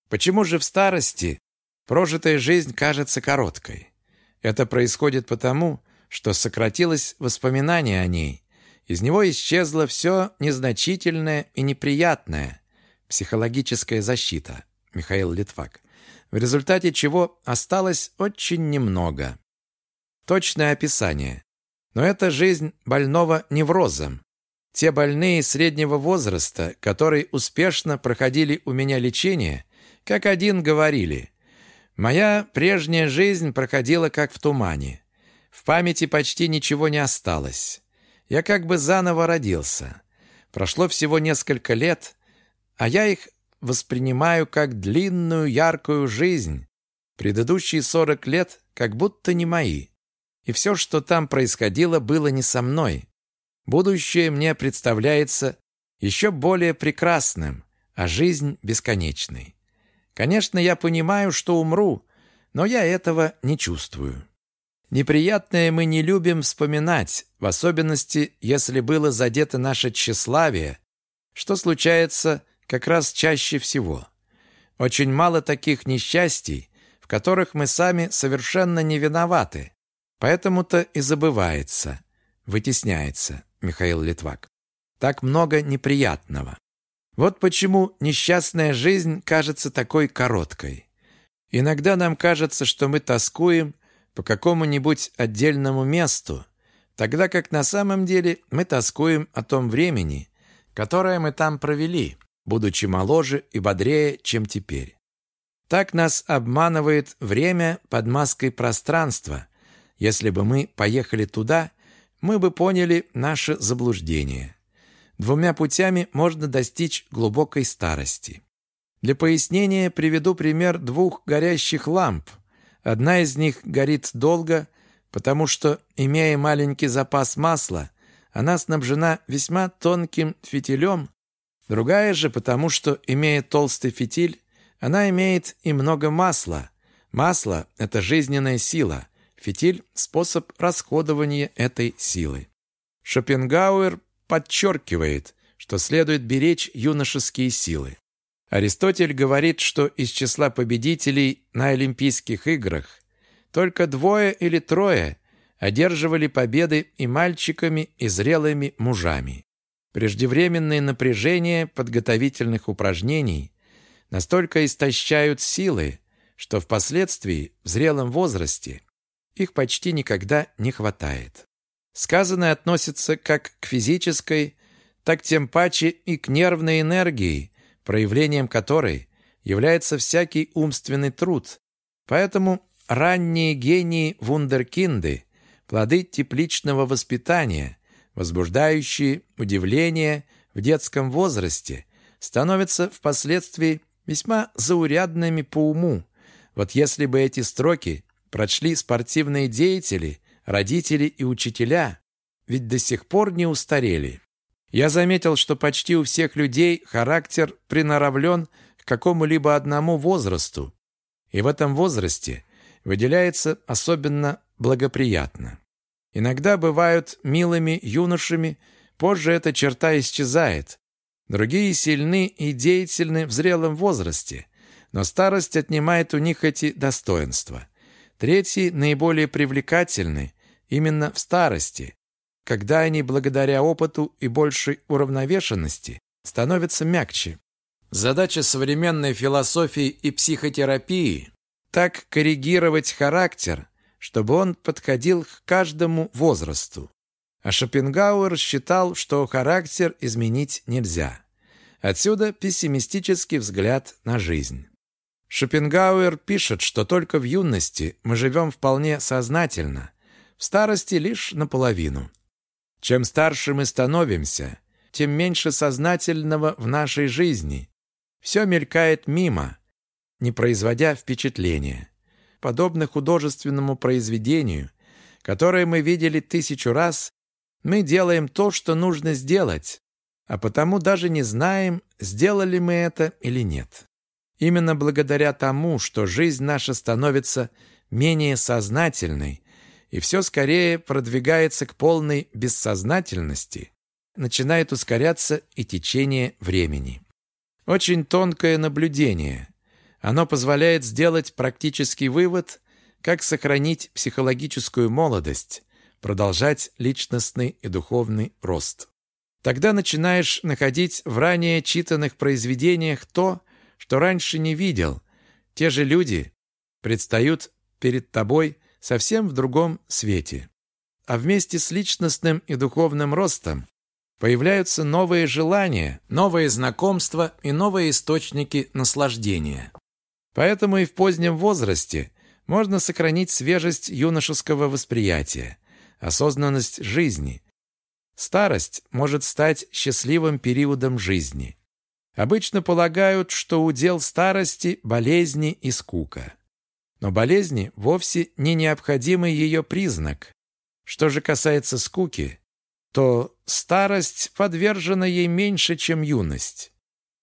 Почему же в старости прожитая жизнь кажется короткой? Это происходит потому, что сократилось воспоминание о ней. Из него исчезло все незначительное и неприятное. Психологическая защита. Михаил Литвак в результате чего осталось очень немного. Точное описание. Но это жизнь больного неврозом. Те больные среднего возраста, которые успешно проходили у меня лечение, как один говорили, «Моя прежняя жизнь проходила как в тумане. В памяти почти ничего не осталось. Я как бы заново родился. Прошло всего несколько лет, а я их воспринимаю как длинную яркую жизнь. Предыдущие сорок лет как будто не мои. И все, что там происходило, было не со мной. Будущее мне представляется еще более прекрасным, а жизнь бесконечной. Конечно, я понимаю, что умру, но я этого не чувствую. Неприятное мы не любим вспоминать, в особенности, если было задето наше тщеславие, что случается как раз чаще всего. Очень мало таких несчастий, в которых мы сами совершенно не виноваты. Поэтому-то и забывается, вытесняется Михаил Литвак. Так много неприятного. Вот почему несчастная жизнь кажется такой короткой. Иногда нам кажется, что мы тоскуем по какому-нибудь отдельному месту, тогда как на самом деле мы тоскуем о том времени, которое мы там провели, будучи моложе и бодрее, чем теперь. Так нас обманывает время под маской пространства. Если бы мы поехали туда, мы бы поняли наше заблуждение. Двумя путями можно достичь глубокой старости. Для пояснения приведу пример двух горящих ламп. Одна из них горит долго, потому что, имея маленький запас масла, она снабжена весьма тонким фитилем, другая же потому, что, имея толстый фитиль, она имеет и много масла. Масло – это жизненная сила, фитиль – способ расходования этой силы. Шопенгауэр подчеркивает, что следует беречь юношеские силы. Аристотель говорит, что из числа победителей на Олимпийских играх только двое или трое одерживали победы и мальчиками, и зрелыми мужами. Преждевременные напряжения подготовительных упражнений настолько истощают силы, что впоследствии, в зрелом возрасте, их почти никогда не хватает. Сказанное относится как к физической, так тем паче и к нервной энергии, проявлением которой является всякий умственный труд. Поэтому ранние гении вундеркинды – плоды тепличного воспитания, возбуждающие удивление в детском возрасте, становятся впоследствии весьма заурядными по уму. Вот если бы эти строки прочли спортивные деятели – родители и учителя, ведь до сих пор не устарели. Я заметил, что почти у всех людей характер приноравлен к какому-либо одному возрасту, и в этом возрасте выделяется особенно благоприятно. Иногда бывают милыми юношами, позже эта черта исчезает. Другие сильны и деятельны в зрелом возрасте, но старость отнимает у них эти достоинства. Третьи наиболее привлекательны именно в старости, когда они благодаря опыту и большей уравновешенности становятся мягче. Задача современной философии и психотерапии – так коррегировать характер, чтобы он подходил к каждому возрасту. А Шопенгауэр считал, что характер изменить нельзя. Отсюда пессимистический взгляд на жизнь. Шопенгауэр пишет, что только в юности мы живем вполне сознательно, в старости лишь наполовину. Чем старше мы становимся, тем меньше сознательного в нашей жизни. Все мелькает мимо, не производя впечатления. Подобно художественному произведению, которое мы видели тысячу раз, мы делаем то, что нужно сделать, а потому даже не знаем, сделали мы это или нет. Именно благодаря тому, что жизнь наша становится менее сознательной, и все скорее продвигается к полной бессознательности, начинает ускоряться и течение времени. Очень тонкое наблюдение. Оно позволяет сделать практический вывод, как сохранить психологическую молодость, продолжать личностный и духовный рост. Тогда начинаешь находить в ранее читанных произведениях то, что раньше не видел. Те же люди предстают перед тобой совсем в другом свете. А вместе с личностным и духовным ростом появляются новые желания, новые знакомства и новые источники наслаждения. Поэтому и в позднем возрасте можно сохранить свежесть юношеского восприятия, осознанность жизни. Старость может стать счастливым периодом жизни. Обычно полагают, что удел старости – болезни и скука. Но болезни вовсе не необходимый ее признак. Что же касается скуки, то старость подвержена ей меньше, чем юность.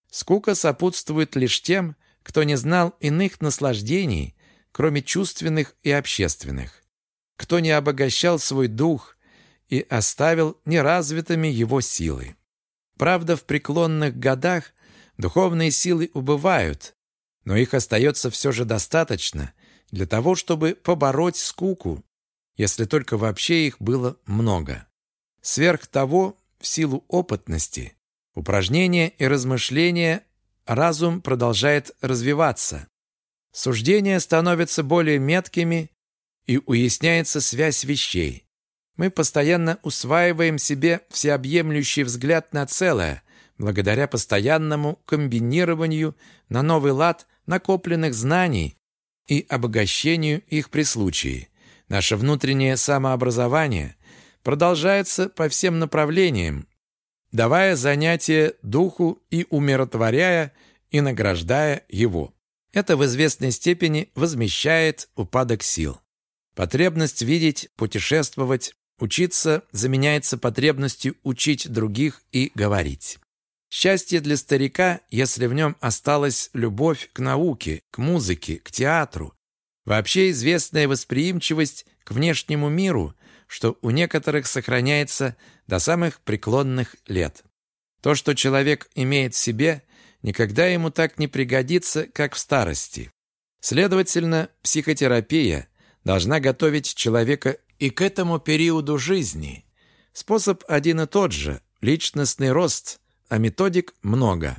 Скука сопутствует лишь тем, кто не знал иных наслаждений, кроме чувственных и общественных, кто не обогащал свой дух и оставил неразвитыми его силы. Правда, в преклонных годах духовные силы убывают, но их остается все же достаточно, для того, чтобы побороть скуку, если только вообще их было много. Сверх того, в силу опытности, упражнения и размышления разум продолжает развиваться. Суждения становятся более меткими и уясняется связь вещей. Мы постоянно усваиваем себе всеобъемлющий взгляд на целое, благодаря постоянному комбинированию на новый лад накопленных знаний и обогащению их при случае. Наше внутреннее самообразование продолжается по всем направлениям, давая занятие духу и умиротворяя и награждая его. Это в известной степени возмещает упадок сил. Потребность видеть, путешествовать, учиться заменяется потребностью учить других и говорить. Счастье для старика, если в нем осталась любовь к науке, к музыке, к театру, вообще известная восприимчивость к внешнему миру, что у некоторых сохраняется до самых преклонных лет. То, что человек имеет в себе, никогда ему так не пригодится, как в старости. Следовательно, психотерапия должна готовить человека и к этому периоду жизни. Способ один и тот же – личностный рост, а методик много.